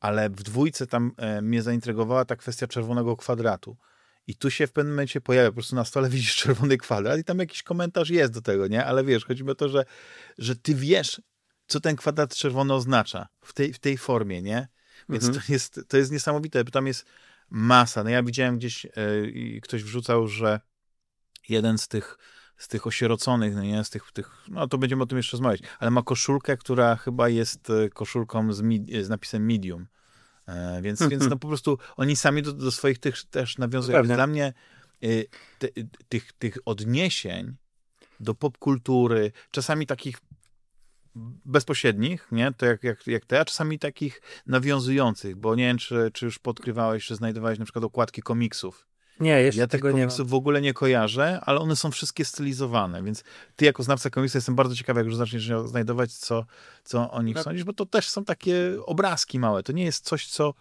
ale w dwójce tam e, mnie zaintrygowała ta kwestia czerwonego kwadratu. I tu się w pewnym momencie pojawia, po prostu na stole widzisz czerwony kwadrat i tam jakiś komentarz jest do tego, nie? Ale wiesz, chodzi mi o to, że, że ty wiesz, co ten kwadrat czerwony oznacza w tej, w tej formie, nie? Więc mhm. to, jest, to jest niesamowite, bo tam jest masa. No ja widziałem gdzieś, yy, ktoś wrzucał, że jeden z tych z tych osieroconych, no nie, z tych, tych, no to będziemy o tym jeszcze rozmawiać, ale ma koszulkę, która chyba jest e, koszulką z, z napisem medium. E, więc, więc no po prostu oni sami do, do swoich tych też nawiązują. Pewnie. Dla mnie y, te, tych, tych odniesień do popkultury, czasami takich bezpośrednich, nie? To jak, jak, jak te, a czasami takich nawiązujących, bo nie wiem, czy, czy już podkrywałeś, czy znajdowałeś na przykład okładki komiksów. Nie, jeszcze ja tego nie mam. w ogóle nie kojarzę, ale one są wszystkie stylizowane, więc ty jako znawca komiksu jestem bardzo ciekawy, jak już zaczniesz znajdować, co, co o nich no. sądzisz, bo to też są takie obrazki małe. To nie jest coś, co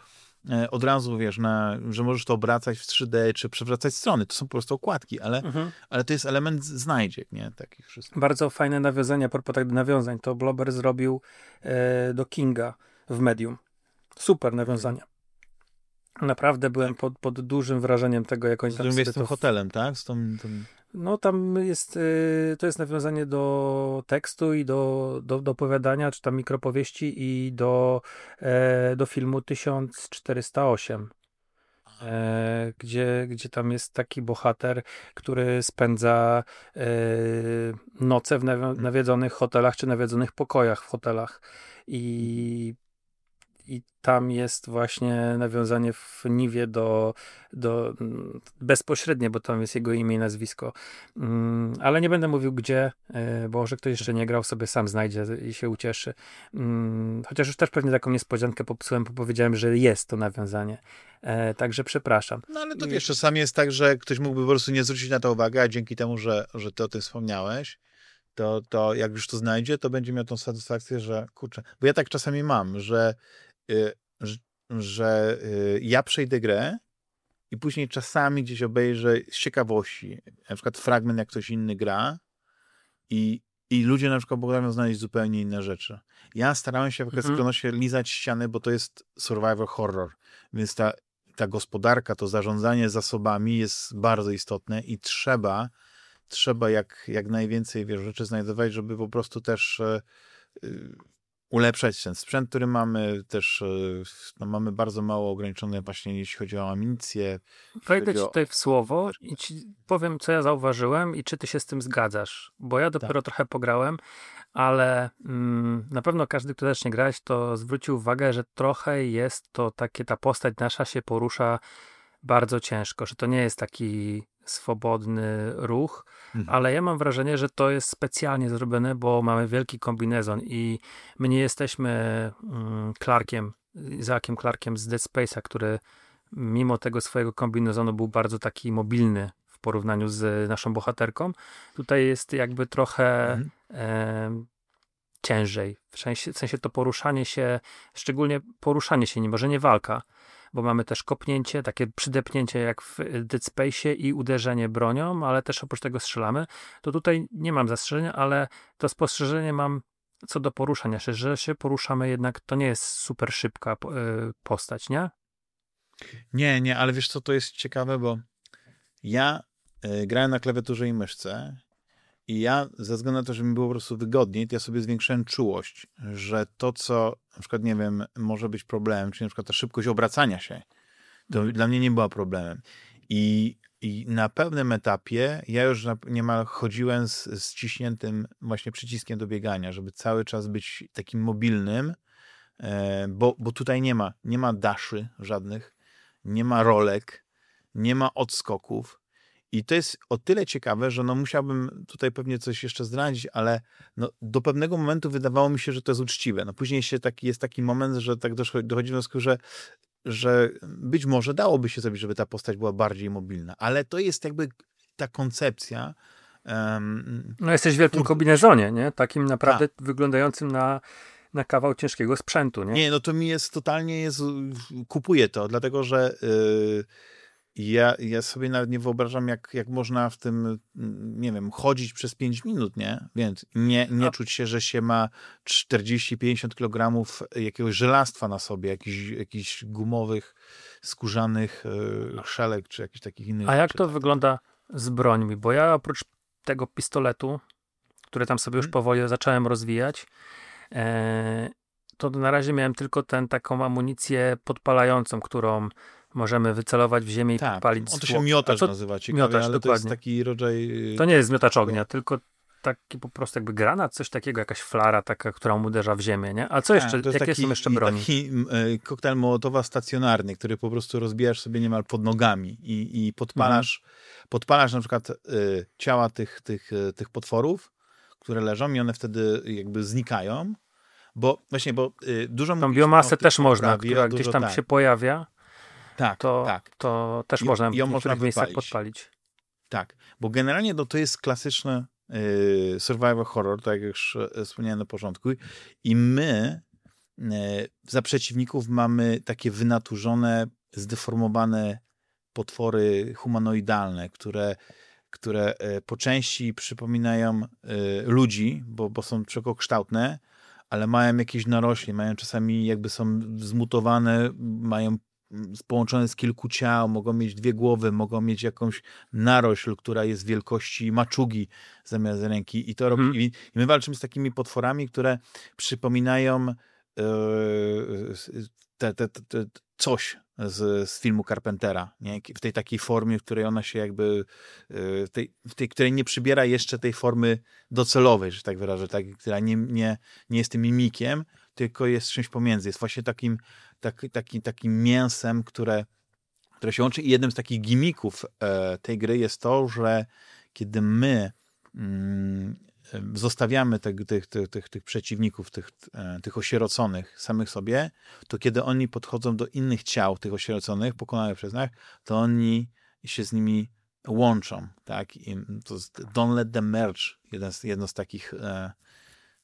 od razu, wiesz, na, że możesz to obracać w 3D, czy przewracać strony. To są po prostu okładki, ale, mhm. ale to jest element znajdziek, nie? Takich wszystkich. Bardzo fajne nawiązania, propos tak nawiązań. To Blober zrobił e, do Kinga w Medium. Super nawiązania. Naprawdę byłem pod, pod dużym wrażeniem tego, jak oni tam... Z tym hotelem, tak? Z tą, tą... No tam jest, y, to jest nawiązanie do tekstu i do, do, do opowiadania, czy tam mikropowieści i do, e, do filmu 1408. E, gdzie, gdzie tam jest taki bohater, który spędza e, noce w nawiedzonych hotelach czy nawiedzonych pokojach w hotelach. I i tam jest właśnie nawiązanie w Niwie do, do bezpośrednie, bo tam jest jego imię i nazwisko. Mm, ale nie będę mówił gdzie, e, bo może ktoś jeszcze nie grał, sobie sam znajdzie i się ucieszy. Mm, chociaż już też pewnie taką niespodziankę popsułem, bo powiedziałem, że jest to nawiązanie. E, także przepraszam. No ale to wiesz, czasami jest tak, że ktoś mógłby po prostu nie zwrócić na to uwagi, a dzięki temu, że, że ty o tym wspomniałeś, to, to jak już to znajdzie, to będzie miał tą satysfakcję, że kurczę. Bo ja tak czasami mam, że że y, ja przejdę grę i później czasami gdzieś obejrzę z ciekawości, na przykład fragment, jak ktoś inny gra i, i ludzie na przykład potrafią znaleźć zupełnie inne rzeczy. Ja starałem się w mhm. się lizać ściany, bo to jest survival horror, więc ta, ta gospodarka, to zarządzanie zasobami jest bardzo istotne i trzeba trzeba jak, jak najwięcej wiesz, rzeczy znajdować, żeby po prostu też yy, ulepszać ten sprzęt, który mamy. Też e, no, mamy bardzo mało ograniczone właśnie jeśli chodzi o amunicję. Wejdę ci tutaj w słowo i ci powiem, co ja zauważyłem i czy ty się z tym zgadzasz. Bo ja dopiero tak. trochę pograłem, ale mm, na pewno każdy, kto zacznie grać, to zwrócił uwagę, że trochę jest to takie, ta postać nasza się porusza bardzo ciężko, że to nie jest taki swobodny ruch, mhm. ale ja mam wrażenie, że to jest specjalnie zrobione, bo mamy wielki kombinezon i my nie jesteśmy mm, Clarkiem, Izaakiem Clarkiem z Dead Space'a, który mimo tego swojego kombinezonu był bardzo taki mobilny w porównaniu z naszą bohaterką. Tutaj jest jakby trochę mhm. e, ciężej. W sensie, w sensie to poruszanie się, szczególnie poruszanie się, nie może nie walka, bo mamy też kopnięcie, takie przydepnięcie jak w Dead Space'ie i uderzenie bronią, ale też oprócz tego strzelamy. To tutaj nie mam zastrzeżenia, ale to spostrzeżenie mam co do poruszania się, że się poruszamy jednak, to nie jest super szybka e, postać, nie? Nie, nie, ale wiesz co, to jest ciekawe, bo ja y, grałem na klawiaturze i myszce i ja, ze względu na to, że mi było po prostu wygodniej, to ja sobie zwiększyłem czułość, że to, co na przykład, nie wiem, może być problemem, czyli na przykład ta szybkość obracania się, to mhm. dla mnie nie była problemem. I, I na pewnym etapie ja już niemal chodziłem z ściśniętym właśnie przyciskiem do biegania, żeby cały czas być takim mobilnym, e, bo, bo tutaj nie ma, nie ma daszy żadnych, nie ma rolek, nie ma odskoków, I to jest o tyle ciekawe, że no musiałbym tutaj pewnie coś jeszcze zdradzić, ale no do pewnego momentu wydawało mi się, że to jest uczciwe. No później się taki, jest taki moment, że tak dochodzi do wniosku, że, że być może dałoby się zrobić, żeby ta postać była bardziej mobilna, ale to jest jakby ta koncepcja. Um, no jesteś w wielkim kombinezonie, nie? Takim naprawdę tak. wyglądającym na na kawał ciężkiego sprzętu, nie? Nie, no to mi jest totalnie, jest, kupuję to, dlatego że yy, ja, ja sobie nawet nie wyobrażam, jak, jak można w tym, nie wiem, chodzić przez 5 minut, nie? Więc nie, nie czuć się, że się ma 40-50 kg jakiegoś żelastwa na sobie, jakichś, jakichś gumowych, skórzanych yy, szelek, czy jakichś takich innych A jak rzeczy, to tak. wygląda z brońmi? Bo ja oprócz tego pistoletu, który tam sobie już hmm. powoli zacząłem rozwijać, e, to na razie miałem tylko ten, taką amunicję podpalającą, którą możemy wycelować w ziemię i tak, podpalić on to się miotacz co, nazywa, ciekawie, miotacz, ale dokładnie. to jest taki rodzaj... To nie jest miotacz ognia, tylko taki po prostu jakby granat, coś takiego, jakaś flara taka, która uderza w ziemię, nie? A co jeszcze, tak, jakie taki, są jeszcze broni? taki y, koktajl mołotowa stacjonarny, który po prostu rozbijasz sobie niemal pod nogami i, i podpalasz, mhm. podpalasz na przykład y, ciała tych, tych, y, tych potworów, które leżą i one wtedy jakby znikają, bo właśnie, bo y, dużo Tą biomasę też można, która gdzieś tam tak. się pojawia, tak, to, tak. to też I, można w niektórych miejscach podpalić. Tak, bo generalnie no, to jest klasyczny y, survival horror, tak jak już y, wspomniałem na początku i my y, za przeciwników mamy takie wynaturzone, zdeformowane potwory humanoidalne, które które y, po części przypominają ludzi, bo, bo są przekokształtne, ale mają jakieś narośli, mają czasami jakby są zmutowane, mają połączone z kilku ciał, mogą mieć dwie głowy, mogą mieć jakąś narośl, która jest wielkości maczugi zamiast ręki. I to robi, hmm. i my walczymy z takimi potworami, które przypominają yy, te, te, te, coś z, z filmu Carpentera, nie? w tej takiej formie, w której ona się jakby, w tej, w tej której nie przybiera jeszcze tej formy docelowej, że tak wyrażę, tak, która nie, nie, nie jest tym mimikiem, tylko jest czymś pomiędzy. Jest właśnie takim, tak, taki, takim mięsem, które, które się łączy. I jednym z takich gimików e, tej gry jest to, że kiedy my mm, zostawiamy te, tych, tych, tych, tych przeciwników, tych, e, tych osieroconych samych sobie, to kiedy oni podchodzą do innych ciał, tych osieroconych, pokonanych przez nas, to oni się z nimi łączą, tak? I to jest Don't Let Them Merge, jeden z, jedno z takich e,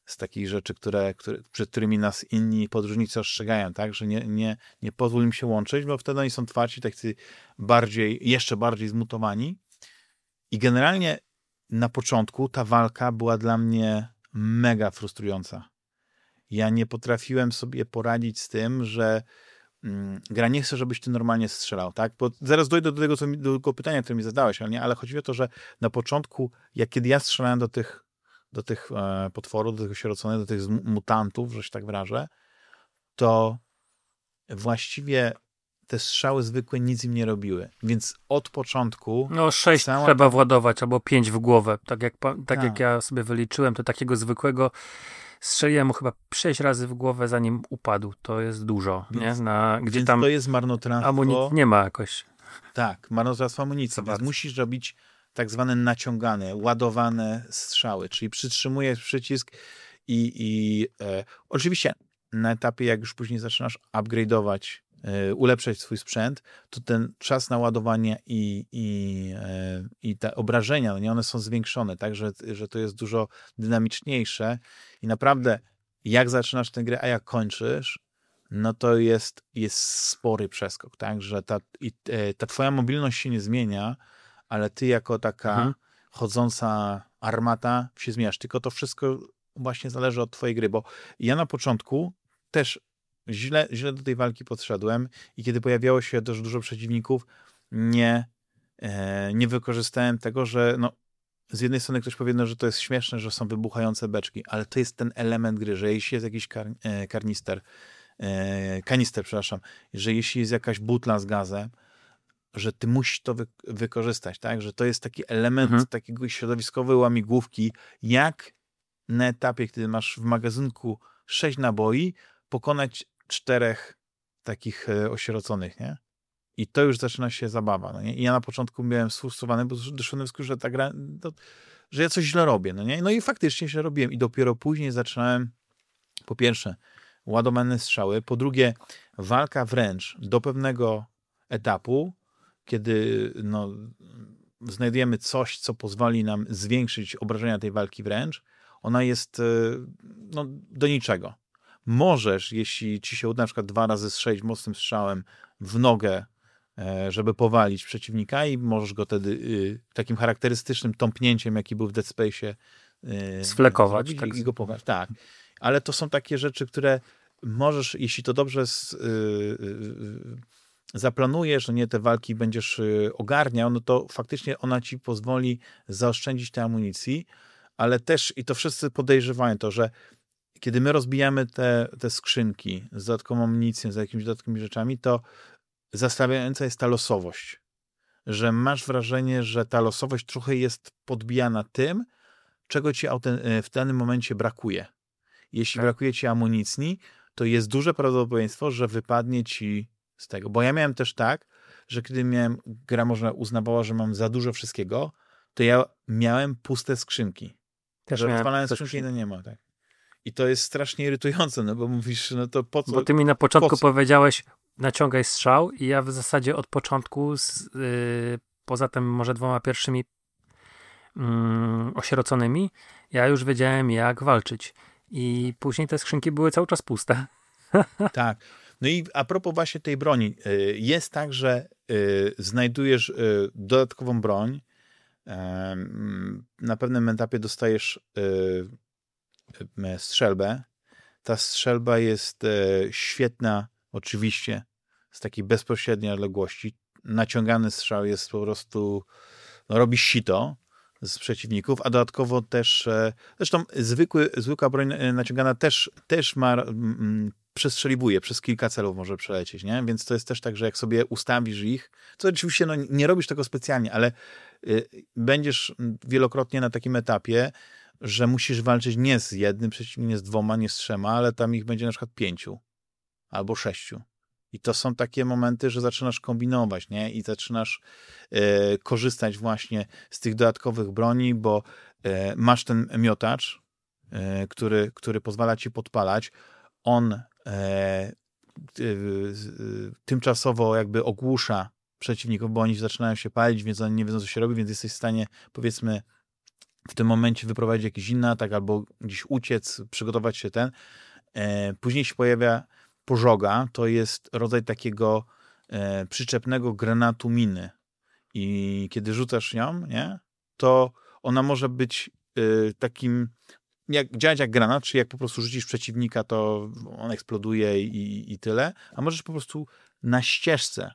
z takich rzeczy, które, które, przed którymi nas inni podróżnicy ostrzegają, tak, że nie, nie, nie pozwól im się łączyć, bo wtedy oni są twardzi, tacy bardziej, jeszcze bardziej zmutowani. I generalnie na początku ta walka była dla mnie mega frustrująca. Ja nie potrafiłem sobie poradzić z tym, że mm, gra nie chce, żebyś ty normalnie strzelał, tak? Bo zaraz dojdę do tego, co mi, do tego pytania, które mi zadałeś, ale, nie, ale chodzi o to, że na początku, jak kiedy ja strzelałem do tych do tych e, potworów, do tych osieroconych, do tych mutantów, że się tak wyrażę, to właściwie te strzały zwykłe nic im nie robiły. Więc od początku. No, sześć cała... trzeba władować, albo pięć w głowę. Tak jak, tak, tak jak ja sobie wyliczyłem, to takiego zwykłego strzeliłem mu chyba sześć razy w głowę, zanim upadł. To jest dużo, więc, nie? Na, gdzie tam. To jest marnotrawstwo. Amunicji nie ma jakoś. Tak, marnotrawstwo amunicji. Więc musisz robić tak zwane naciągane, ładowane strzały, czyli przytrzymujesz przycisk i, i e, oczywiście na etapie, jak już później zaczynasz upgrade'ować, e, ulepszać swój sprzęt, to ten czas naładowania i, i, e, i te obrażenia, no nie, one są zwiększone, tak, że, że to jest dużo dynamiczniejsze i naprawdę jak zaczynasz tę grę, a jak kończysz, no to jest, jest spory przeskok, tak, że ta, i, e, ta twoja mobilność się nie zmienia, ale ty jako taka mhm. chodząca armata się zmieniasz. Tylko to wszystko właśnie zależy od twojej gry, bo ja na początku też źle, źle do tej walki podszedłem i kiedy pojawiało się też dużo przeciwników, nie, e, nie wykorzystałem tego, że no, z jednej strony ktoś powie, no, że to jest śmieszne, że są wybuchające beczki, ale to jest ten element gry, że jeśli jest jakiś kar, e, karnister, e, kanister, przepraszam, że jeśli jest jakaś butla z gazem, że ty musisz to wy wykorzystać, tak? Że to jest taki element mhm. takiego środowiskowej łamigłówki, jak na etapie, kiedy masz w magazynku sześć naboi, pokonać czterech takich e, osieroconych, nie? I to już zaczyna się zabawa. No nie? I ja na początku byłem sfrustrowany, bo doszedłem do że ta gra, to, że ja coś źle robię. No, nie? no i faktycznie źle robiłem. I dopiero później zaczynałem, po pierwsze, ładowane strzały, po drugie, walka wręcz do pewnego etapu, kiedy no, znajdujemy coś, co pozwoli nam zwiększyć obrażenia tej walki wręcz, ona jest e, no, do niczego. Możesz, jeśli ci się uda na przykład dwa razy strzelić mocnym strzałem w nogę, e, żeby powalić przeciwnika i możesz go wtedy y, takim charakterystycznym tąpnięciem, jaki był w Dead Space y, sflekować tak. i go powalić. Tak. Ale to są takie rzeczy, które możesz, jeśli to dobrze z, zaplanujesz, że nie te walki będziesz ogarniał, no to faktycznie ona ci pozwoli zaoszczędzić tej amunicji, ale też, i to wszyscy podejrzewają to, że kiedy my rozbijamy te, te skrzynki z dodatkową amunicją, z jakimiś dodatkowymi rzeczami, to zastawiająca jest ta losowość. Że masz wrażenie, że ta losowość trochę jest podbijana tym, czego ci e, w danym momencie brakuje. Jeśli tak. brakuje ci amunicji, to jest duże prawdopodobieństwo, że wypadnie ci z tego. Bo ja miałem też tak, że kiedy miałem, gra można uznawała, że mam za dużo wszystkiego, to ja miałem puste skrzynki. Też że odpalałem skrzynki i no nie ma, tak. I to jest strasznie irytujące, no bo mówisz, no to po co? Bo ty mi na początku po powiedziałeś, naciągaj strzał i ja w zasadzie od początku, z, yy, poza tym może dwoma pierwszymi yy, osieroconymi, ja już wiedziałem jak walczyć. I później te skrzynki były cały czas puste. tak. No i a propos właśnie tej broni, y, jest tak, że y, znajdujesz y, dodatkową broń, na pewnym etapie dostajesz strzelbę. Ta strzelba jest e, świetna, oczywiście, z takiej bezpośredniej odległości. Naciągany strzał jest po prostu, no, robi sito z przeciwników, a dodatkowo też, e, zresztą zwykły, zwykła broń e, naciągana też, też ma, przestrzeliwuje, przez kilka celów może przelecieć, nie? Więc to jest też tak, że jak sobie ustawisz ich, to oczywiście no, nie robisz tego specjalnie, ale y, będziesz wielokrotnie na takim etapie, że musisz walczyć nie z jednym przeciwnikiem, nie z dwoma, nie z trzema, ale tam ich będzie na przykład pięciu albo sześciu. I to są takie momenty, że zaczynasz kombinować, nie? I zaczynasz e, korzystać właśnie z tych dodatkowych broni, bo e, masz ten miotacz, e, który, który pozwala ci podpalać. On e, tymczasowo jakby ogłusza przeciwników, bo oni zaczynają się palić, więc oni nie wiedzą, co się robi, więc jesteś w stanie, powiedzmy, w tym momencie wyprowadzić jakiś inny atak albo gdzieś uciec, przygotować się ten. E, później się pojawia pożoga, to jest rodzaj takiego e, przyczepnego granatu miny. I kiedy rzucasz nią, nie, to ona może być e, takim, jak, działać jak granat, czy jak po prostu rzucisz przeciwnika, to on eksploduje i, i tyle, a możesz po prostu na ścieżce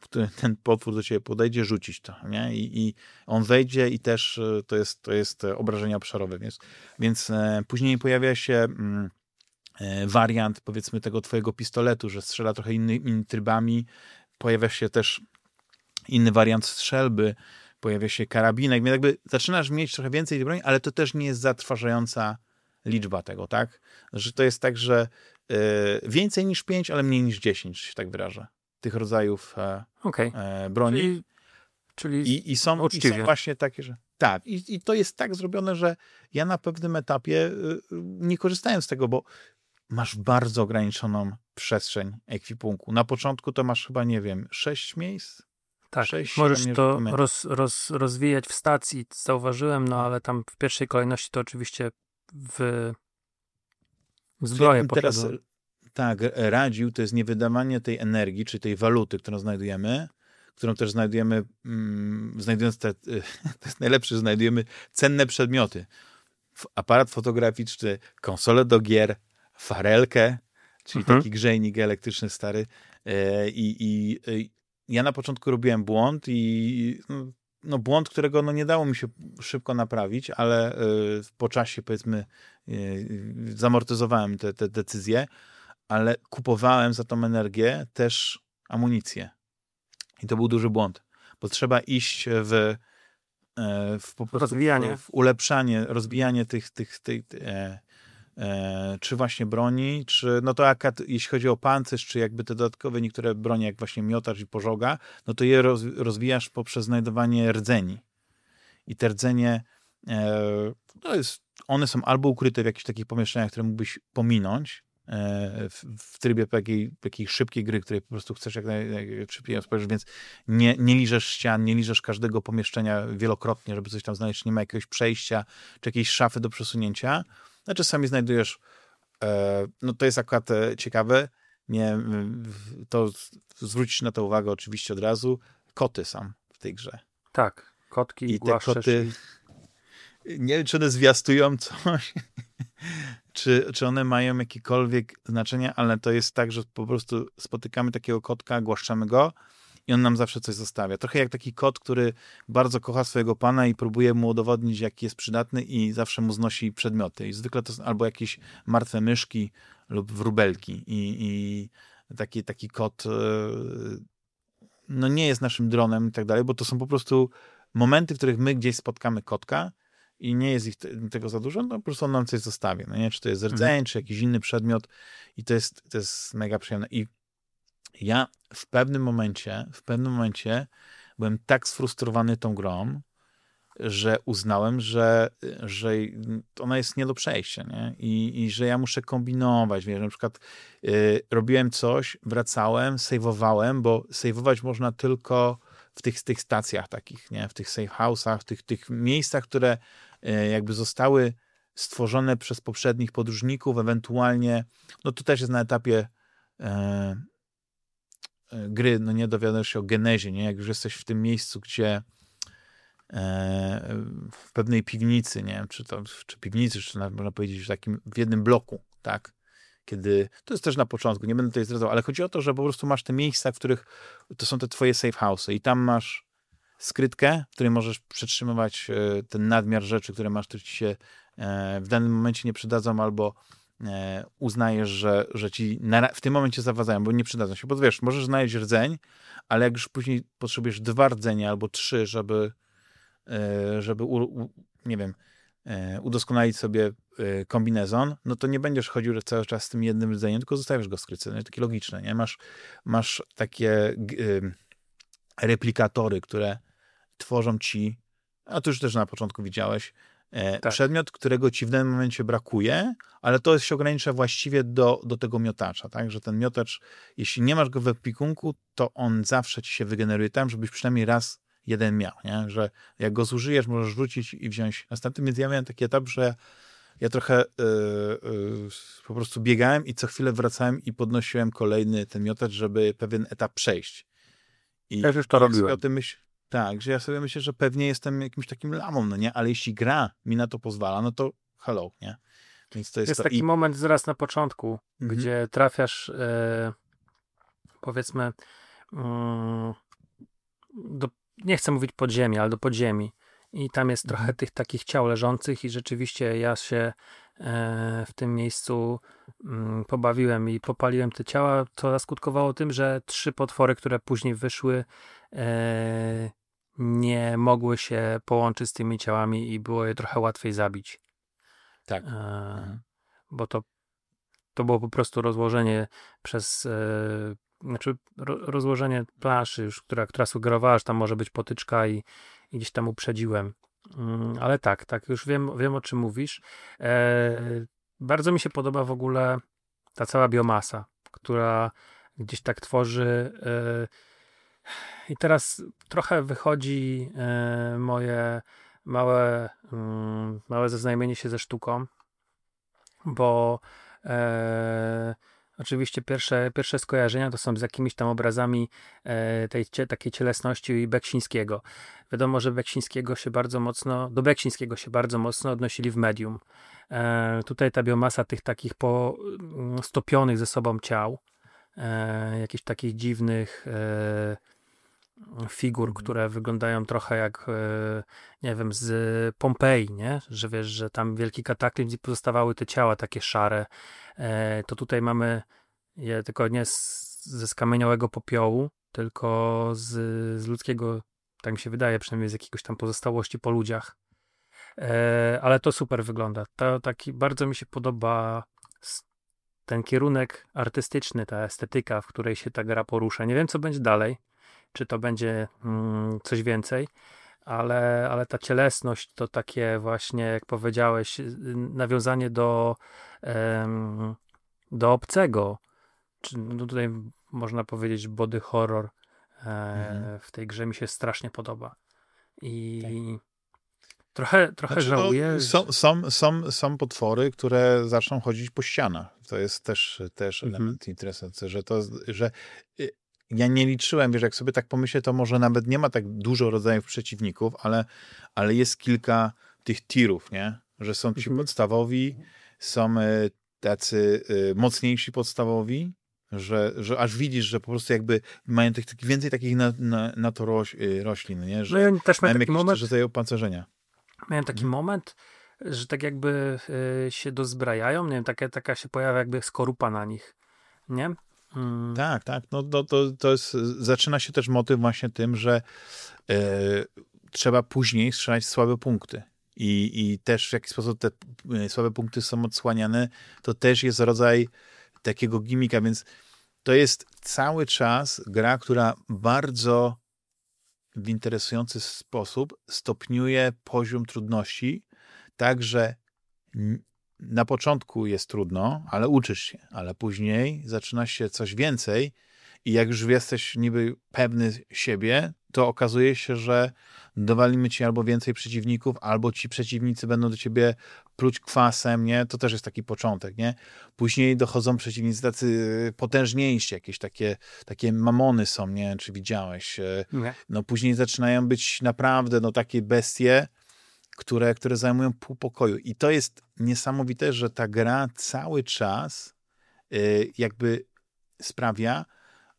w którym ten potwór do ciebie podejdzie, rzucić to, nie? I, i on wejdzie i też e, to jest, to jest e, obrażenie obszarowe, więc, więc e, później pojawia się mm, wariant, powiedzmy, tego twojego pistoletu, że strzela trochę innymi trybami, pojawia się też inny wariant strzelby, pojawia się karabinek, więc jakby zaczynasz mieć trochę więcej broni, ale to też nie jest zatrważająca liczba tego, tak? Że to jest tak, że więcej niż 5, ale mniej niż 10, się tak wyrażę tych rodzajów e, okay. e, broni. Czyli, czyli I, i, są, uczciwie. I są właśnie takie, że tak. I, I to jest tak zrobione, że ja na pewnym etapie y, y, nie korzystałem z tego, bo masz bardzo ograniczoną przestrzeń ekwipunku. Na początku to masz chyba, nie wiem, sześć miejsc? Tak, sześć, możesz to roz, roz, rozwijać w stacji, zauważyłem, no ale tam w pierwszej kolejności to oczywiście w, w zbroję ja teraz, tak, radził, to jest niewydawanie tej energii, czy tej waluty, którą znajdujemy, którą też znajdujemy, mm, znajdując te, to jest najlepsze, znajdujemy cenne przedmioty. Aparat fotograficzny, konsolę do gier, farelkę, czyli mhm. taki grzejnik elektryczny stary. E, I, i, I ja na początku robiłem błąd i no, no, błąd, którego no, nie dało mi się szybko naprawić, ale e, po czasie powiedzmy e, zamortyzowałem te, te decyzje ale kupowałem za tą energię też amunicję. I to był duży błąd, bo trzeba iść w, e, w, po rozwijanie. w ulepszanie, rozbijanie tych, tych, tych, e, e, czy właśnie broni, czy no to akad, jeśli chodzi o pancerz, czy jakby te dodatkowe niektóre bronie, jak właśnie miotacz i pożoga, no to je roz, rozwijasz poprzez znajdowanie rdzeni. I te rdzenie e, to jest, one są albo ukryte w jakichś takich pomieszczeniach, które mógłbyś pominąć, E, w, w trybie takiej, takiej szybkiej gry, której po prostu chcesz jak najszybciej spojrzeć, więc nie, nie liżesz ścian, nie liżesz każdego pomieszczenia wielokrotnie, żeby coś tam znaleźć, nie ma jakiegoś przejścia, czy jakiejś szafy do przesunięcia, a czasami znajdujesz, e, no to jest akurat e, ciekawe, nie, to zwrócić na to uwagę oczywiście od razu, koty są w tej grze. Tak, kotki i te koty, nie wiem, czy one zwiastują coś, czy, czy one mają jakiekolwiek znaczenie, ale to jest tak, że po prostu spotykamy takiego kotka, głaszczamy go i on nam zawsze coś zostawia. Trochę jak taki kot, który bardzo kocha swojego pana i próbuje mu udowodnić, jaki jest przydatny i zawsze mu znosi przedmioty. I zwykle to są albo jakieś martwe myszki lub wróbelki. I, i taki, taki kot e, no nie jest naszym dronem i tak dalej, bo to są po prostu momenty, w których my gdzieś spotkamy kotka i nie jest ich te, tego za dużo, no po prostu on nam coś zostawi. No nie? Czy to jest rdzeń, mhm. czy jakiś inny przedmiot i to jest, to jest mega przyjemne. I ja w pewnym momencie, w pewnym momencie byłem tak sfrustrowany tą grą, że uznałem, że, że ona jest nie do przejścia, nie? I, i że ja muszę kombinować, wiesz, na przykład y, robiłem coś, wracałem, sejwowałem, bo sejwować można tylko w tych, tych stacjach takich, nie? W tych safe house'ach, tych, tych miejscach, które E, jakby zostały stworzone przez poprzednich podróżników, ewentualnie, no to też jest na etapie e, gry, no nie dowiadujesz się o genezie, nie? Jak już jesteś w tym miejscu, gdzie e, w pewnej piwnicy, nie wiem, czy to, czy piwnicy, czy można powiedzieć w takim, w jednym bloku, tak? Kiedy, to jest też na początku, nie będę tutaj zdradzał, ale chodzi o to, że po prostu masz te miejsca, w których to są te twoje safe house'y i tam masz skrytkę, w której możesz przetrzymywać e, ten nadmiar rzeczy, które masz, które ci się e, w danym momencie nie przydadzą, albo uznajesz, że, że ci w tym momencie zawadzają, bo nie przydadzą się. Bo wiesz, możesz znaleźć rdzeń, ale jak już później potrzebujesz dwa rdzenie albo trzy, żeby, żeby u, nie wiem, udoskonalić sobie kombinezon, no to nie będziesz chodził cały czas z tym jednym rdzeniem, tylko zostawiasz go w skrytce. No takie logiczne, nie? Masz, masz takie replikatory, które tworzą ci, a to już też na początku widziałeś, e, tak. przedmiot, którego ci w danym momencie brakuje, ale to się ogranicza właściwie do, do tego miotacza, tak? Że ten miotacz, jeśli nie masz go w epikunku, to on zawsze ci się wygeneruje tam, żebyś przynajmniej raz jeden miał, nie? Że jak go zużyjesz, możesz rzucić i wziąć następny. Więc ja miałem taki etap, że ja trochę yy, yy, po prostu biegałem i co chwilę wracałem i podnosiłem kolejny ten miotacz, żeby pewien etap przejść. I Też już to robiłem. O tym myśl, tak, że ja sobie myślę, że pewnie jestem jakimś takim lamą, no nie? Ale jeśli gra mi na to pozwala, no to hello, nie? Więc to jest, jest to... taki I... moment zaraz na początku, mhm. gdzie trafiasz e, powiedzmy mm, do, nie chcę mówić podziemi, ale do podziemi i tam jest trochę mhm. tych takich ciał leżących i rzeczywiście ja się e, w tym miejscu mm, pobawiłem i popaliłem te ciała, co skutkowało tym, że trzy potwory, które później wyszły e, nie mogły się połączyć z tymi ciałami i było je trochę łatwiej zabić. Tak. E, mhm. Bo to, to było po prostu rozłożenie przez e, znaczy ro, rozłożenie planszy już, która, która sugerowała, że tam może być potyczka i, i gdzieś tam uprzedziłem. Mm, ale tak, tak, już wiem, wiem o czym mówisz. E, bardzo mi się podoba w ogóle ta cała biomasa, która gdzieś tak tworzy. E, I teraz trochę wychodzi e, moje małe, mm, małe zaznajomienie się ze sztuką, bo e, Oczywiście pierwsze, pierwsze skojarzenia to są z jakimiś tam obrazami e, tej takiej cielesności Beksińskiego. Wiadomo, że Beksińskiego się bardzo mocno, do Beksińskiego się bardzo mocno odnosili w medium. E, tutaj ta biomasa tych takich po, mm, stopionych ze sobą ciał, e, jakichś takich dziwnych e, figur, mhm. które wyglądają trochę jak, e, nie wiem, z Pompeji, nie? Że wiesz, że tam wielki kataklizm i pozostawały te ciała takie szare. E, to tutaj mamy je tylko nie z, ze skamieniałego popiołu, tylko z, z ludzkiego, tak mi się wydaje, przynajmniej z jakiegoś tam pozostałości po ludziach. E, ale to super wygląda. To taki bardzo mi się podoba ten kierunek artystyczny, ta estetyka, w której się ta gra porusza. Nie wiem, co będzie dalej, czy to będzie mm, coś więcej, ale, ale ta cielesność to takie właśnie, jak powiedziałeś, nawiązanie do, em, do obcego, czy no tutaj można powiedzieć body horror e, mhm. w tej grze mi się strasznie podoba. I tak. trochę, trochę znaczy, żałuję. No, są, są, są, są potwory, które zaczną chodzić po ścianach. To jest też, też mhm. element interesujący, że to, że y, ja nie liczyłem, wiesz, jak sobie tak pomyślę, to może nawet nie ma tak dużo rodzajów przeciwników, ale, ale jest kilka tych tirów, nie? Że są ci mhm. podstawowi, są y, tacy y, mocniejsi podstawowi, że, że aż widzisz, że po prostu jakby mają tych, tych więcej takich na, na, na to roś, y, roślin, nie? Że no oni też mają taki moment, rodzaj opancerzenia. Miałem taki mhm. moment, że tak jakby y, się dozbrajają, nie wiem, taka, taka się pojawia jakby skorupa na nich, nie? Mm. Tak, tak. No, to, to, to jest, zaczyna się też motyw właśnie tym, że y, trzeba później strzelać słabe punkty. I, I też w jaki sposób te y, słabe punkty są odsłaniane, to też jest rodzaj takiego gimika, więc to jest cały czas gra, która bardzo w interesujący sposób stopniuje poziom trudności, tak że na początku jest trudno, ale uczysz się, ale później zaczyna się coś więcej i jak już jesteś niby pewny siebie, to okazuje się, że dowalimy ci albo więcej przeciwników, albo ci przeciwnicy będą do ciebie pluć kwasem, nie? To też jest taki początek, nie? Później dochodzą przeciwnicy tacy potężniejsi, jakieś takie, takie mamony są, nie czy widziałeś. E. No później zaczynają być naprawdę, no takie bestie, które, które zajmują pół pokoju. I to jest niesamowite, że ta gra cały czas y, jakby sprawia,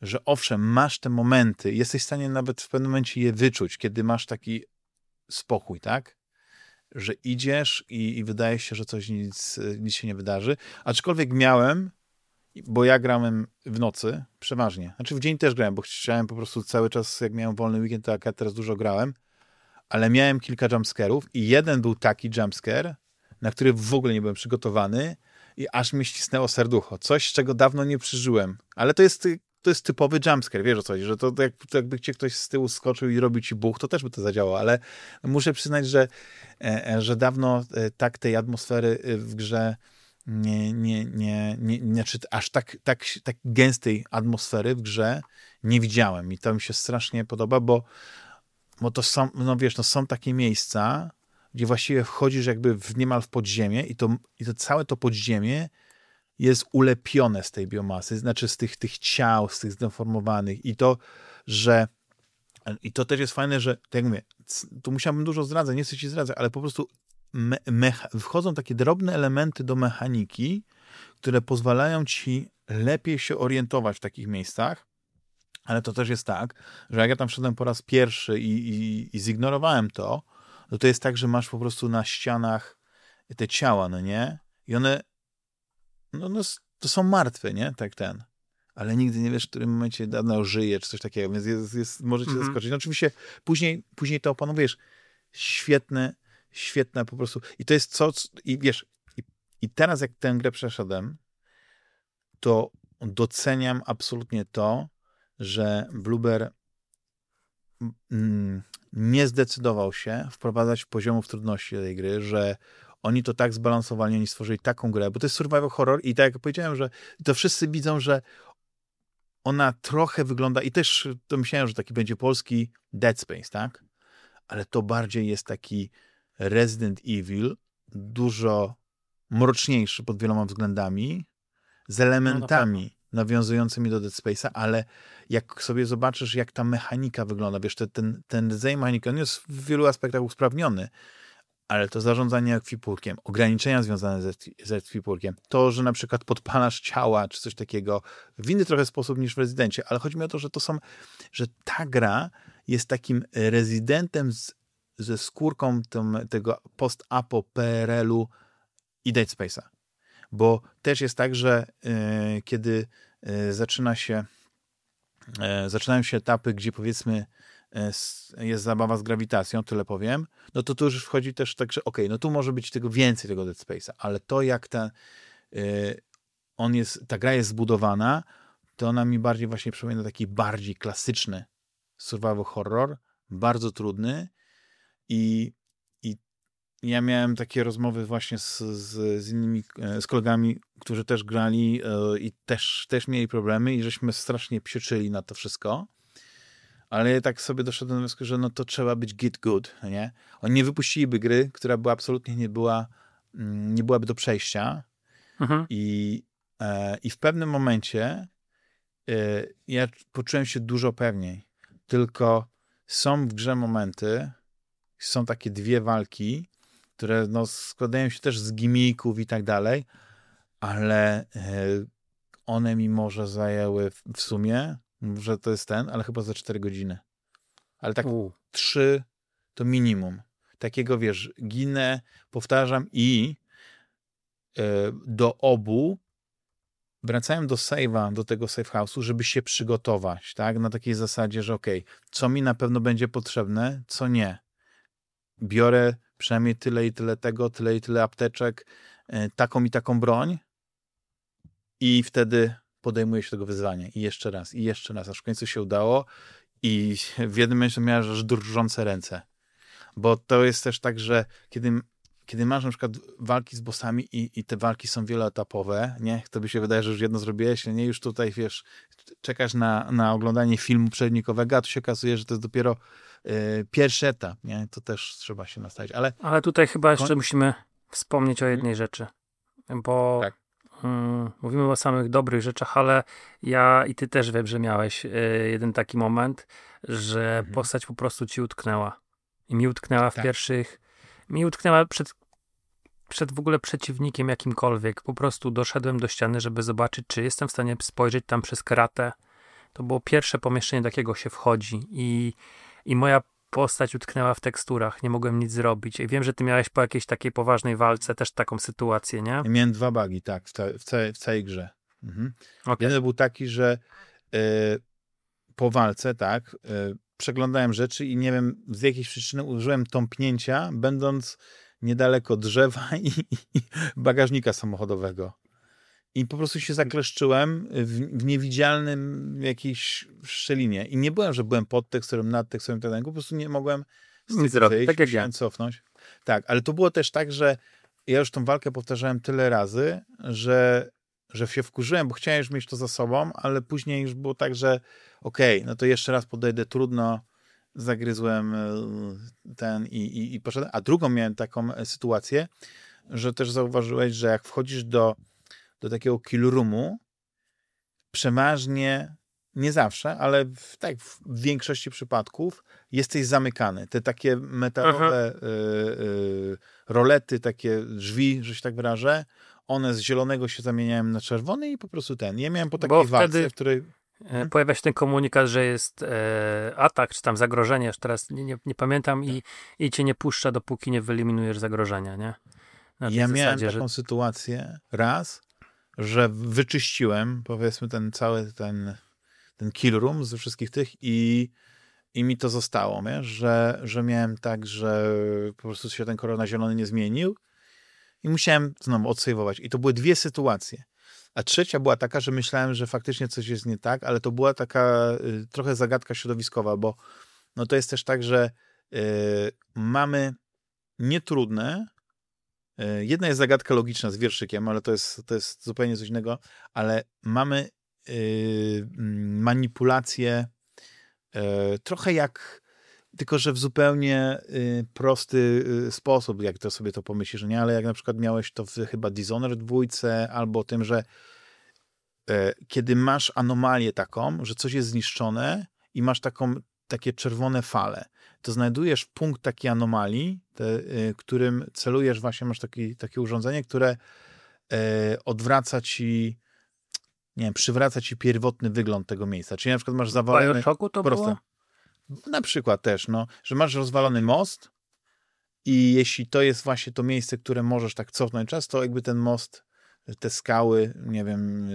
że owszem, masz te momenty, jesteś w stanie nawet w pewnym momencie je wyczuć, kiedy masz taki spokój, tak? Że idziesz i, i wydaje się, że coś nic, nic się nie wydarzy. Aczkolwiek miałem, bo ja grałem w nocy przeważnie. Znaczy w dzień też grałem, bo chciałem po prostu cały czas, jak miałem wolny weekend, to jak teraz dużo grałem, ale miałem kilka jumpscarów i jeden był taki jumpscare, na który w ogóle nie byłem przygotowany i aż mi ścisnęło serducho. Coś, czego dawno nie przeżyłem. Ale to jest to jest typowy jumpscare, wiesz o co chodzi, że to, to, jak, to jakby cię ktoś z tyłu skoczył i robił ci buch, to też by to zadziałało, ale muszę przyznać, że, e, e, że dawno e, tak tej atmosfery w grze nie, nie, nie, nie, nie czy aż tak, tak, tak gęstej atmosfery w grze nie widziałem i to mi się strasznie podoba, bo, bo to są, no wiesz, no są takie miejsca, gdzie właściwie wchodzisz jakby w, niemal w podziemie i to, i to całe to podziemie jest ulepione z tej biomasy, znaczy z tych, tych ciał, z tych zdeformowanych. I to, że i to też jest fajne, że tak jak mówię, tu musiałbym dużo zdradzać, nie chcę ci zdradzać, ale po prostu me, wchodzą takie drobne elementy do mechaniki, które pozwalają ci lepiej się orientować w takich miejscach, ale to też jest tak, że jak ja tam wszedłem po raz pierwszy i, i, i zignorowałem to, no to jest tak, że masz po prostu na ścianach te ciała, no nie? I one no, no, to są martwe, nie? Tak ten. Ale nigdy nie wiesz, w którym momencie dana żyje, czy coś takiego, więc jest, jest, może cię mm -hmm. zaskoczyć. No, oczywiście później, później to opanujesz. Świetne, świetne po prostu. I to jest co, i wiesz, i, i teraz jak tę grę przeszedłem, to doceniam absolutnie to, że Blueber mm, nie zdecydował się wprowadzać poziomów trudności do tej gry, że oni to tak zbalansowali, oni stworzyli taką grę, bo to jest survival horror i tak jak powiedziałem, że to wszyscy widzą, że ona trochę wygląda i też to myślałem, że taki będzie polski Dead Space, tak? Ale to bardziej jest taki Resident Evil, dużo mroczniejszy pod wieloma względami, z elementami no nawiązującymi do Dead Space'a, ale jak sobie zobaczysz, jak ta mechanika wygląda, wiesz, ten, ten rodzaj mechaniki, on jest w wielu aspektach usprawniony, ale to zarządzanie ekwipunkiem, ograniczenia związane ze, z ekwipunkiem, to, że na przykład podpalasz ciała, czy coś takiego, w inny trochę sposób niż w rezydencie, ale chodzi mi o to, że to są, że ta gra jest takim rezydentem z, ze skórką tym, tego post-apo PRL-u i Dead Space'a. Bo też jest tak, że y, kiedy y, zaczyna się, y, zaczynają się etapy, gdzie powiedzmy jest zabawa z grawitacją, tyle powiem, no to tu już wchodzi też tak, że okej, okay, no tu może być tego więcej tego Dead Space'a, ale to jak ten on jest, ta gra jest zbudowana, to ona mi bardziej właśnie przypomina taki bardziej klasyczny survival horror, bardzo trudny i ja miałem takie rozmowy właśnie z, z, z innymi, e, z kolegami, którzy też grali yy, i też, też mieli problemy i żeśmy strasznie psioczyli na to wszystko, ale tak sobie doszedłem do wniosku, że no to trzeba być git good, nie? Oni nie wypuściliby gry, która by absolutnie nie była, mm, nie byłaby do przejścia mhm. i, e, i w pewnym momencie e, ja poczułem się dużo pewniej tylko są w grze momenty, są takie dwie walki, które no, składają się też z gimików i tak dalej, ale e, one mi może zajęły w sumie, że to jest ten, ale chyba za 4 godziny. Ale tak U. 3 to minimum. Takiego, wiesz, ginę, powtarzam i e, do obu wracałem do save'a, do tego safe house'u, żeby się przygotować, tak? Na takiej zasadzie, że ok, co mi na pewno będzie potrzebne, co nie. Biorę przynajmniej tyle i tyle tego, tyle i tyle apteczek, e, taką i taką broń. I wtedy podejmuję się tego wyzwania i jeszcze raz, i jeszcze raz, aż w końcu się udało. I w jednym momencie miałem aż drżące ręce. Bo to jest też tak, że kiedy kiedy masz na przykład walki z bossami i, i te walki są wieloetapowe, nie? To by się wydaje, że już jedno zrobiłeś, nie? Już tutaj, wiesz, czekasz na, na oglądanie filmu przednikowego, a tu się okazuje, że to jest dopiero y, pierwszy etap, nie? To też trzeba się nastawić, ale... Ale tutaj chyba jeszcze musimy wspomnieć o jednej rzeczy, bo tak. mm, mówimy o samych dobrych rzeczach, ale ja i ty też wiem, że miałeś y, jeden taki moment, że mhm. postać po prostu ci utknęła. I mi utknęła w tak. pierwszych mi utknęła przed przed w ogóle przeciwnikiem jakimkolwiek. Po prostu doszedłem do ściany, żeby zobaczyć, czy jestem w stanie spojrzeć tam przez kratę. To było pierwsze pomieszczenie, do jakiego się wchodzi i, i moja postać utknęła w teksturach, nie mogłem nic zrobić. I wiem, że ty miałeś po jakiejś takiej poważnej walce też taką sytuację, nie? Ja miałem dwa bugi, tak, w, w, całej, w całej grze. Mhm. Okay. Jeden był taki, że y, po walce, tak, y, przeglądałem rzeczy i nie wiem, z jakiejś przyczyny użyłem tąpnięcia, będąc niedaleko drzewa i, i bagażnika samochodowego. I po prostu się zakleszczyłem w, w niewidzialnym jakiejś szczelinie. I nie byłem, że byłem pod teksturem, nad teksturem, tak po prostu nie mogłem nic zrobić, tak jak ja. cofnąć. Tak, ale to było też tak, że ja już tą walkę powtarzałem tyle razy, że, że się wkurzyłem, bo chciałem już mieć to za sobą, ale później już było tak, że okej, okay, no to jeszcze raz podejdę, trudno, zagryzłem e, ten i, i, i poszedłem. A drugą miałem taką e, sytuację, że też zauważyłeś, że jak wchodzisz do, do takiego kill roomu, przeważnie, nie zawsze, ale w, tak, w większości przypadków jesteś zamykany. Te takie metalowe y, y, rolety, takie drzwi, że się tak wyrażę, one z zielonego się zamieniają na czerwony i po prostu ten. Ja miałem po takiej walce, w której Mhm. Pojawia się ten komunikat, że jest e, atak, czy tam zagrożenie, już teraz nie, nie, nie pamiętam, i, i cię nie puszcza, dopóki nie wyeliminujesz zagrożenia, nie? ja miałem taką że... sytuację raz, że wyczyściłem, powiedzmy, ten cały ten, ten kill room ze wszystkich tych i, i mi to zostało, nie? Że, że miałem tak, że po prostu się ten korona zielony nie zmienił i musiałem znowu odsejwować. I to były dwie sytuacje. A trzecia była taka, że myślałem, że faktycznie coś jest nie tak, ale to była taka y, trochę zagadka środowiskowa, bo no to jest też tak, że y, mamy nietrudne. Y, jedna jest zagadka logiczna z wierszykiem, ale to jest, to jest zupełnie coś innego, ale mamy y, manipulację y, trochę jak tylko że w zupełnie y, prosty y, sposób, jak to sobie to pomyślisz, nie? Ale jak na przykład miałeś to w chyba Dishonored dwójce, albo tym, że e, kiedy masz anomalię taką, że coś jest zniszczone i masz taką, takie czerwone fale, to znajdujesz punkt takiej anomalii, te, którym celujesz, właśnie masz taki, takie urządzenie, które e, odwraca ci nie wiem, przywraca ci pierwotny wygląd tego miejsca. Czyli na przykład masz zawalony... W Bioshocku to proste. było? Na przykład też, no, że masz rozwalony most i jeśli to jest właśnie to miejsce, które możesz tak cofnąć czas, to jakby ten most te skały, nie wiem,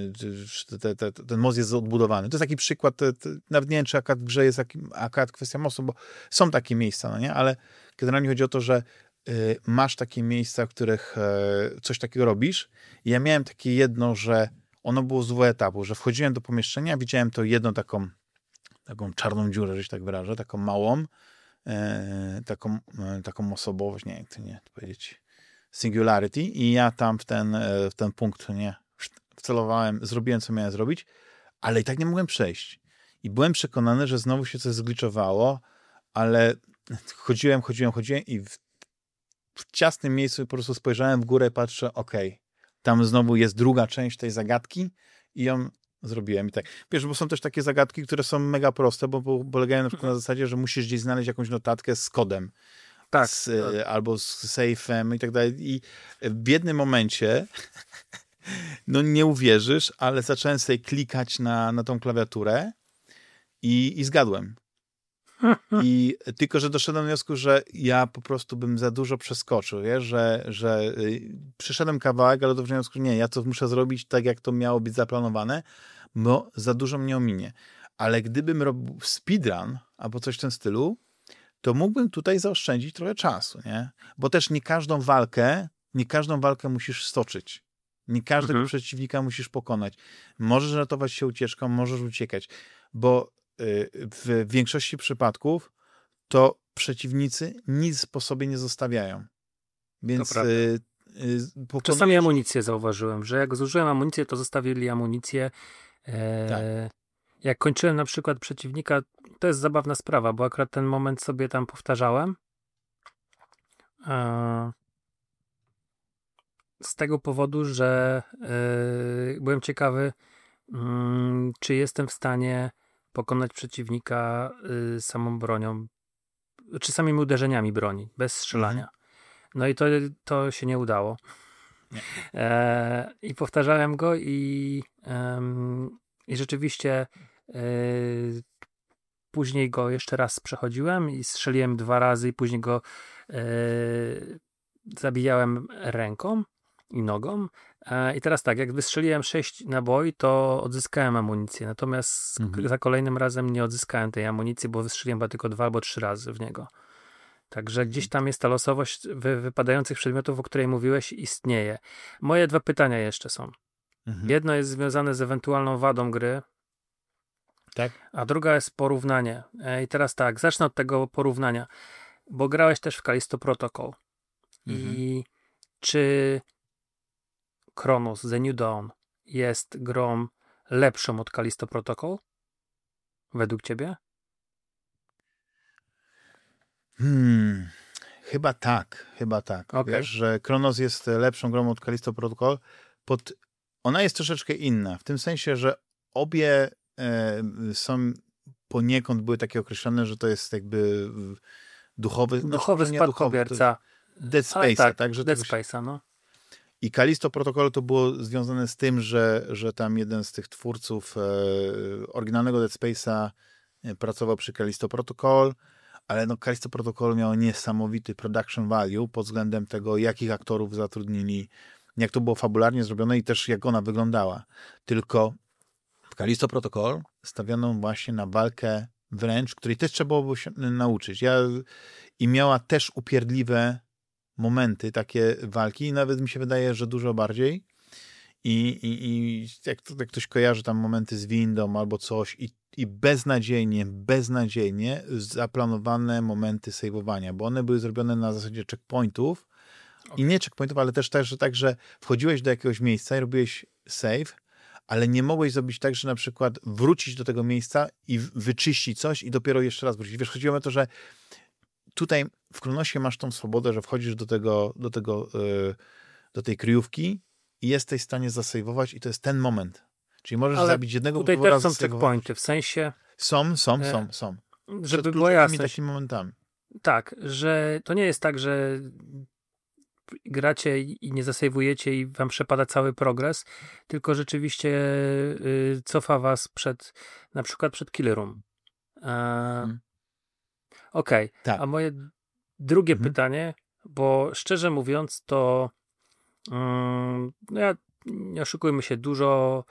te, te, ten most jest odbudowany. To jest taki przykład, te, nawet nie wiem, czy akad grze jest akad kwestia mostu, bo są takie miejsca, no nie? Ale generalnie chodzi o to, że y, masz takie miejsca, w których y, coś takiego robisz. I ja miałem takie jedno, że ono było z dwóch etapu, że wchodziłem do pomieszczenia, widziałem to jedną taką, taką czarną dziurę, że się tak wyrażę, taką małą, e, taką, e, taką osobowość, nie to nie to powiedzieć, singularity i ja tam w ten, e, w ten punkt nie wcelowałem, zrobiłem co miałem zrobić, ale i tak nie mogłem przejść. I byłem przekonany, że znowu się coś zgliczowało, ale chodziłem, chodziłem, chodziłem i w, w ciasnym miejscu po prostu spojrzałem w górę, patrzę, okej, okay, tam znowu jest druga część tej zagadki i ją zrobiłem i tak. Wiesz, bo są też takie zagadki, które są mega proste, bo polegają na przykład na zasadzie, że musisz gdzieś znaleźć jakąś notatkę z kodem. Tak. Z, tak. Albo z safe'em i tak dalej. I w jednym momencie no nie uwierzysz, ale zacząłem sobie klikać na, na tą klawiaturę i, i zgadłem. I tylko, że doszedłem do wniosku, że ja po prostu bym za dużo przeskoczył, wiesz? że, że y, przyszedłem kawałek, ale do wniosku, nie, ja to muszę zrobić tak, jak to miało być zaplanowane, bo za dużo mnie ominie. Ale gdybym robił speedrun albo coś w tym stylu, to mógłbym tutaj zaoszczędzić trochę czasu, nie? Bo też nie każdą walkę, nie każdą walkę musisz stoczyć. Nie każdego mhm. przeciwnika musisz pokonać. Możesz ratować się ucieczką, możesz uciekać, bo w większości przypadków to przeciwnicy nic po sobie nie zostawiają. Więc y, y, pokon... Czasami amunicję zauważyłem, że jak zużyłem amunicję, to zostawili amunicję. E... Tak jak kończyłem na przykład przeciwnika, to jest zabawna sprawa, bo akurat ten moment sobie tam powtarzałem. E, z tego powodu, że e, byłem ciekawy, mm, czy jestem w stanie pokonać przeciwnika y, samą bronią, czy samymi uderzeniami broni, bez strzelania. Mhm. No i to, to się nie udało. Nie. E, I powtarzałem go i, i rzeczywiście Yy, później go jeszcze raz przechodziłem i strzeliłem dwa razy i później go yy, zabijałem ręką i nogą. Yy, I teraz tak, jak wystrzeliłem sześć naboi, to odzyskałem amunicję. Natomiast mhm. za kolejnym razem nie odzyskałem tej amunicji, bo wystrzeliłem chyba tylko dwa albo trzy razy w niego. Także gdzieś tam jest ta losowość wy wypadających przedmiotów, o której mówiłeś, istnieje. Moje dwa pytania jeszcze są. Mhm. Jedno jest związane z ewentualną wadą gry, tak. A druga jest porównanie. E, I teraz tak, zacznę od tego porównania, bo grałeś też w Kalisto Protocol. Mhm. I czy Kronos The New Dawn jest grą lepszą od Kalisto Protocol? Według ciebie? Hmm, chyba tak, chyba tak. Okay. Wiesz, że Kronos jest lepszą grą od Kalisto Protocol. Pod... Ona jest troszeczkę inna, w tym sensie, że obie E, są poniekąd były takie określone, że to jest jakby duchowy... No, duchowy spadkobierca. Dead Space'a, tak? tak że Dead Space'a, no. I Kalisto Protocol to było związane z tym, że, że tam jeden z tych twórców e, oryginalnego Dead Space'a e, pracował przy Kalisto Protocol, ale no Kalisto Protocol miał niesamowity production value pod względem tego, jakich aktorów zatrudnili, jak to było fabularnie zrobione i też jak ona wyglądała. Tylko w Kalisto Protocol stawiono właśnie na walkę wręcz, której też trzeba było się nauczyć. Ja, I miała też upierdliwe momenty, takie walki, i nawet mi się wydaje, że dużo bardziej. I, i, i jak, to, jak ktoś kojarzy tam momenty z windą albo coś i, i beznadziejnie, beznadziejnie zaplanowane momenty saveowania, bo one były zrobione na zasadzie checkpointów okay. i nie checkpointów, ale też tak, że, tak, że wchodziłeś do jakiegoś miejsca i robiłeś save ale nie mogłeś zrobić tak, że na przykład wrócić do tego miejsca i wyczyścić coś i dopiero jeszcze raz wrócić. Wiesz, chodziło o to, że tutaj w Kronosie masz tą swobodę, że wchodzisz do tego, do tego, yy, do tej kryjówki i jesteś w stanie zasejwować i to jest ten moment. Czyli możesz ale zabić jednego tutaj też są checkpointy, w sensie... Są, są, e, są, są. Żeby było jasne. takimi momentami. Tak, że to nie jest tak, że gracie i nie zasejwujecie i wam przepada cały progres, tylko rzeczywiście y, cofa was przed, na przykład przed Killer Room. hmm. Okej, okay. tak. a moje drugie hmm. pytanie, bo szczerze mówiąc to um, no ja nie oszukujmy się, dużo,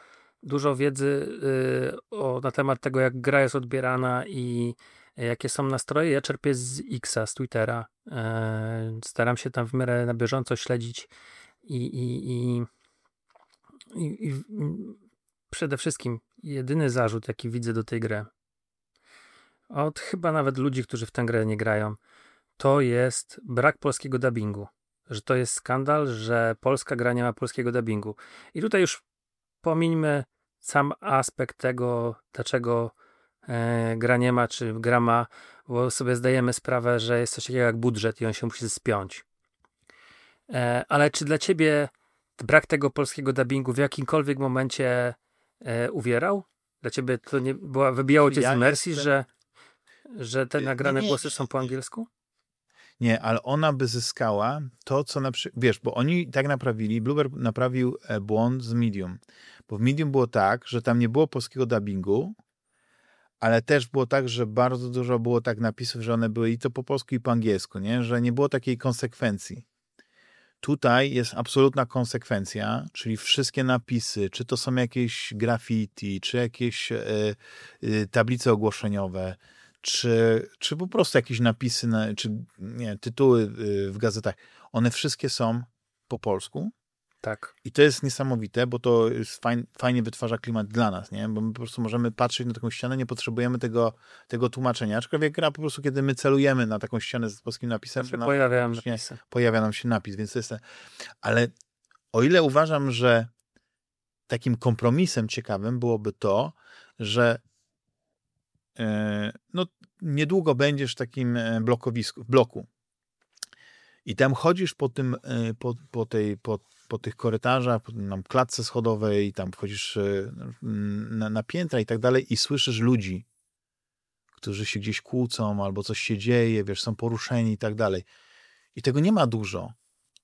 dużo wiedzy y, o, na temat tego, jak gra jest odbierana i jakie są nastroje. Ja czerpię z Xa, z Twittera. E, staram się tam w miarę na bieżąco śledzić i, i, i, i, i przede wszystkim jedyny zarzut, jaki widzę do tej gry, od chyba nawet ludzi, którzy w tę grę nie grają, to jest brak polskiego dubbingu. Że to jest skandal, że polska gra nie ma polskiego dubbingu. I tutaj już pomińmy sam aspekt tego, dlaczego e, gra nie ma, czy gra ma, bo sobie zdajemy sprawę, że jest coś takiego jak budżet i on się musi spiąć. E, ale czy dla ciebie brak tego polskiego dubbingu w jakimkolwiek momencie e, uwierał? Dla ciebie to nie była, wybijało cię ja z imersji, jestem... że, że te nagrane nie, głosy są po angielsku? Nie, ale ona by zyskała to, co na przykład, wiesz, bo oni tak naprawili, Bluebird naprawił e, błąd z Medium, bo w Medium było tak, że tam nie było polskiego dubbingu, ale też było tak, że bardzo dużo było tak napisów, że one były i to po polsku, i po angielsku, nie? że nie było takiej konsekwencji. Tutaj jest absolutna konsekwencja, czyli wszystkie napisy, czy to są jakieś graffiti, czy jakieś e, e, tablice ogłoszeniowe, czy, czy po prostu jakieś napisy, na, czy nie, tytuły y, w gazetach, one wszystkie są po polsku. Tak. I to jest niesamowite, bo to fajn, fajnie wytwarza klimat dla nas, nie? Bo my po prostu możemy patrzeć na taką ścianę, nie potrzebujemy tego, tego tłumaczenia. Aczkolwiek gra po prostu, kiedy my celujemy na taką ścianę z polskim napisem, to pojawia, pojawia nam się napis, więc to jest. Ale o ile uważam, że takim kompromisem ciekawym byłoby to, że no niedługo będziesz w takim e, blokowisku, w bloku. I tam chodzisz po tym, e, po, po tej, po, po tych korytarzach, po tam klatce schodowej, tam wchodzisz na, na piętra i tak dalej i słyszysz ludzi, którzy się gdzieś kłócą albo coś się dzieje, wiesz, są poruszeni i tak dalej. I tego nie ma dużo,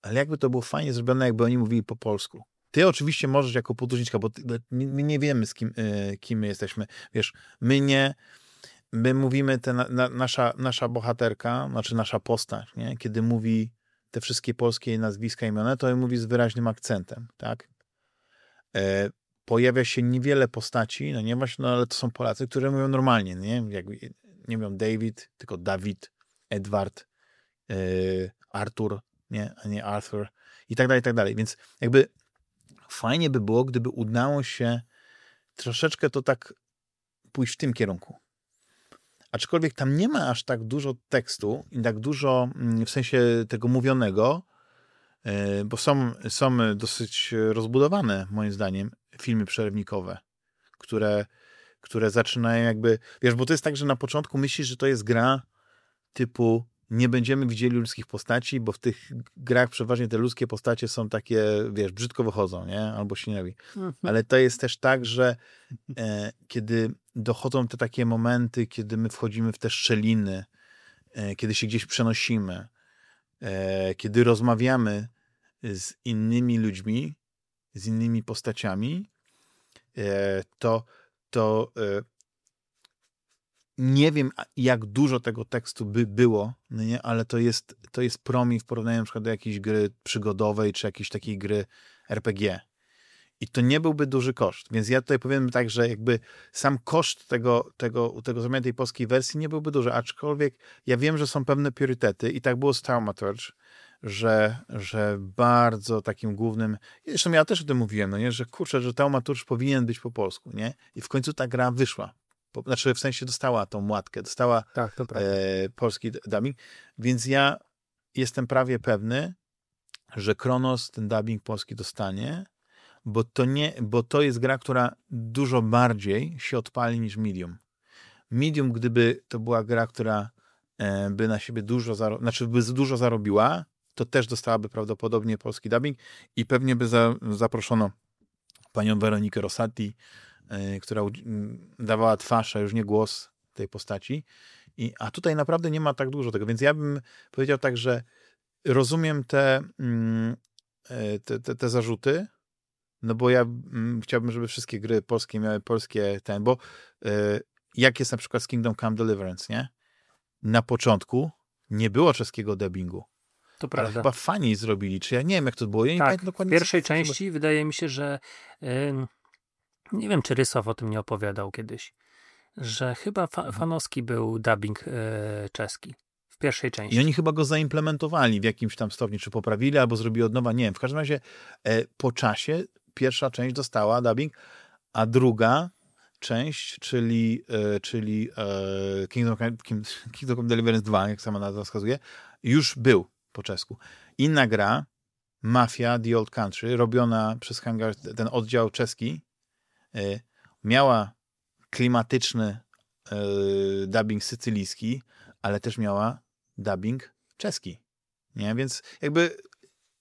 ale jakby to było fajnie zrobione, jakby oni mówili po polsku. Ty oczywiście możesz jako podróżniczka, bo my nie wiemy, z kim, kim my jesteśmy. Wiesz, my nie, my mówimy, te, na, nasza, nasza bohaterka, znaczy nasza postać, nie? kiedy mówi te wszystkie polskie nazwiska, imiona, to mówi z wyraźnym akcentem, tak? E, pojawia się niewiele postaci, no nie właśnie, no ale to są Polacy, które mówią normalnie, nie? Jakby, nie mówią David, tylko Dawid, Edward, e, Artur, nie? a nie Arthur i tak dalej, i tak dalej. Więc jakby fajnie by było, gdyby udało się troszeczkę to tak pójść w tym kierunku. Aczkolwiek tam nie ma aż tak dużo tekstu i tak dużo mm, w sensie tego mówionego, e, bo są, są dosyć rozbudowane, moim zdaniem, filmy przerywnikowe, które, które zaczynają jakby. Wiesz, bo to jest tak, że na początku myślisz, że to jest gra typu nie będziemy widzieli ludzkich postaci, bo w tych grach przeważnie te ludzkie postacie są takie, wiesz, brzydko wychodzą, nie? Albo śniewi. Mhm. Ale to jest też tak, że e, kiedy dochodzą te takie momenty, kiedy my wchodzimy w te szczeliny, e, kiedy się gdzieś przenosimy, e, kiedy rozmawiamy z innymi ludźmi, z innymi postaciami, e, to, to e, nie wiem, jak dużo tego tekstu by było, no nie? ale to jest, to jest promi w porównaniu na przykład do jakiejś gry przygodowej, czy jakiejś takiej gry RPG. I to nie byłby duży koszt. Więc ja tutaj powiem tak, że jakby sam koszt tego, tego, tego zrobienia tej polskiej wersji nie byłby duży, aczkolwiek ja wiem, że są pewne priorytety i tak było z Taumaturge, że, że bardzo takim głównym, zresztą ja też o tym mówiłem, no nie, że kurczę, że Taumaturge powinien być po polsku, nie? I w końcu ta gra wyszła po, znaczy w sensie dostała tą łatkę, dostała tak, e, polski dubbing, więc ja jestem prawie pewny, że Kronos ten dubbing polski dostanie, bo to, nie, bo to jest gra, która dużo bardziej się odpali niż Medium. Medium, gdyby to była gra, która e, by na siebie dużo, zaro- znaczy by dużo zarobiła, to też dostałaby prawdopodobnie polski dubbing i pewnie by za, zaproszono panią Weronikę Rosati, która dawała twarz, a już nie głos tej postaci. I, a tutaj naprawdę nie ma tak dużo tego, więc ja bym powiedział tak, że rozumiem te, mm, e, te, te, te zarzuty, no bo ja mm, chciałbym, żeby wszystkie gry polskie miały polskie ten, bo e, jak jest na przykład z Kingdom Come Deliverance, nie? Na początku nie było czeskiego dubbingu. To prawda. chyba fani zrobili, czy ja nie wiem, jak to było. Ja nie tak, pamiętam dokładnie. w pierwszej części wydaje mi się, że nie wiem, czy Rysław o tym nie opowiadał kiedyś, że chyba fa mhm. Fanowski był dubbing e, czeski w pierwszej części. I oni chyba go zaimplementowali w jakimś tam stopniu, czy poprawili, albo zrobili od nowa, nie wiem. W każdym razie e, po czasie pierwsza część dostała dubbing, a druga część, czyli, e, czyli e, Kingdom, Kingdom of Deliverance 2, jak sama nazwa wskazuje, już był po czesku. Inna gra, Mafia The Old Country, robiona przez hangar, ten oddział czeski, miała klimatyczny dubbing sycylijski, ale też miała dubbing czeski. Nie? Więc jakby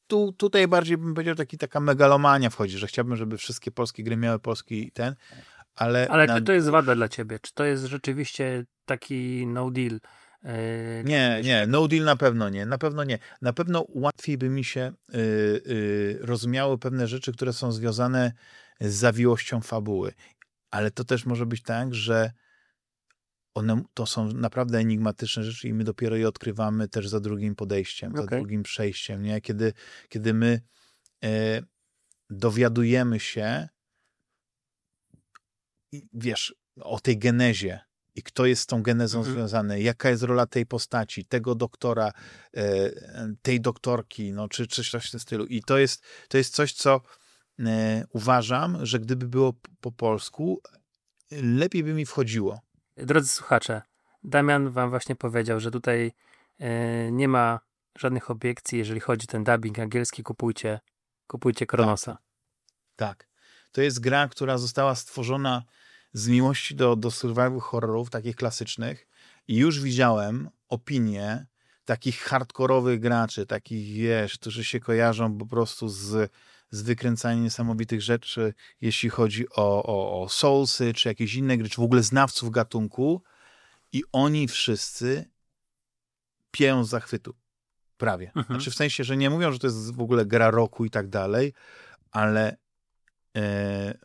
tu, tutaj bardziej bym powiedział, taki, taka megalomania wchodzi, że chciałbym, żeby wszystkie polskie gry miały polski ten, ale... Ale na... czy to jest wada dla ciebie? Czy to jest rzeczywiście taki no deal? Yy, nie, nie, no deal na pewno nie, na pewno nie. Na pewno łatwiej by mi się yy, yy, rozumiały pewne rzeczy, które są związane z zawiłością fabuły. Ale to też może być tak, że one to są naprawdę enigmatyczne rzeczy i my dopiero je odkrywamy też za drugim podejściem, okay. za drugim przejściem, nie? Kiedy, kiedy my e, dowiadujemy się wiesz, o tej genezie i kto jest z tą genezą mhm. związany, jaka jest rola tej postaci, tego doktora, e, tej doktorki, no, czy, czy coś w tym stylu. I to jest, to jest coś, co e, uważam, że gdyby było po polsku, lepiej by mi wchodziło. Drodzy słuchacze, Damian wam właśnie powiedział, że tutaj e, nie ma żadnych obiekcji, jeżeli chodzi o ten dubbing angielski, kupujcie, kupujcie Kronosa. Tak. tak. To jest gra, która została stworzona z miłości do, do survival horrorów, takich klasycznych i już widziałem opinie takich hardkorowych graczy, takich, wiesz, którzy się kojarzą po prostu z, z wykręcaniem niesamowitych rzeczy, jeśli chodzi o, o, o Soulsy, czy jakieś inne gry, czy w ogóle znawców gatunku i oni wszyscy pieją z zachwytu. Prawie. Mhm. Znaczy w sensie, że nie mówią, że to jest w ogóle gra roku i tak dalej, ale e,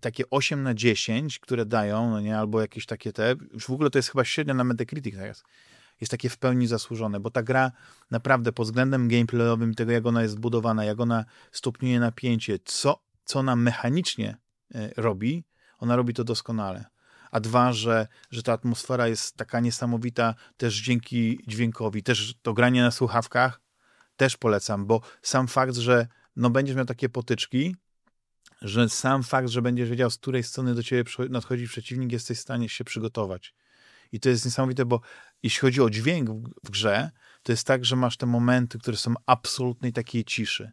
takie 8 na 10, które dają, no nie, albo jakieś takie te, już w ogóle to jest chyba średnia na Metacritic teraz, jest takie w pełni zasłużone, bo ta gra naprawdę pod względem gameplayowym tego, jak ona jest zbudowana, jak ona stopniuje napięcie, co, co ona mechanicznie e, robi, ona robi to doskonale. A dwa, że, że ta atmosfera jest taka niesamowita też dzięki dźwiękowi, też to granie na słuchawkach też polecam, bo sam fakt, że no będziesz miał takie potyczki, że sam fakt, że będziesz wiedział, z której strony do ciebie nadchodzi przeciwnik, jesteś w stanie się przygotować. I to jest niesamowite, bo jeśli chodzi o dźwięk w grze, to jest tak, że masz te momenty, które są absolutnej takiej ciszy.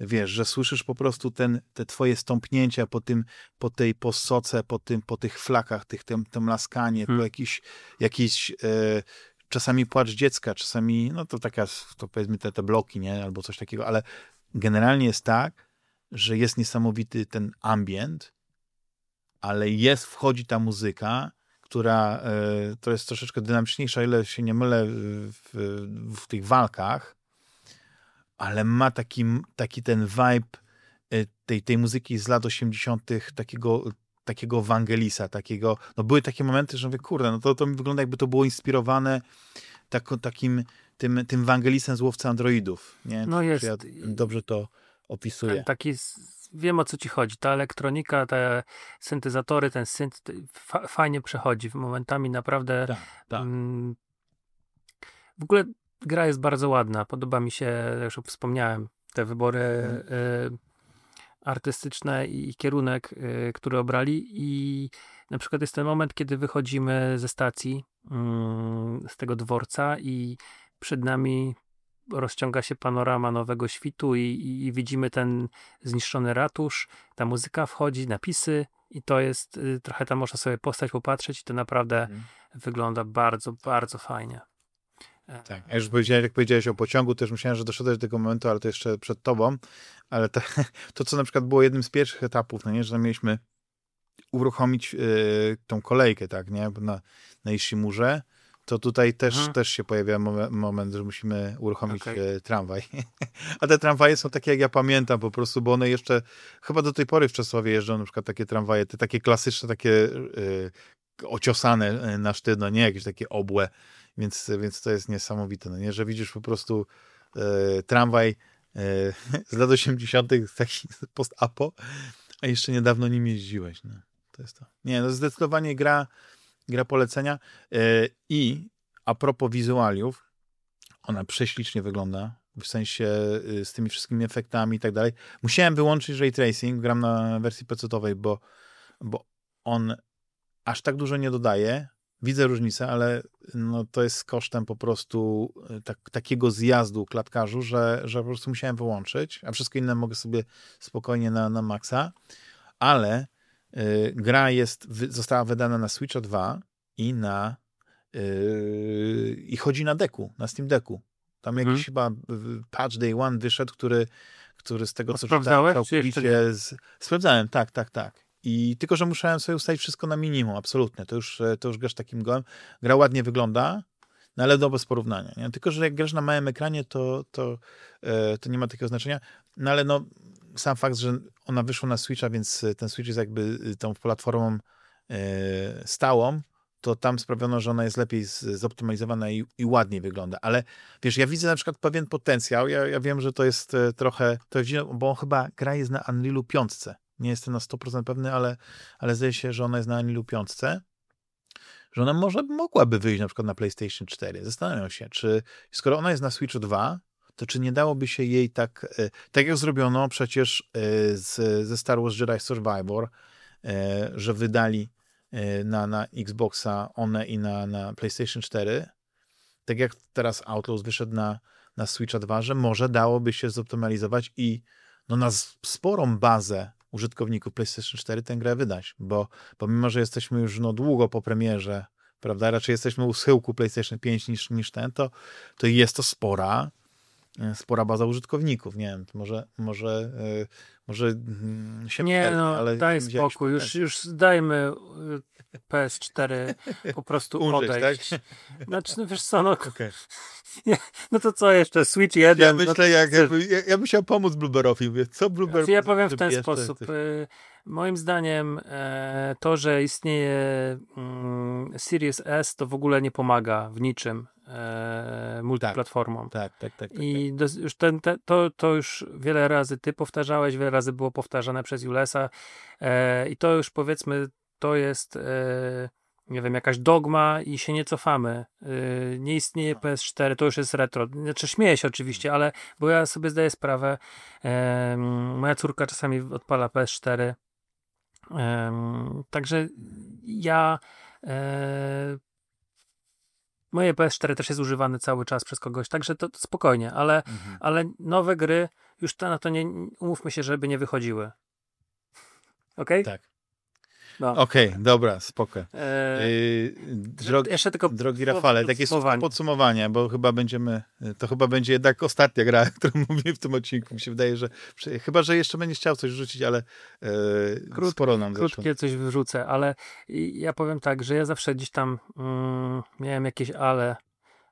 Wiesz, że słyszysz po prostu ten, te twoje stąpnięcia po tym, po tej posoce, po tym, po tych flakach, tych, tym, tym laskanie, hmm. po jakiś, jakiś e, czasami płacz dziecka, czasami, no to taka, to powiedzmy te, te bloki, nie, albo coś takiego, ale generalnie jest tak, że jest niesamowity ten ambient, ale jest, wchodzi ta muzyka, która e, to jest troszeczkę dynamiczniejsza, ile się nie mylę w, w tych walkach, ale ma taki, taki ten vibe e, tej, tej muzyki z lat 80., takiego, takiego Wangelisa, takiego, no były takie momenty, że mówię, kurde, no to, to mi wygląda jakby to było inspirowane tak, takim tym, tym Wangelisem z Łowcy Androidów, nie? No jest. Ja dobrze to opisuje. Taki, wiem o co ci chodzi. Ta elektronika, te syntezatory, ten synt fa fajnie przechodzi. Momentami naprawdę. Tak, tak. Mm, w ogóle gra jest bardzo ładna. Podoba mi się, już wspomniałem, te wybory hmm. y, artystyczne i, i kierunek, y, który obrali. I na przykład jest ten moment, kiedy wychodzimy ze stacji, y, z tego dworca i przed nami rozciąga się panorama nowego świtu i, i, i, widzimy ten zniszczony ratusz, ta muzyka wchodzi, napisy i to jest, y, trochę tam można sobie postać popatrzeć i to naprawdę mhm. wygląda bardzo, bardzo fajnie. E, tak, ja już powiedziałem, jak powiedziałeś o pociągu, też myślałem, że doszedłeś do tego momentu, ale to jeszcze przed tobą, ale to, to co na przykład było jednym z pierwszych etapów, no nie, że mieliśmy uruchomić y, tą kolejkę, tak, nie, na, na Ishimurze, to tutaj też, też się pojawia moment, że musimy uruchomić okay. tramwaj. A te tramwaje są takie, jak ja pamiętam po prostu, bo one jeszcze chyba do tej pory w Czesławie jeżdżą na przykład takie tramwaje, te takie klasyczne, takie y, ociosane e, na sztywno, nie jakieś takie obłe, więc, więc to jest niesamowite, no nie, że widzisz po prostu e, tramwaj e, z lat 80. taki post-apo, a jeszcze niedawno nim jeździłeś. No, to jest to. Nie, no zdecydowanie gra, gra polecenia e, i a propos wizualiów, ona prześlicznie wygląda, w sensie y, z tymi wszystkimi efektami i tak dalej. Musiałem wyłączyć ray tracing, gram na wersji PC-owej, bo, bo on aż tak dużo nie dodaje. Widzę różnicę, ale no, to jest kosztem po prostu y, tak, takiego zjazdu klatkarzu, że, że po prostu musiałem wyłączyć, a wszystko inne mogę sobie spokojnie na, na maksa. Ale y, gra jest, wy, została wydana na Switcha 2 i na y, i chodzi na deku, na Steam Decku. Tam jakiś hmm. chyba patch day one wyszedł, który, który z tego, co czytałem, całkowicie... Z... Sprawdzałem, tak, tak, tak. I tylko, że musiałem sobie ustawić wszystko na minimum, absolutnie. To już, to już grasz takim gołem. Gra ładnie wygląda, no ale do bez porównania. Nie? Tylko, że jak grasz na małym ekranie, to, to, e, to nie ma takiego znaczenia. No ale no, sam fakt, że ona wyszła na Switcha, więc ten Switch jest jakby tą platformą e, stałą, to tam sprawiono, że ona jest lepiej zoptymalizowana i, i ładniej wygląda. Ale wiesz, ja widzę na przykład pewien potencjał. Ja, ja wiem, że to jest e, trochę, to jest, bo chyba gra jest na Unrealu 5. Nie jestem na 100% pewny, ale, ale zdaje się, że ona jest na Unrealu 5 że ona może mogłaby wyjść na przykład na PlayStation 4. Zastanawiam się, czy skoro ona jest na Switch 2, to czy nie dałoby się jej tak, e, tak jak zrobiono przecież e, z, ze Star Wars Jedi Survivor, że wydali na, na Xboxa One i na, na PlayStation 4, tak jak teraz Outlaws wyszedł na, na Switcha 2, że może dałoby się zoptymalizować i no, na sporą bazę użytkowników PlayStation 4 tę grę wydać, bo pomimo, że jesteśmy już no, długo po premierze, prawda, raczej jesteśmy u schyłku PlayStation 5 niż, niż ten, to, to jest to spora, e, spora baza użytkowników. Nie wiem, może, może, e, może mm, się Nie, no, ale daj spokój, już, już dajmy PS4 po prostu Umrzeć, odejść. Tak? Znaczy, no wiesz co, no, okay. no to co jeszcze, Switch 1. Ja no myślę, no, jak, jakby, ja, ja bym chciał pomóc Blueberowi, mówię, co Blueber... Znaczy, ja powiem w ten sposób, y, moim zdaniem e, to, że istnieje mm, Series S, to w ogóle nie pomaga w niczym e, multiplatformom. Tak, tak, tak. tak I tak. Do, już ten, te, to, to już wiele razy ty powtarzałeś, wiele razy było powtarzane przez Julesa e, i to już powiedzmy to jest e, nie wiem, jakaś dogma i się nie cofamy. E, nie istnieje no. PS4, to już jest retro. Znaczy śmieję się oczywiście, ale bo ja sobie zdaję sprawę, e, moja córka czasami odpala PS4, także ja moje PS4 też jest używane cały czas przez kogoś, także to, to spokojnie, ale, mhm. ale nowe gry już to, na to nie, umówmy się, żeby nie wychodziły. Ok? Tak. No. Okej, okay, dobra, spoko. Eee, Drog, jeszcze tylko drogi Rafale, takie podsumowanie, bo chyba będziemy, to chyba będzie jednak ostatnia gra, którą mówię w tym odcinku. Mi się wydaje, że chyba, że jeszcze będziesz chciał coś rzucić, ale e, Krót, sporo nam Krótkie zeszło. coś wyrzucę, ale ja powiem tak, że ja zawsze gdzieś tam mm, miałem jakieś ale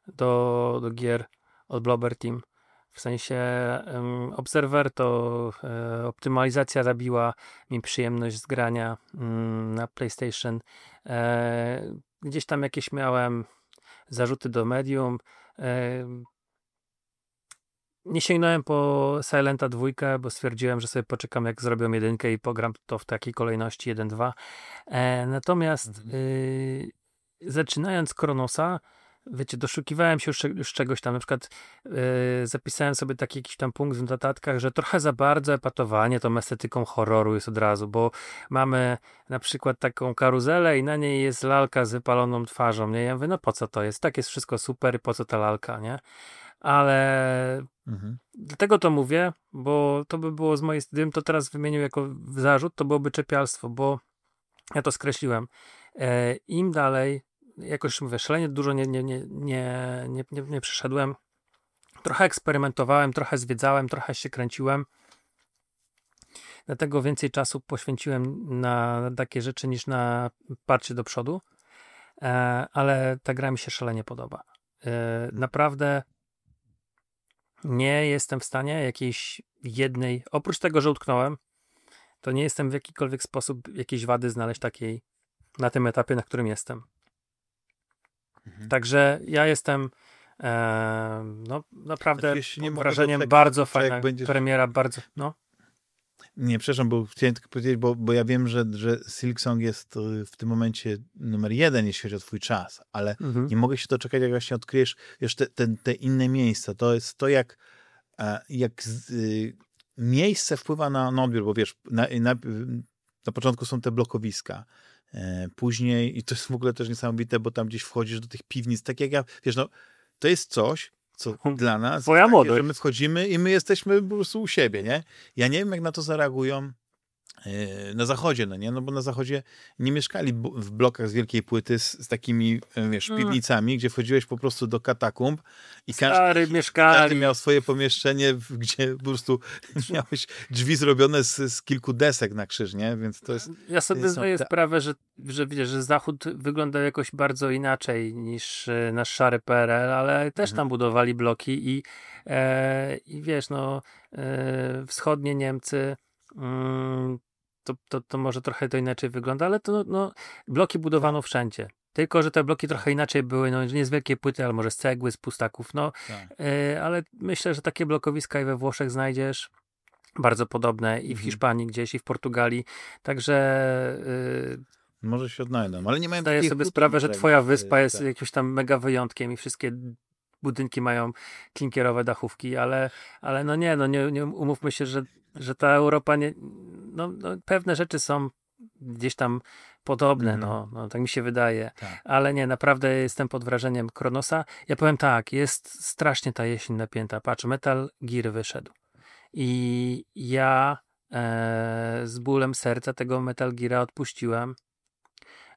do, do gier od Blobber Team. W sensie um, Observer to e, optymalizacja zabiła mi przyjemność z grania mm, na PlayStation. E, gdzieś tam jakieś miałem zarzuty do medium. E, nie sięgnąłem po Silenta 2, bo stwierdziłem, że sobie poczekam jak zrobią jedynkę i pogram to w takiej kolejności 1-2. E, natomiast mhm. y, zaczynając Kronosa, wiecie, doszukiwałem się już, już czegoś tam, na przykład yy, zapisałem sobie taki jakiś tam punkt w notatkach, że trochę za bardzo epatowanie tą estetyką horroru jest od razu, bo mamy na przykład taką karuzelę i na niej jest lalka z wypaloną twarzą, nie? Ja mówię, no po co to jest? Tak jest wszystko super, po co ta lalka, nie? Ale mhm. dlatego to mówię, bo to by było z mojej strony, to teraz wymienił jako zarzut, to byłoby czepialstwo, bo ja to skreśliłem. E, Im dalej, jakoś mówię, szalenie dużo nie, nie, nie, nie, nie, nie, nie przeszedłem. Trochę eksperymentowałem, trochę zwiedzałem, trochę się kręciłem. Dlatego więcej czasu poświęciłem na takie rzeczy niż na parcie do przodu. E, ale ta gra mi się szalenie podoba. E, naprawdę nie jestem w stanie jakiejś jednej, oprócz tego, że utknąłem, to nie jestem w jakikolwiek sposób jakiejś wady znaleźć takiej na tym etapie, na którym jestem. Mhm. Także ja jestem E, no naprawdę nie wrażeniem bardzo fajna będziesz... premiera, bardzo, no. Nie, przepraszam, bo chciałem tylko powiedzieć, bo, bo ja wiem, że, że Silksong jest y, w tym momencie numer jeden, jeśli chodzi o twój czas, ale mhm. nie mogę się doczekać, jak właśnie odkryjesz wiesz, te, te, te inne miejsca. To jest to, jak, e, jak z, y, miejsce wpływa na, na odbiór, bo wiesz, na, na, na początku są te blokowiska, e, później, i to jest w ogóle też niesamowite, bo tam gdzieś wchodzisz do tych piwnic, tak jak ja, wiesz, no, to jest coś, co dla nas Twoja takie, że my wchodzimy i my jesteśmy po prostu u siebie, nie? Ja nie wiem, jak na to zareagują E, na zachodzie, no nie? No bo na zachodzie nie mieszkali w blokach z wielkiej płyty z, z takimi, e, wiesz, mm. piwnicami, mm. gdzie wchodziłeś po prostu do katakumb i każdy, każdy miał swoje pomieszczenie, gdzie po prostu miałeś drzwi zrobione z, z kilku desek na krzyż, nie? Więc to jest... Ja sobie zdaję sprawę, że, że widzisz, że Zachód wygląda jakoś bardzo inaczej niż e, nasz szary PRL, ale też mhm. tam budowali bloki i, e, i wiesz, no e, wschodnie Niemcy mm, to, to, to może trochę to inaczej wygląda, ale to no, bloki budowano wszędzie. Tylko, że te bloki trochę inaczej były, no nie z wielkiej płyty, ale może z cegły, z pustaków, no. Tak. Y, ale myślę, że takie blokowiska i we Włoszech znajdziesz bardzo podobne i w mhm. Hiszpanii gdzieś, i w Portugalii. Także... Y, może się odnajdą, ale nie mają Zdaję sobie sprawę, że twoja wyspa jest tak. jakimś tam mega wyjątkiem i wszystkie budynki mają klinkierowe dachówki, ale, ale no nie, no nie, nie umówmy się, że, że ta Europa nie, no, no pewne rzeczy są gdzieś tam podobne, mm. no, no, tak mi się wydaje. Tak. Ale nie, naprawdę jestem pod wrażeniem Kronosa. Ja powiem tak, jest strasznie ta jesień napięta. Patrz, Metal Gear wyszedł. I ja e, z bólem serca tego Metal Geara odpuściłem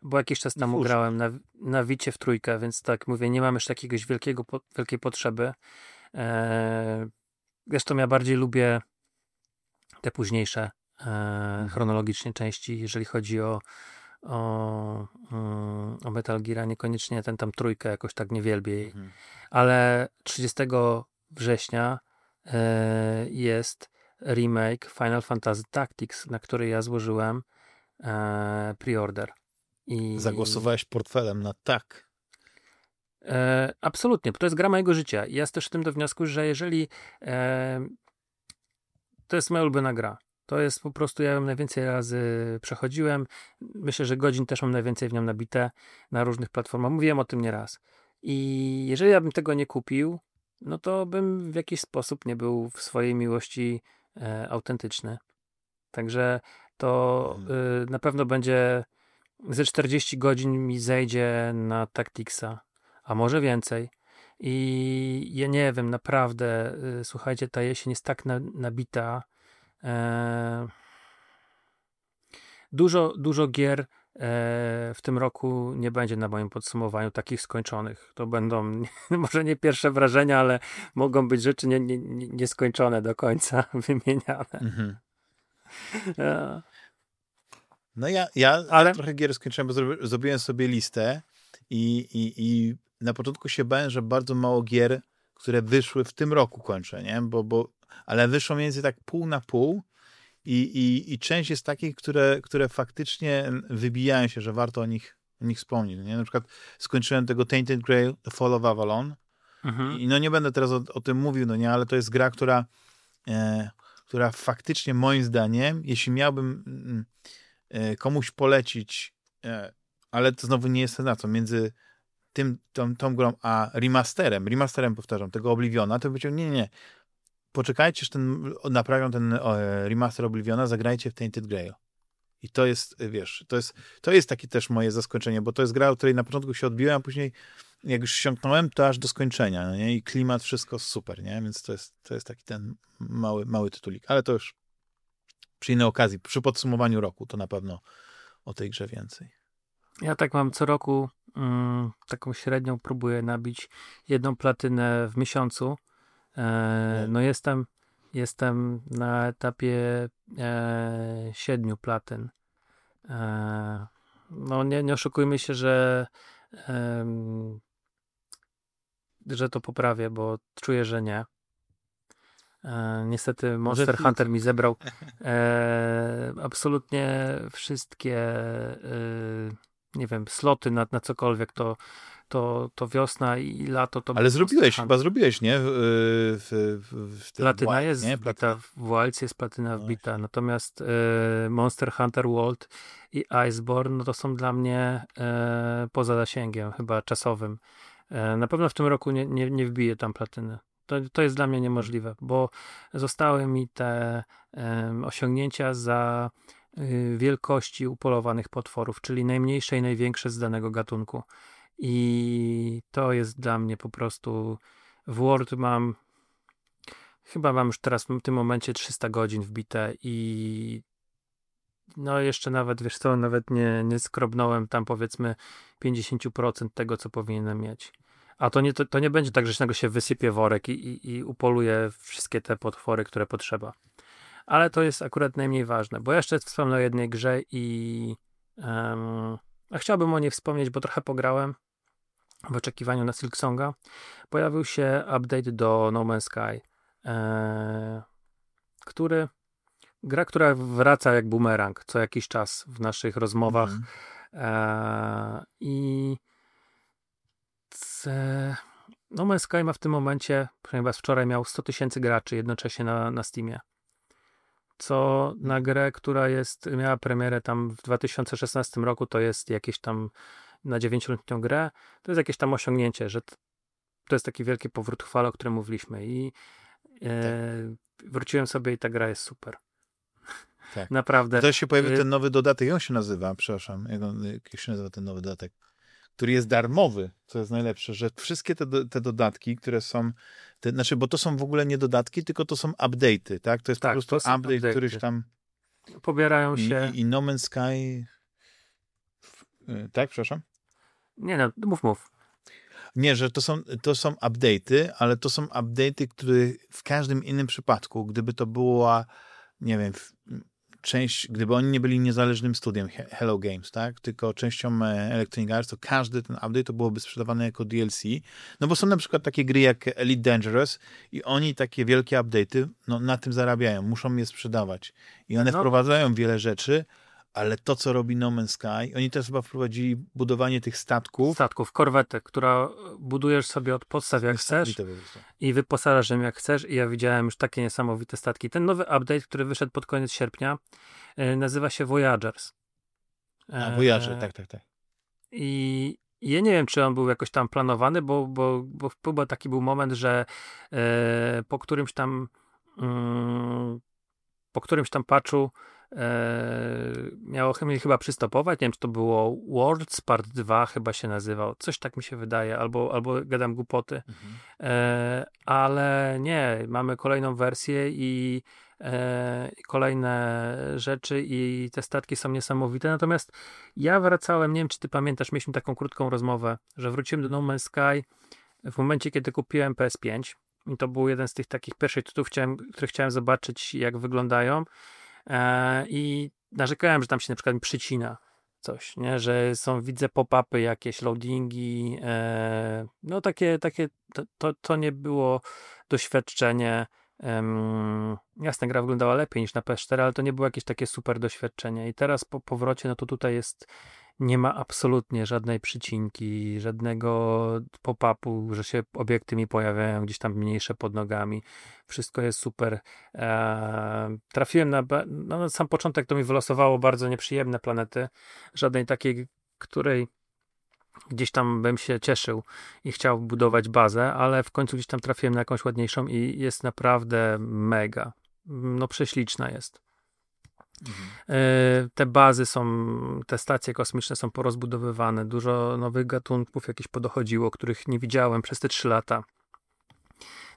bo jakiś czas temu grałem na, na Wicie w trójkę, więc tak mówię, nie mam już jakiegoś wielkiego, po, wielkiej potrzeby. Eee, zresztą ja bardziej lubię te późniejsze e, mhm. chronologicznie części, jeżeli chodzi o, o, mm, o Metal Gear, niekoniecznie ten tam trójkę jakoś tak nie wielbię jej. Mhm. Ale 30 września e, jest remake Final Fantasy Tactics, na który ja złożyłem e, pre-order. I... Zagłosowałeś portfelem na tak. E, absolutnie, to jest gra mojego życia. I ja też w tym do wniosku, że jeżeli e, to jest moja ulubiona gra, to jest po prostu, ja ją najwięcej razy przechodziłem. Myślę, że godzin też mam najwięcej w nią nabite na różnych platformach. Mówiłem o tym nieraz. I jeżeli ja bym tego nie kupił, no to bym w jakiś sposób nie był w swojej miłości e, autentyczny. Także to y, na pewno będzie ze 40 godzin mi zejdzie na Tacticsa, a może więcej. I ja nie wiem, naprawdę, y, słuchajcie, ta jesień jest tak na, nabita. E, dużo, dużo gier e, w tym roku nie będzie na moim podsumowaniu takich skończonych. To będą może nie pierwsze wrażenia, ale mogą być rzeczy nie, nie, nieskończone do końca wymieniane. Mhm. E, no ja, ja Ale... trochę gier skończyłem, bo zrobiłem sobie listę i, i, i na początku się bałem, że bardzo mało gier, które wyszły w tym roku kończę, nie? Bo, bo, ale wyszło między tak pół na pół i, i, i część jest takich, które, które faktycznie wybijają się, że warto o nich, o nich wspomnieć, nie? Na przykład skończyłem tego Tainted Grail, The Fall of Avalon mhm. i no nie będę teraz o, o, tym mówił, no nie? Ale to jest gra, która e, która faktycznie moim zdaniem, jeśli miałbym mm, E, komuś polecić, e, ale to znowu nie jest co, między tym, tą, tą grą a remasterem, remasterem powtarzam, tego Obliviona, to będzie nie, nie, poczekajcie, że ten, naprawią ten remaster Obliviona, zagrajcie w Tainted Grail. I to jest, wiesz, to jest, to jest takie też moje zaskoczenie, bo to jest gra, o której na początku się odbiłem, a później jak już siąknąłem, to aż do skończenia, no nie? I klimat, wszystko super, nie? Więc to jest, to jest taki ten mały, mały tytulik. Ale to już przy innej okazji, przy podsumowaniu roku, to na pewno o tej grze więcej. Ja tak mam co roku mm, taką średnią próbuję nabić jedną platynę w miesiącu. E, no jestem, jestem na etapie e, siedmiu platyn. E, no nie, nie oszukujmy się, że że to poprawię, bo czuję, że nie. E, niestety Monster Hunter mi zebrał e, absolutnie wszystkie e, nie wiem, sloty na, na cokolwiek, to, to, to wiosna i lato to... Ale zrobiłeś, chyba zrobiłeś, nie? W, w, w, platyna Wild, jest nie? wbita, w Wilds jest platyna no wbita, natomiast y, Monster Hunter World i Iceborne, no to są dla mnie y, poza zasięgiem, chyba czasowym. Y, na pewno w tym roku nie, nie, nie wbiję tam platyny. To, to jest dla mnie niemożliwe, bo zostały mi te osiągnięcia za wielkości upolowanych potworów, czyli najmniejsze i największe z danego gatunku. I to jest dla mnie po prostu. W Word mam. Chyba mam już teraz w tym momencie 300 godzin wbite i no jeszcze nawet, wiesz co, nawet nie, nie skrobnąłem tam powiedzmy 50% tego, co powinienem mieć. A to nie, to, to nie będzie tak, że się wysypie worek i, i, i upoluje wszystkie te potwory, które potrzeba. Ale to jest akurat najmniej ważne, bo jeszcze wspomnę o jednej grze i um, a chciałbym o niej wspomnieć, bo trochę pograłem w oczekiwaniu na Silksonga. Pojawił się update do No Man's Sky, e, który gra, która wraca jak bumerang co jakiś czas w naszych rozmowach mm. e, i no Man's Sky ma w tym momencie, ponieważ wczoraj miał 100 tysięcy graczy jednocześnie na, na Steamie. Co na grę, która jest, miała premierę tam w 2016 roku, to jest jakieś tam na 9-letnią grę, to jest jakieś tam osiągnięcie, że to jest taki wielki powrót chwale, o którym mówiliśmy i e, tak. wróciłem sobie i ta gra jest super. Tak. Naprawdę. To się pojawił y, ten nowy dodatek, jak on się nazywa? Przepraszam, jak, on, jak się nazywa ten nowy dodatek? Który jest darmowy, co jest najlepsze, że wszystkie te, te dodatki, które są, te, znaczy, bo to są w ogóle nie dodatki, tylko to są update'y, tak? To jest tak, po prostu update, update któryś tam... Pobierają się... I, i No Man's Sky... Y, tak, przepraszam? Nie no, mów, mów. Nie, że to są, to są update'y, ale to są update'y, które w każdym innym przypadku, gdyby to była, nie wiem, część, gdyby oni nie byli niezależnym studiem Hello Games, tak, tylko częścią e, Electronic Arts, to każdy ten update to byłoby sprzedawane jako DLC, no bo są na przykład takie gry jak Elite Dangerous i oni takie wielkie update'y, no na tym zarabiają, muszą je sprzedawać. I one no. wprowadzają wiele rzeczy, ale to, co robi No Man's Sky, oni też chyba wprowadzili budowanie tych statków. Statków, korwetę, która budujesz sobie od podstaw jak chcesz i wyposażasz ją jak chcesz i ja widziałem już takie niesamowite statki. Ten nowy update, który wyszedł pod koniec sierpnia, e, nazywa się Voyagers. A, Voyager, e, tak, tak, tak. I ja nie wiem, czy on był jakoś tam planowany, bo, bo, bo chyba taki był moment, że e, po którymś tam mm, po którymś tam patchu e, miało chyba przystopować, nie wiem, czy to było Words Part 2 chyba się nazywał, coś tak mi się wydaje, albo, albo gadam głupoty, mhm. e, ale nie, mamy kolejną wersję i e, kolejne rzeczy i te statki są niesamowite, natomiast ja wracałem, nie wiem, czy ty pamiętasz, mieliśmy taką krótką rozmowę, że wróciłem do No Man's Sky w momencie, kiedy kupiłem PS5 i to był jeden z tych takich pierwszych tytułów, chciałem, które chciałem zobaczyć, jak wyglądają. E, I narzekałem, że tam się na przykład przycina coś, nie? że są, widzę pop-upy, jakieś loadingi, e, no takie, takie to, to, nie było doświadczenie. Um, jasne, gra wyglądała lepiej niż na PS4, ale to nie było jakieś takie super doświadczenie. I teraz po powrocie, no to tutaj jest nie ma absolutnie żadnej przycinki, żadnego pop-upu, że się obiekty mi pojawiają gdzieś tam mniejsze pod nogami. Wszystko jest super. Eee, trafiłem na, no, na sam początek to mi wylosowało bardzo nieprzyjemne planety. Żadnej takiej, której gdzieś tam bym się cieszył i chciał budować bazę, ale w końcu gdzieś tam trafiłem na jakąś ładniejszą i jest naprawdę mega. No prześliczna jest. Mhm. Te bazy są, te stacje kosmiczne są porozbudowywane, dużo nowych gatunków jakieś podochodziło, których nie widziałem przez te trzy lata.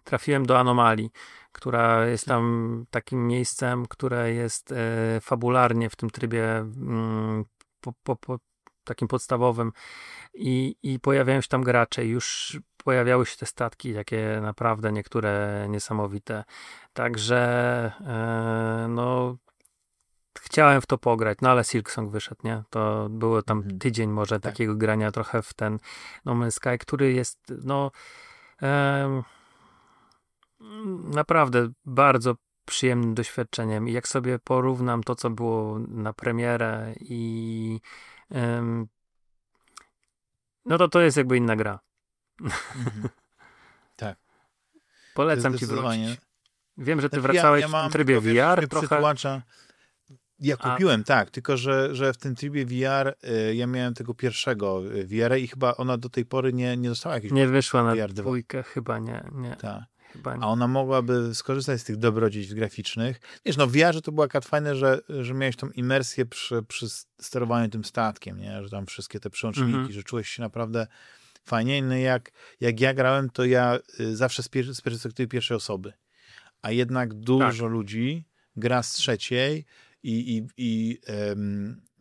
Trafiłem do anomalii, która jest tam takim miejscem, które jest e, fabularnie w tym trybie mm, po, po, po takim podstawowym i, i pojawiają się tam gracze. Już pojawiały się te statki, takie naprawdę niektóre niesamowite. Także e, no chciałem w to pograć, no ale Silksong wyszedł, nie? To było tam mhm. tydzień może tak. takiego grania trochę w ten No Man's Sky, który jest, no em, naprawdę bardzo przyjemnym doświadczeniem. I jak sobie porównam to, co było na premierę i em, no to to jest jakby inna gra. Mhm. Tak. Polecam ci wrócić. Wiem, że ty znaczy, wracałeś ja, ja w trybie VR trochę. Przytłacza. Ja kupiłem, A... tak, tylko że, że w tym trybie VR y, ja miałem tego pierwszego y, VR i chyba ona do tej pory nie, nie została jakiegoś Nie wyszła na VR dwójkę, chyba nie. nie. Tak. A ona mogłaby skorzystać z tych dobrodziejstw graficznych. Wiesz, no w VR to było akurat fajne, że, że miałeś tą imersję przy, przy sterowaniu tym statkiem, nie? Że tam wszystkie te przełączniki, mm -hmm. że czułeś się naprawdę fajnie. No jak, jak ja grałem, to ja y, zawsze z, pier z perspektywy pierwszej osoby. A jednak dużo tak. ludzi gra z trzeciej i, i, i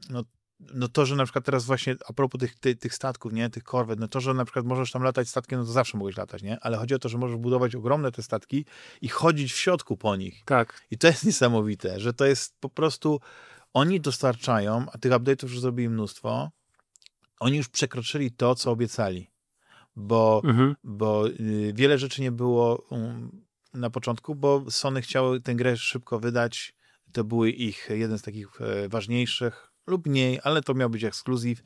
no, no to, że na przykład teraz właśnie a propos tych, tych, tych statków, nie, tych korwet, no to, że na przykład możesz tam latać statkiem, no to zawsze mogłeś latać, nie? Ale chodzi o to, że możesz budować ogromne te statki i chodzić w środku po nich. Tak. I to jest niesamowite, że to jest po prostu, oni dostarczają, a tych update'ów już zrobili mnóstwo, oni już przekroczyli to, co obiecali. Bo, mhm. bo y, wiele rzeczy nie było um, na początku, bo Sony chciało tę grę szybko wydać, to były ich jeden z takich e, ważniejszych lub mniej, ale to miał być ekskluzyw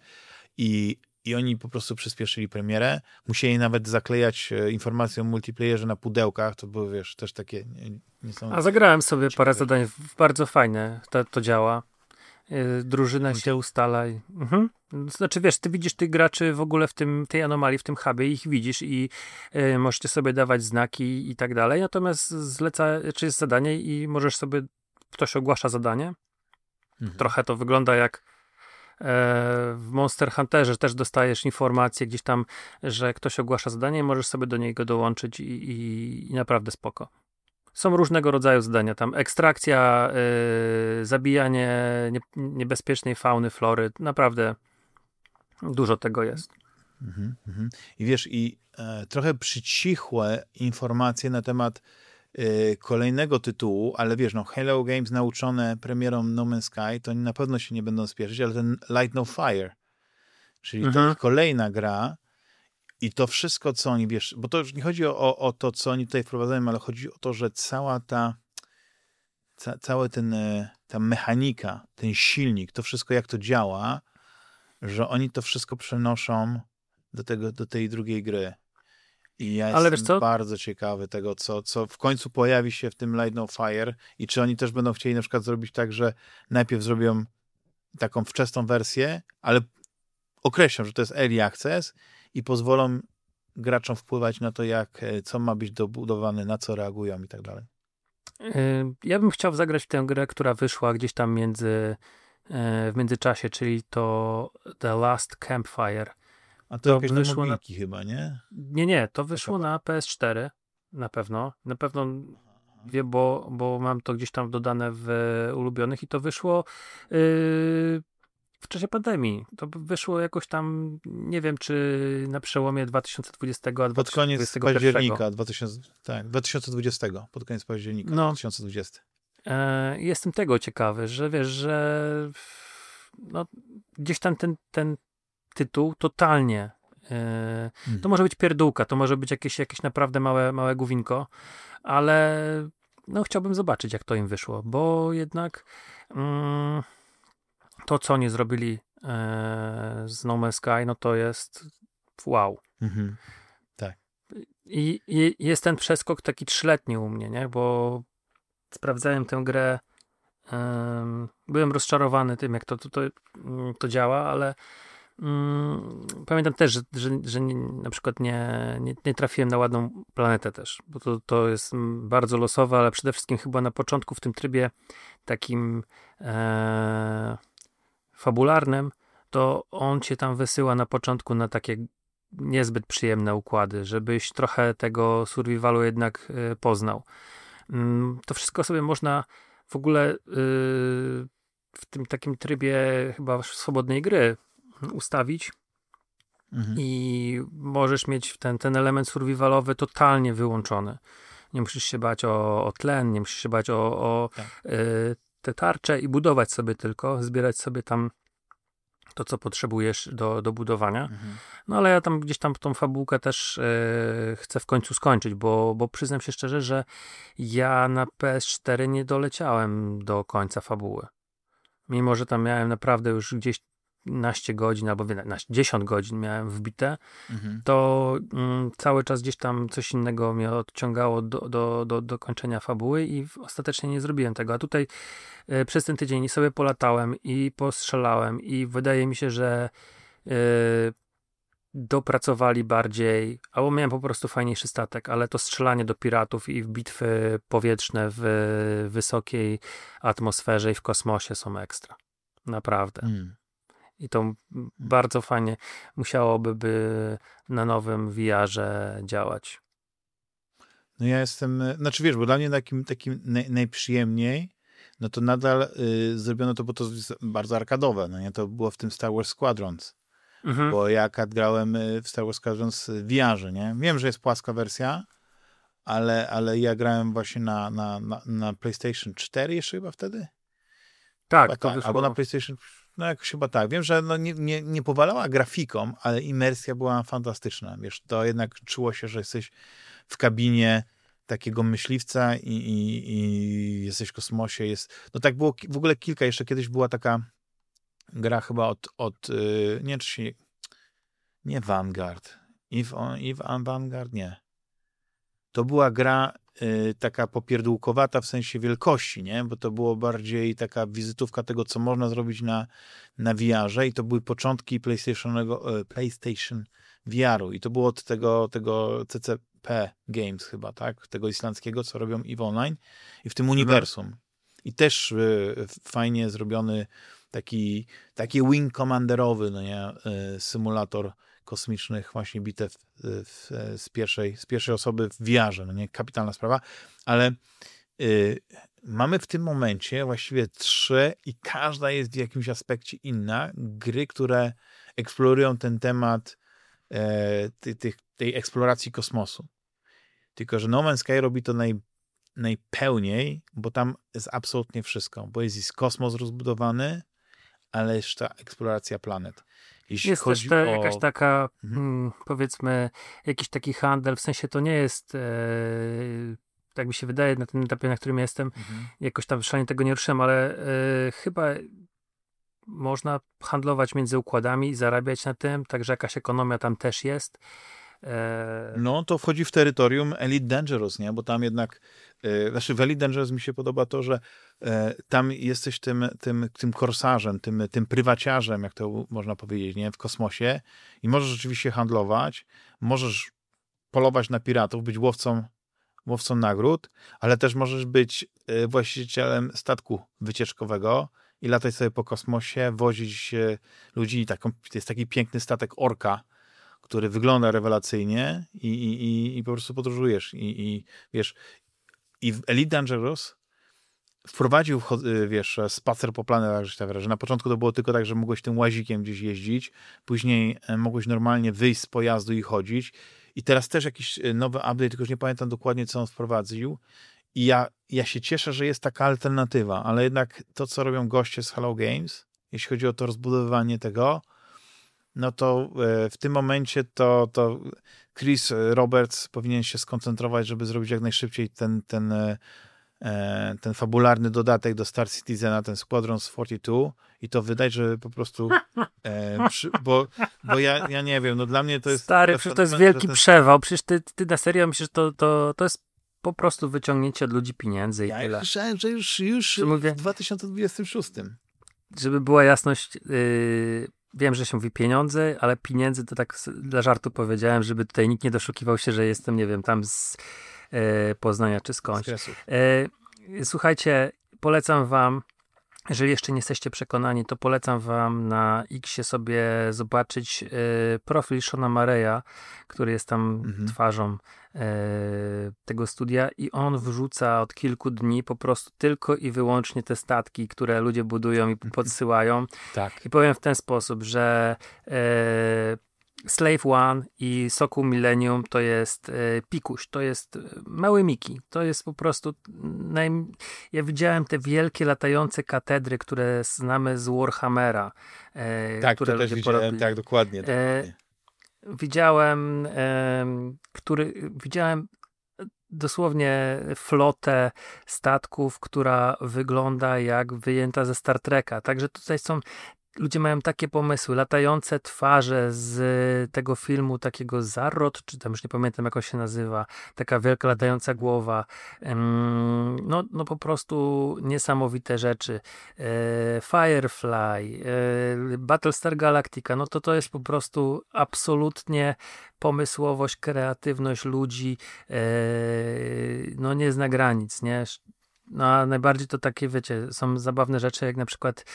i, i oni po prostu przyspieszyli premierę. Musieli nawet zaklejać e, informacje o multiplayerze na pudełkach, to były, wiesz, też takie... Nie, nie są A zagrałem sobie ciekawe. parę zadań, bardzo fajne to, to działa. E, drużyna się ustala. I, mhm. Znaczy, wiesz, ty widzisz tych graczy w ogóle w tym, tej anomalii, w tym hubie, ich widzisz i y, możecie sobie dawać znaki i tak dalej, natomiast zleca, czy jest zadanie i możesz sobie ktoś ogłasza zadanie. Mhm. Trochę to wygląda jak e, w Monster Hunterze też dostajesz informację gdzieś tam, że ktoś ogłasza zadanie i możesz sobie do niego dołączyć i, i, i naprawdę spoko. Są różnego rodzaju zadania, tam ekstrakcja, yy, zabijanie nie, niebezpiecznej fauny, flory, naprawdę dużo tego jest. Mhm, mhm. I wiesz, i e, trochę przycichłe informacje na temat kolejnego tytułu, ale wiesz, no Halo Games nauczone premierą No Man's Sky, to na pewno się nie będą spieszyć, ale ten Light No Fire, czyli mhm. to kolejna gra i to wszystko, co oni, wiesz, bo to już nie chodzi o, o, to, co oni tutaj wprowadzają, ale chodzi o to, że cała ta ca, cały ten, e, ta mechanika, ten silnik, to wszystko jak to działa, że oni to wszystko przenoszą do, tego, do tej drugiej gry. I ja Ale jestem bardzo ciekawy tego, co, co w końcu pojawi się w tym Light No Fire i czy oni też będą chcieli na przykład zrobić tak, że najpierw zrobią taką wczesną wersję, ale określą, że to jest early access i pozwolą graczom wpływać na to, jak, e, co ma być dobudowane, na co reagują i tak dalej. Ja bym chciał zagrać w tę grę, która wyszła gdzieś tam między, e, w międzyczasie, czyli to The Last Campfire. A to, to jakieś wyszło na chyba, nie? Nie, nie, to wyszło na PS4 na pewno. Na pewno wie, bo, bo mam to gdzieś tam dodane w ulubionych i to wyszło yy, w czasie pandemii. To wyszło jakoś tam, nie wiem, czy na przełomie 2020 a 2021. Pod koniec października 2000, tak, 2020, pod koniec października no, 2020. E, jestem tego ciekawy, że wiesz, że no, gdzieś tam ten, ten tytuł totalnie. Yy, hmm. To może być pierdółka, to może być jakieś, jakieś naprawdę małe, małe główinko, ale no chciałbym zobaczyć, jak to im wyszło, bo jednak mm, to, co oni zrobili yy, z No Man's Sky, no to jest wow. Mhm. Tak. I, I, jest ten przeskok taki trzyletni u mnie, nie? Bo sprawdzałem tę grę, yy, byłem rozczarowany tym, jak to, to, to, to działa, ale pamiętam też, że, że, że na przykład nie, nie, nie, trafiłem na ładną planetę też, bo to, to jest bardzo losowe, ale przede wszystkim chyba na początku w tym trybie takim e, fabularnym, to on cię tam wysyła na początku na takie niezbyt przyjemne układy, żebyś trochę tego survivalu jednak e, poznał. Mm, to wszystko sobie można w ogóle y, w tym takim trybie chyba swobodnej gry ustawić mhm. i możesz mieć ten, ten element survivalowy totalnie wyłączony. Nie musisz się bać o, o tlen, nie musisz się bać o, o tak. y, te tarcze i budować sobie tylko, zbierać sobie tam to, co potrzebujesz do, do budowania. Mhm. No ale ja tam gdzieś tam tą fabułkę też y, chcę w końcu skończyć, bo, bo przyznam się szczerze, że ja na PS4 nie doleciałem do końca fabuły. Mimo, że tam miałem naprawdę już gdzieś naście godzin albo 10 godzin miałem wbite, mhm. to mm, cały czas gdzieś tam coś innego mnie odciągało do, do, do, do kończenia fabuły i ostatecznie nie zrobiłem tego. A tutaj y, przez ten tydzień sobie polatałem i postrzelałem i wydaje mi się, że y, dopracowali bardziej, albo miałem po prostu fajniejszy statek, ale to strzelanie do piratów i w bitwy powietrzne w wysokiej atmosferze i w kosmosie są ekstra. Naprawdę. Mm. I to bardzo fajnie musiałoby by na nowym VR-ze działać. No ja jestem, znaczy wiesz, bo dla mnie takim, takim naj, najprzyjemniej, no to nadal y, zrobiono to, bo to jest bardzo arkadowe, no nie? To było w tym Star Wars Squadrons. Mhm. Bo ja grałem y, w Star Wars Squadrons w VR, nie? Wiem, że jest płaska wersja, ale, ale ja grałem właśnie na, na, na, na PlayStation 4 jeszcze chyba wtedy? Tak, chyba to tak. Albo na PlayStation, no jakoś chyba tak. Wiem, że no nie, nie, nie powalała grafiką, ale imersja była fantastyczna. Wiesz, to jednak czuło się, że jesteś w kabinie takiego myśliwca i, i, i jesteś w kosmosie. Jest, no tak było w ogóle kilka. Jeszcze kiedyś była taka gra chyba od, od yy, nie czy się, nie Vanguard. Eve, Eve Vanguard? Nie. To była gra y, taka popierdółkowata w sensie wielkości, nie? Bo to było bardziej taka wizytówka tego, co można zrobić na, na VR-ze i to były początki y, PlayStation VR-u i to było od tego, tego CCP Games chyba, tak? Tego islandzkiego, co robią EVE Online i w tym mhm. uniwersum. I też y, fajnie zrobiony taki, taki wing commanderowy, no nie? Y, symulator kosmicznych, właśnie bitew w, z, pierwszej, z pierwszej osoby w wiarze, no nie? Kapitalna sprawa, ale y, mamy w tym momencie właściwie trzy i każda jest w jakimś aspekcie inna, gry, które eksplorują ten temat e, tej, tej, tej eksploracji kosmosu. Tylko, że No Man's Sky robi to naj, najpełniej, bo tam jest absolutnie wszystko, bo jest, jest kosmos rozbudowany, ale jeszcze ta eksploracja planet. Jeśli jest też o... jakaś taka, mhm. Hmm, powiedzmy, jakiś taki handel, w sensie to nie jest, e, tak mi się wydaje, na tym etapie, na którym jestem, mhm. jakoś tam szalenie tego nie ruszyłem, ale e, chyba można handlować między układami i zarabiać na tym, także jakaś ekonomia tam też jest. E... No, to wchodzi w terytorium Elite Dangerous, nie? Bo tam jednak, e, znaczy w Elite Dangerous mi się podoba to, że e, tam jesteś tym, tym, tym korsarzem, tym, tym prywaciarzem, jak to można powiedzieć, nie? W kosmosie i możesz rzeczywiście handlować, możesz polować na piratów, być łowcą, łowcą nagród, ale też możesz być właścicielem statku wycieczkowego i latać sobie po kosmosie, wozić ludzi. Taką, to jest taki piękny statek Orka, który wygląda rewelacyjnie i, i, i po prostu podróżujesz. I, i wiesz, i w Elite Dangerous wprowadził, y, wiesz, spacer po planetach, że tak że na początku to było tylko tak, że mogłeś tym łazikiem gdzieś jeździć, później e, mogłeś normalnie wyjść z pojazdu i chodzić i teraz też jakiś e, nowy update, tylko już nie pamiętam dokładnie, co on wprowadził i ja, ja się cieszę, że jest taka alternatywa, ale jednak to, co robią goście z Hello Games, jeśli chodzi o to rozbudowywanie tego, no to e, w tym momencie to, to Chris Roberts powinien się skoncentrować, żeby zrobić jak najszybciej ten, ten, e, e, ten fabularny dodatek do Star Citizena, ten Squadrons 42 i to wydać, że po prostu e, przy, bo, bo ja, ja nie wiem, no dla mnie to jest... Stary, to, przecież to jest wielki to, przewał, przecież ty, ty na serio myślisz, że to, to, to jest po prostu wyciągnięcie od ludzi pieniędzy i ja tyle. Ja słyszałem, że już, już mówię, w 2026. Żeby była jasność, yy, wiem, że się mówi pieniądze, ale pieniędzy to tak dla żartu powiedziałem, żeby tutaj nikt nie doszukiwał się, że jestem, nie wiem, tam z e, Poznania czy skądś. E, słuchajcie, polecam wam jeżeli jeszcze nie jesteście przekonani, to polecam wam na Xie sobie zobaczyć e, profil Shona Mareya, który jest tam mhm. twarzą tego studia i on wrzuca od kilku dni po prostu tylko i wyłącznie te statki, które ludzie budują i mhm. podsyłają. Tak. I powiem w ten sposób, że e, Slave One i Soku Millennium to jest e, pikuś, to jest e, mały Miki. To jest po prostu. Naj... Ja widziałem te wielkie latające katedry, które znamy z Warhammera. E, tak, które to też widziałem, porobili. tak, dokładnie. dokładnie. Widziałem, który, widziałem dosłownie flotę statków, która wygląda jak wyjęta ze Star Treka. Także tutaj są ludzie mają takie pomysły, latające twarze z tego filmu, takiego Zarot, czy tam już nie pamiętam jak on się nazywa, taka wielka latająca głowa, no, no po prostu niesamowite rzeczy. E, Firefly, e, Battlestar Galactica, no to to jest po prostu absolutnie pomysłowość, kreatywność ludzi, e, no nie zna granic, nie? No a najbardziej to takie, wiecie, są zabawne rzeczy, jak na przykład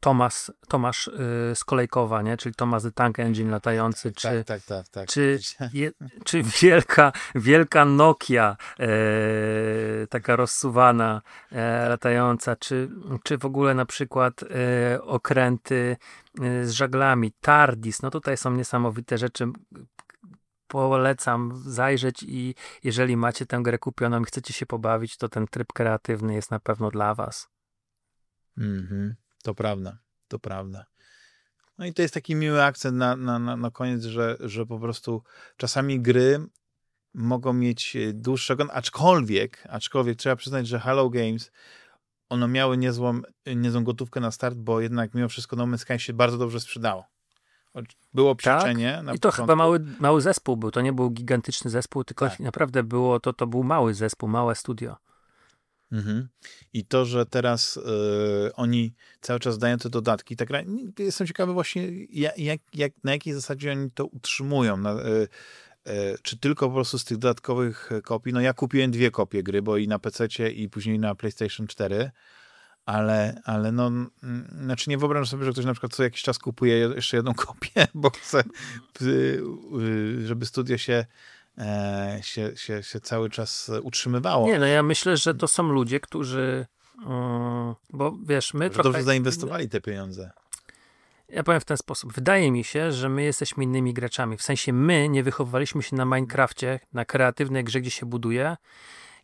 Tomasz, Tomasz yy, z Kolejkowa, nie? czyli Tomasz the Tank Engine latający, czy, tak, tak, tak, tak. Czy, je, czy wielka, wielka Nokia yy, taka rozsuwana, yy, latająca, czy, czy w ogóle na przykład e, okręty z żaglami, TARDIS, no tutaj są niesamowite rzeczy, polecam zajrzeć i jeżeli macie tę grę kupioną i chcecie się pobawić, to ten tryb kreatywny jest na pewno dla was. Mhm. To prawda, to prawda. No i to jest taki miły akcent na, na, na, na koniec, że, że po prostu czasami gry mogą mieć e, dłuższego, aczkolwiek, aczkolwiek trzeba przyznać, że Hello Games ono miały niezłą, niezłą gotówkę na start, bo jednak mimo wszystko No Man's Sky się bardzo dobrze sprzedało. Było przeczenie. Tak? I to chyba mały, mały zespół był. To nie był gigantyczny zespół, tylko tak. naprawdę było to, to był mały zespół, małe studio. Mhm. I to, że teraz y, oni cały czas dają te dodatki, tak jestem ciekawy właśnie, jak, jak, na jakiej zasadzie oni to utrzymują. Na, y, czy tylko po prostu z tych dodatkowych kopii? No ja kupiłem dwie kopie gry, bo i na PC i później na PlayStation 4, ale, ale no, znaczy nie wyobrażam sobie, że ktoś na przykład co jakiś czas kupuje jeszcze jedną kopię, bo chce, żeby studio się się, się, się cały czas utrzymywało. Nie, no ja myślę, że to są ludzie, którzy bo wiesz, my że trochę... Dobrze zainwestowali te pieniądze. Ja powiem w ten sposób. Wydaje mi się, że my jesteśmy innymi graczami. W sensie my nie wychowywaliśmy się na Minecrafcie, na kreatywnej grze, gdzie się buduje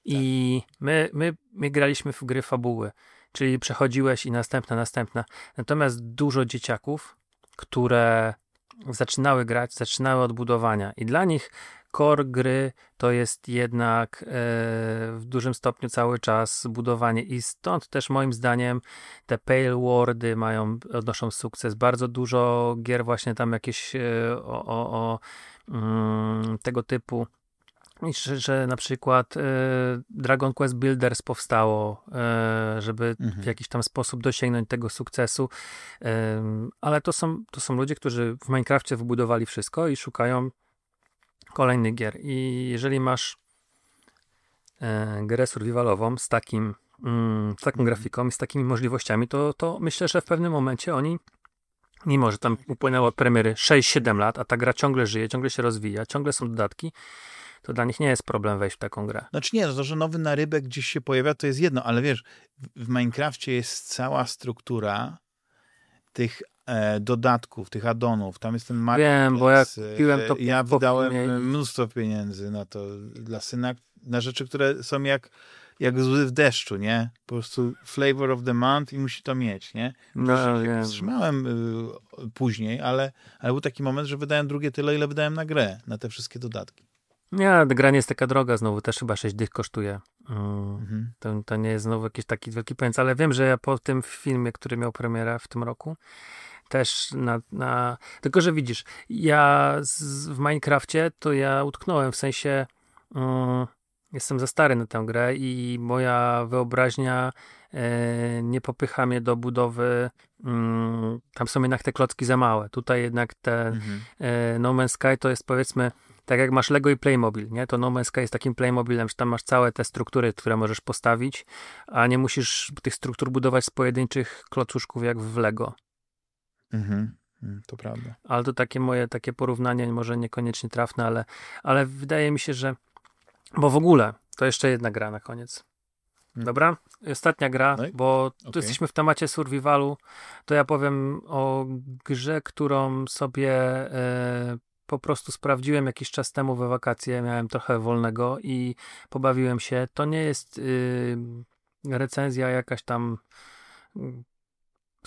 i tak. my, my, my graliśmy w gry fabuły, czyli przechodziłeś i następna, następna. Natomiast dużo dzieciaków, które zaczynały grać, zaczynały od budowania i dla nich core gry to jest jednak e, w dużym stopniu cały czas budowanie i stąd też moim zdaniem te Pale Wordy mają, odnoszą sukces. Bardzo dużo gier właśnie tam jakieś e, o, o, o mm, tego typu że, że na przykład e, Dragon Quest Builders powstało, e, żeby mhm. w jakiś tam sposób dosięgnąć tego sukcesu, e, ale to są, to są ludzie, którzy w Minecrafcie wybudowali wszystko i szukają kolejnych gier. I jeżeli masz e, grę survivalową z takim mm, z taką mhm. grafiką i z takimi możliwościami, to, to myślę, że w pewnym momencie oni mimo, że tam upłynęło premiery 6-7 lat, a ta gra ciągle żyje, ciągle się rozwija, ciągle są dodatki, to dla nich nie jest problem wejść w taką grę. Znaczy nie, no to, że nowy narybek gdzieś się pojawia, to jest jedno, ale wiesz, w Minecrafcie jest cała struktura tych dodatków, tych addonów. Tam jest ten marketplace. Wiem, bo ja kupiłem to Ja wydałem mnóstwo pieniędzy na to dla syna, na rzeczy, które są jak jak zły w deszczu, nie? Po prostu flavor of the month i musi to mieć, nie? No, wiem. Wstrzymałem później, ale, ale był taki moment, że wydałem drugie tyle, ile wydałem na grę, na te wszystkie dodatki. Nie, gra nie jest taka droga, znowu też chyba 6 dych kosztuje. Mm, mhm. to, to nie jest znowu jakiś taki wielki pieniądz, ale wiem, że ja po tym filmie, który miał premierę w tym roku, też na, na... Tylko, że widzisz, ja z, w Minecrafcie to ja utknąłem, w sensie um, jestem za stary na tę grę i moja wyobraźnia e, nie popycha mnie do budowy um, tam są jednak te klocki za małe. Tutaj jednak te mhm. e, No Man's Sky to jest powiedzmy tak jak masz Lego i Playmobil, nie? To No Man's Sky jest takim Playmobilem, że tam masz całe te struktury, które możesz postawić, a nie musisz tych struktur budować z pojedynczych klocuszków jak w Lego. Mhm. Mm, to prawda. Ale to takie moje takie porównanie, może niekoniecznie trafne, ale, ale wydaje mi się, że. Bo w ogóle, to jeszcze jedna gra na koniec. Mm. Dobra? Ostatnia gra, no bo tu okay. jesteśmy w temacie survivalu. To ja powiem o grze, którą sobie e, po prostu sprawdziłem jakiś czas temu we wakacje. Miałem trochę wolnego i pobawiłem się. To nie jest y, recenzja jakaś tam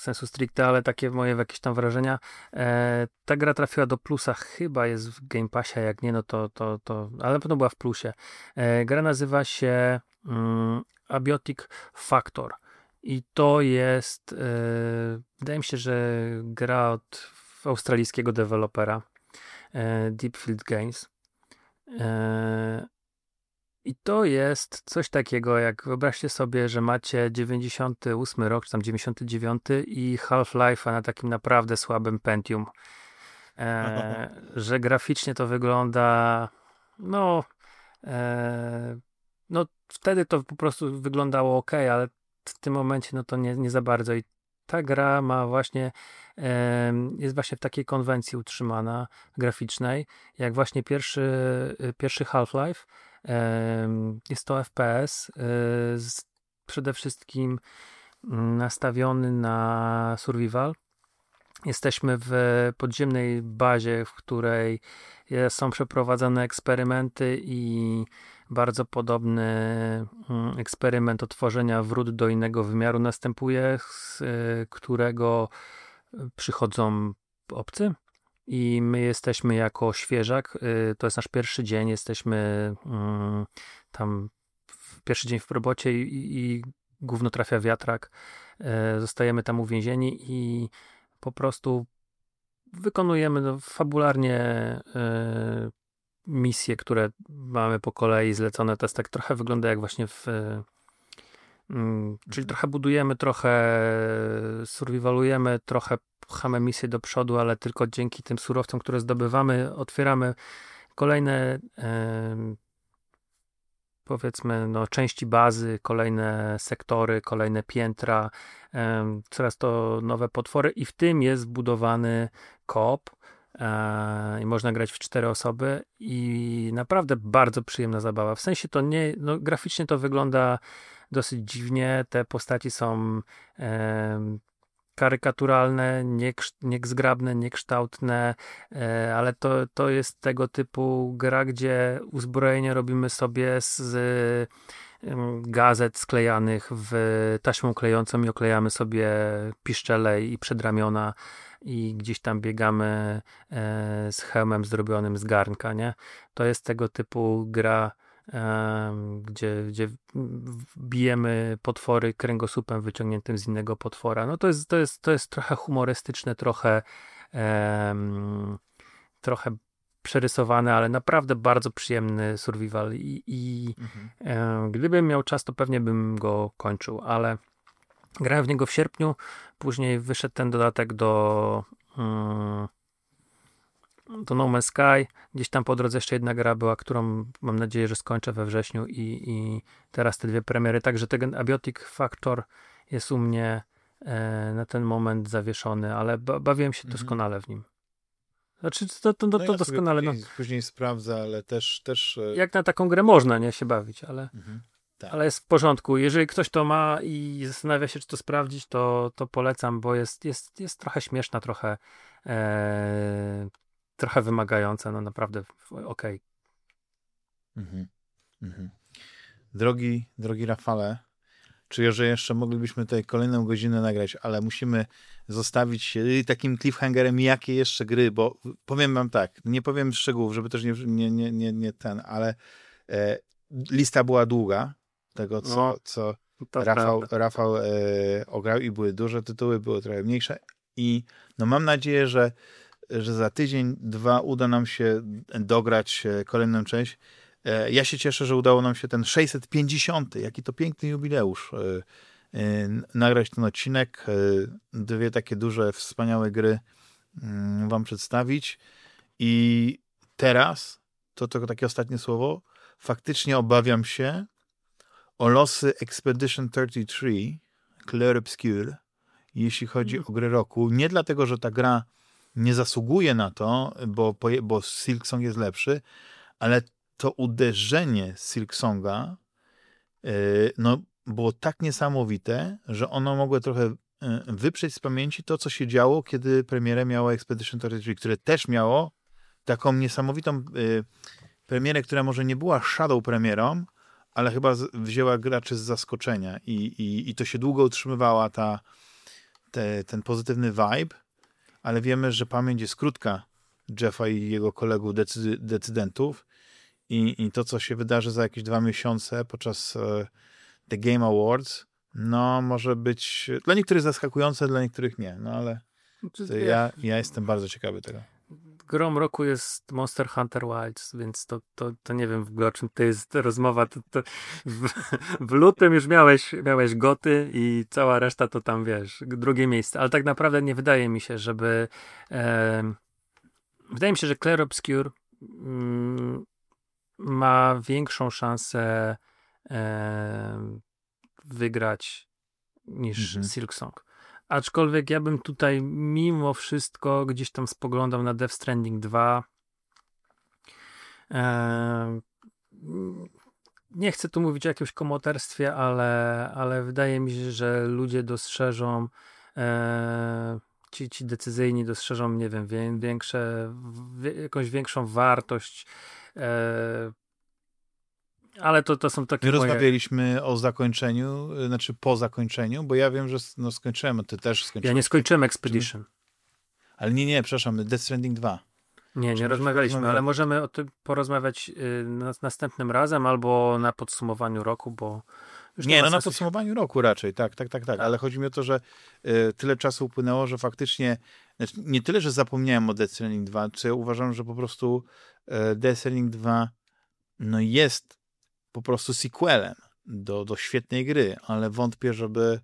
sensu stricte, ale takie moje jakieś tam wrażenia. E, ta gra trafiła do plusa, chyba jest w Game Passie, jak nie, no to, to, to ale na pewno była w plusie. E, gra nazywa się mm, Abiotic Factor i to jest, yy, wydaje mi się, że gra od australijskiego dewelopera yy, Deepfield Games. I to jest coś takiego, jak wyobraźcie sobie, że macie 98 rok, czy tam 99 i Half-Life na takim naprawdę słabym Pentium. E, że graficznie to wygląda no e, no wtedy to po prostu wyglądało ok, ale w tym momencie no to nie, nie za bardzo i ta gra ma właśnie e, jest właśnie w takiej konwencji utrzymana graficznej, jak właśnie pierwszy, pierwszy Half-Life jest to FPS z, przede wszystkim nastawiony na survival. Jesteśmy w podziemnej bazie, w której są przeprowadzane eksperymenty i bardzo podobny mm, eksperyment otworzenia wrót do innego wymiaru następuje, z którego przychodzą obcy i my jesteśmy jako świeżak. Y, to jest nasz pierwszy dzień, jesteśmy mm, tam pierwszy dzień w robocie i, i gówno trafia wiatrak. Y, zostajemy tam uwięzieni i po prostu wykonujemy no, fabularnie y, misje, które mamy po kolei zlecone. To jest tak trochę wygląda jak właśnie w. Y, czyli trochę budujemy, trochę survivalujemy, trochę pchamy misje do przodu, ale tylko dzięki tym surowcom, które zdobywamy, otwieramy kolejne powiedzmy no, części bazy, kolejne sektory, kolejne piętra, coraz to nowe potwory i w tym jest zbudowany kop e, i można grać w cztery osoby i naprawdę bardzo przyjemna zabawa. W sensie to nie, no, graficznie to wygląda dosyć dziwnie, te postaci są karykaturalne, niezgrabne, niekształtne, e, ale to, to jest tego typu gra, gdzie uzbrojenie robimy sobie z gazet sklejanych w taśmą klejącą i oklejamy sobie piszczele i przedramiona i gdzieś tam biegamy e, z hełmem zrobionym z garnka, nie? To jest tego typu gra, gdzie, gdzie bijemy potwory kręgosłupem wyciągniętym z innego potwora. No to jest, to jest, to jest trochę humorystyczne, trochę um, trochę przerysowane, ale naprawdę bardzo przyjemny survival i, i mhm. e, gdybym miał czas, to pewnie bym go kończył, ale grałem w niego w sierpniu, później wyszedł ten dodatek do um, do No Man's Sky. Gdzieś tam po drodze jeszcze jedna gra była, którą mam nadzieję, że skończę we wrześniu i, i teraz te dwie premiery. Także ten Abiotic Factor jest u mnie e, na ten moment zawieszony, ale ba bawiłem się mhm. doskonale w nim. Znaczy, to, to, to, no to ja doskonale. Później, no. później sprawdzę, ale też. też e, Jak na taką grę można nie się bawić, ale, mhm. tak. ale jest w porządku. Jeżeli ktoś to ma i zastanawia się, czy to sprawdzić, to, to polecam, bo jest, jest, jest trochę śmieszna, trochę. E, trochę wymagające, no naprawdę okej. Okay. Mhm. Mhm. Drogi, drogi Rafale, czuję, że jeszcze moglibyśmy tutaj kolejną godzinę nagrać, ale musimy zostawić się takim cliffhangerem, jakie jeszcze gry, bo powiem wam tak, nie powiem szczegółów, żeby też nie, nie, nie, nie, nie ten, ale e, lista była długa tego, co, no, co Rafał, Rafał e, ograł i były duże tytuły, były trochę mniejsze i no mam nadzieję, że że za tydzień, dwa uda nam się dograć e, kolejną część. E, ja się cieszę, że udało nam się ten 650, jaki to piękny jubileusz, e, nagrać ten odcinek. Dwie takie duże, wspaniałe gry mm, wam przedstawić. I teraz, to tylko takie ostatnie słowo, faktycznie obawiam się o losy Expedition 33, Claire Obscure, jeśli chodzi o grę roku. Nie dlatego, że ta gra nie zasługuje na to, bo, bo Silksong jest lepszy, ale to uderzenie Silksonga yy, no, było tak niesamowite, że ono mogło trochę yy, wyprzeć z pamięci to, co się działo, kiedy premierę miało Expedition 33, które też miało taką niesamowitą yy, premierę, która może nie była shadow premierą, ale chyba wzięła graczy z zaskoczenia i, i, i to się długo utrzymywała ta, te, ten pozytywny vibe ale wiemy, że pamięć jest krótka Jeffa i jego kolegów decy decydentów i, i to, co się wydarzy za jakieś dwa miesiące podczas e, The Game Awards, no może być dla niektórych zaskakujące, dla niektórych nie, no ale ja, ja jestem bardzo ciekawy tego. Grom roku jest Monster Hunter Wilds, więc to, to, to nie wiem w ogóle o czym to jest rozmowa. To, to w, w, lutym już miałeś, miałeś goty i cała reszta to tam wiesz, drugie miejsce. Ale tak naprawdę nie wydaje mi się, żeby. E, wydaje mi się, że Claire Obscure mm, ma większą szansę e, wygrać niż mhm. Silk Song. Aczkolwiek ja bym tutaj mimo wszystko gdzieś tam spoglądał na Death Stranding 2. Eee, nie chcę tu mówić o jakimś komoterstwie, ale, ale wydaje mi się, że ludzie dostrzeżą, e, ci, ci decyzyjni dostrzeżą, nie wiem, większe, jakąś większą wartość e, ale to, to są takie. My moje... rozmawialiśmy o zakończeniu, znaczy po zakończeniu, bo ja wiem, że no, skończyłem, ty też skończyłeś. Ja nie skończyłem Expedition. Ale nie, nie, przepraszam, Death Stranding 2. Nie, nie rozmawialiśmy, ale możemy o tym porozmawiać y, następnym razem albo na podsumowaniu roku, bo. nie, no na podsumowaniu roku raczej, tak, tak, tak, tak. Ale chodzi mi o to, że y, tyle czasu upłynęło, że faktycznie znaczy nie tyle, że zapomniałem o Death Stranding 2, czy uważam, że po prostu y, Death Stranding 2 no jest po prostu sequelem do, do świetnej gry, ale wątpię, żeby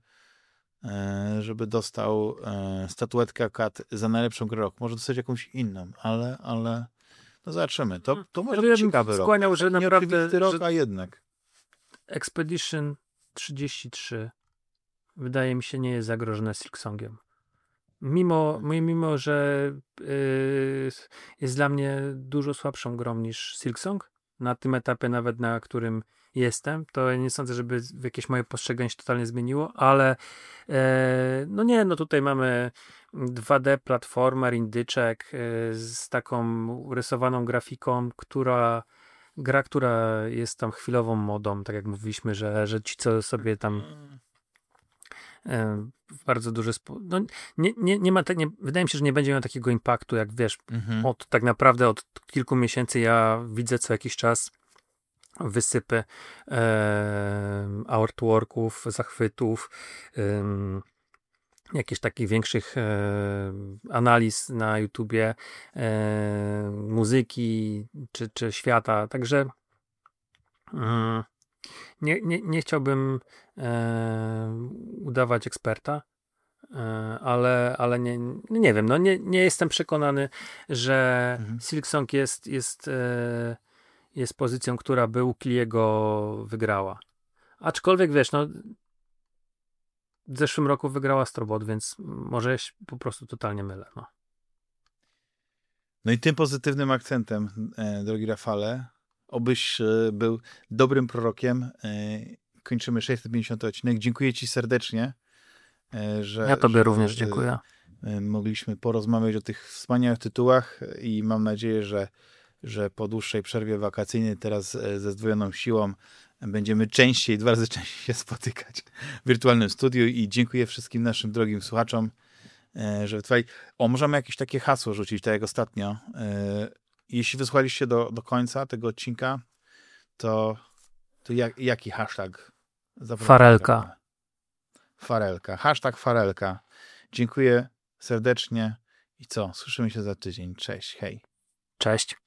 e, żeby dostał e, statuetkę kat za najlepszą grę roku. Może dostać jakąś inną, ale, ale no zobaczymy. To, hmm. to może być ciekawy rok. Skłaniał, że naprawdę rok, a jednak. Expedition 33 wydaje mi się nie jest zagrożone Silksongiem. Mimo, mimo że yy, jest dla mnie dużo słabszą grą niż Silksong, na tym etapie nawet na którym jestem, to nie sądzę, żeby jakieś moje postrzeganie się totalnie zmieniło, ale e, no nie, no tutaj mamy 2D platformer, indyczek e, z taką rysowaną grafiką, która gra, która jest tam chwilową modą, tak jak mówiliśmy, że, że ci, co sobie tam e, bardzo duży no, nie, nie, nie ma, nie, wydaje mi się, że nie będzie miał takiego impaktu, jak wiesz, mhm. od tak naprawdę od kilku miesięcy ja widzę co jakiś czas wysypy e, artworków, zachwytów, e, jakichś takich większych e, analiz na YouTubie, e, muzyki czy, czy świata. Także mm, nie, nie, nie chciałbym e, udawać eksperta, e, ale, ale nie, nie wiem, no nie, nie jestem przekonany, że mhm. Silksong jest, jest e, jest pozycją, która by u Kliego wygrała. Aczkolwiek wiesz, no w zeszłym roku wygrała Strobot, więc może się po prostu totalnie mylę. No. no i tym pozytywnym akcentem, e, drogi Rafale, obyś e, był dobrym prorokiem. E, kończymy 650 odcinek. Dziękuję Ci serdecznie, e, że. Ja Tobie że, również dziękuję. Mogliśmy porozmawiać o tych wspaniałych tytułach i mam nadzieję, że że po dłuższej przerwie wakacyjnej teraz ze zdwojoną siłą będziemy częściej, dwa razy częściej się spotykać w wirtualnym studiu i dziękuję wszystkim naszym drogim słuchaczom, że tutaj, o, możemy jakieś takie hasło rzucić, tak jak ostatnio. Jeśli wysłuchaliście do, do końca tego odcinka, to, to jak, jaki hashtag? Farelka. Farelka. Hashtag Farelka. Dziękuję serdecznie i co? Słyszymy się za tydzień. Cześć, hej. Cześć.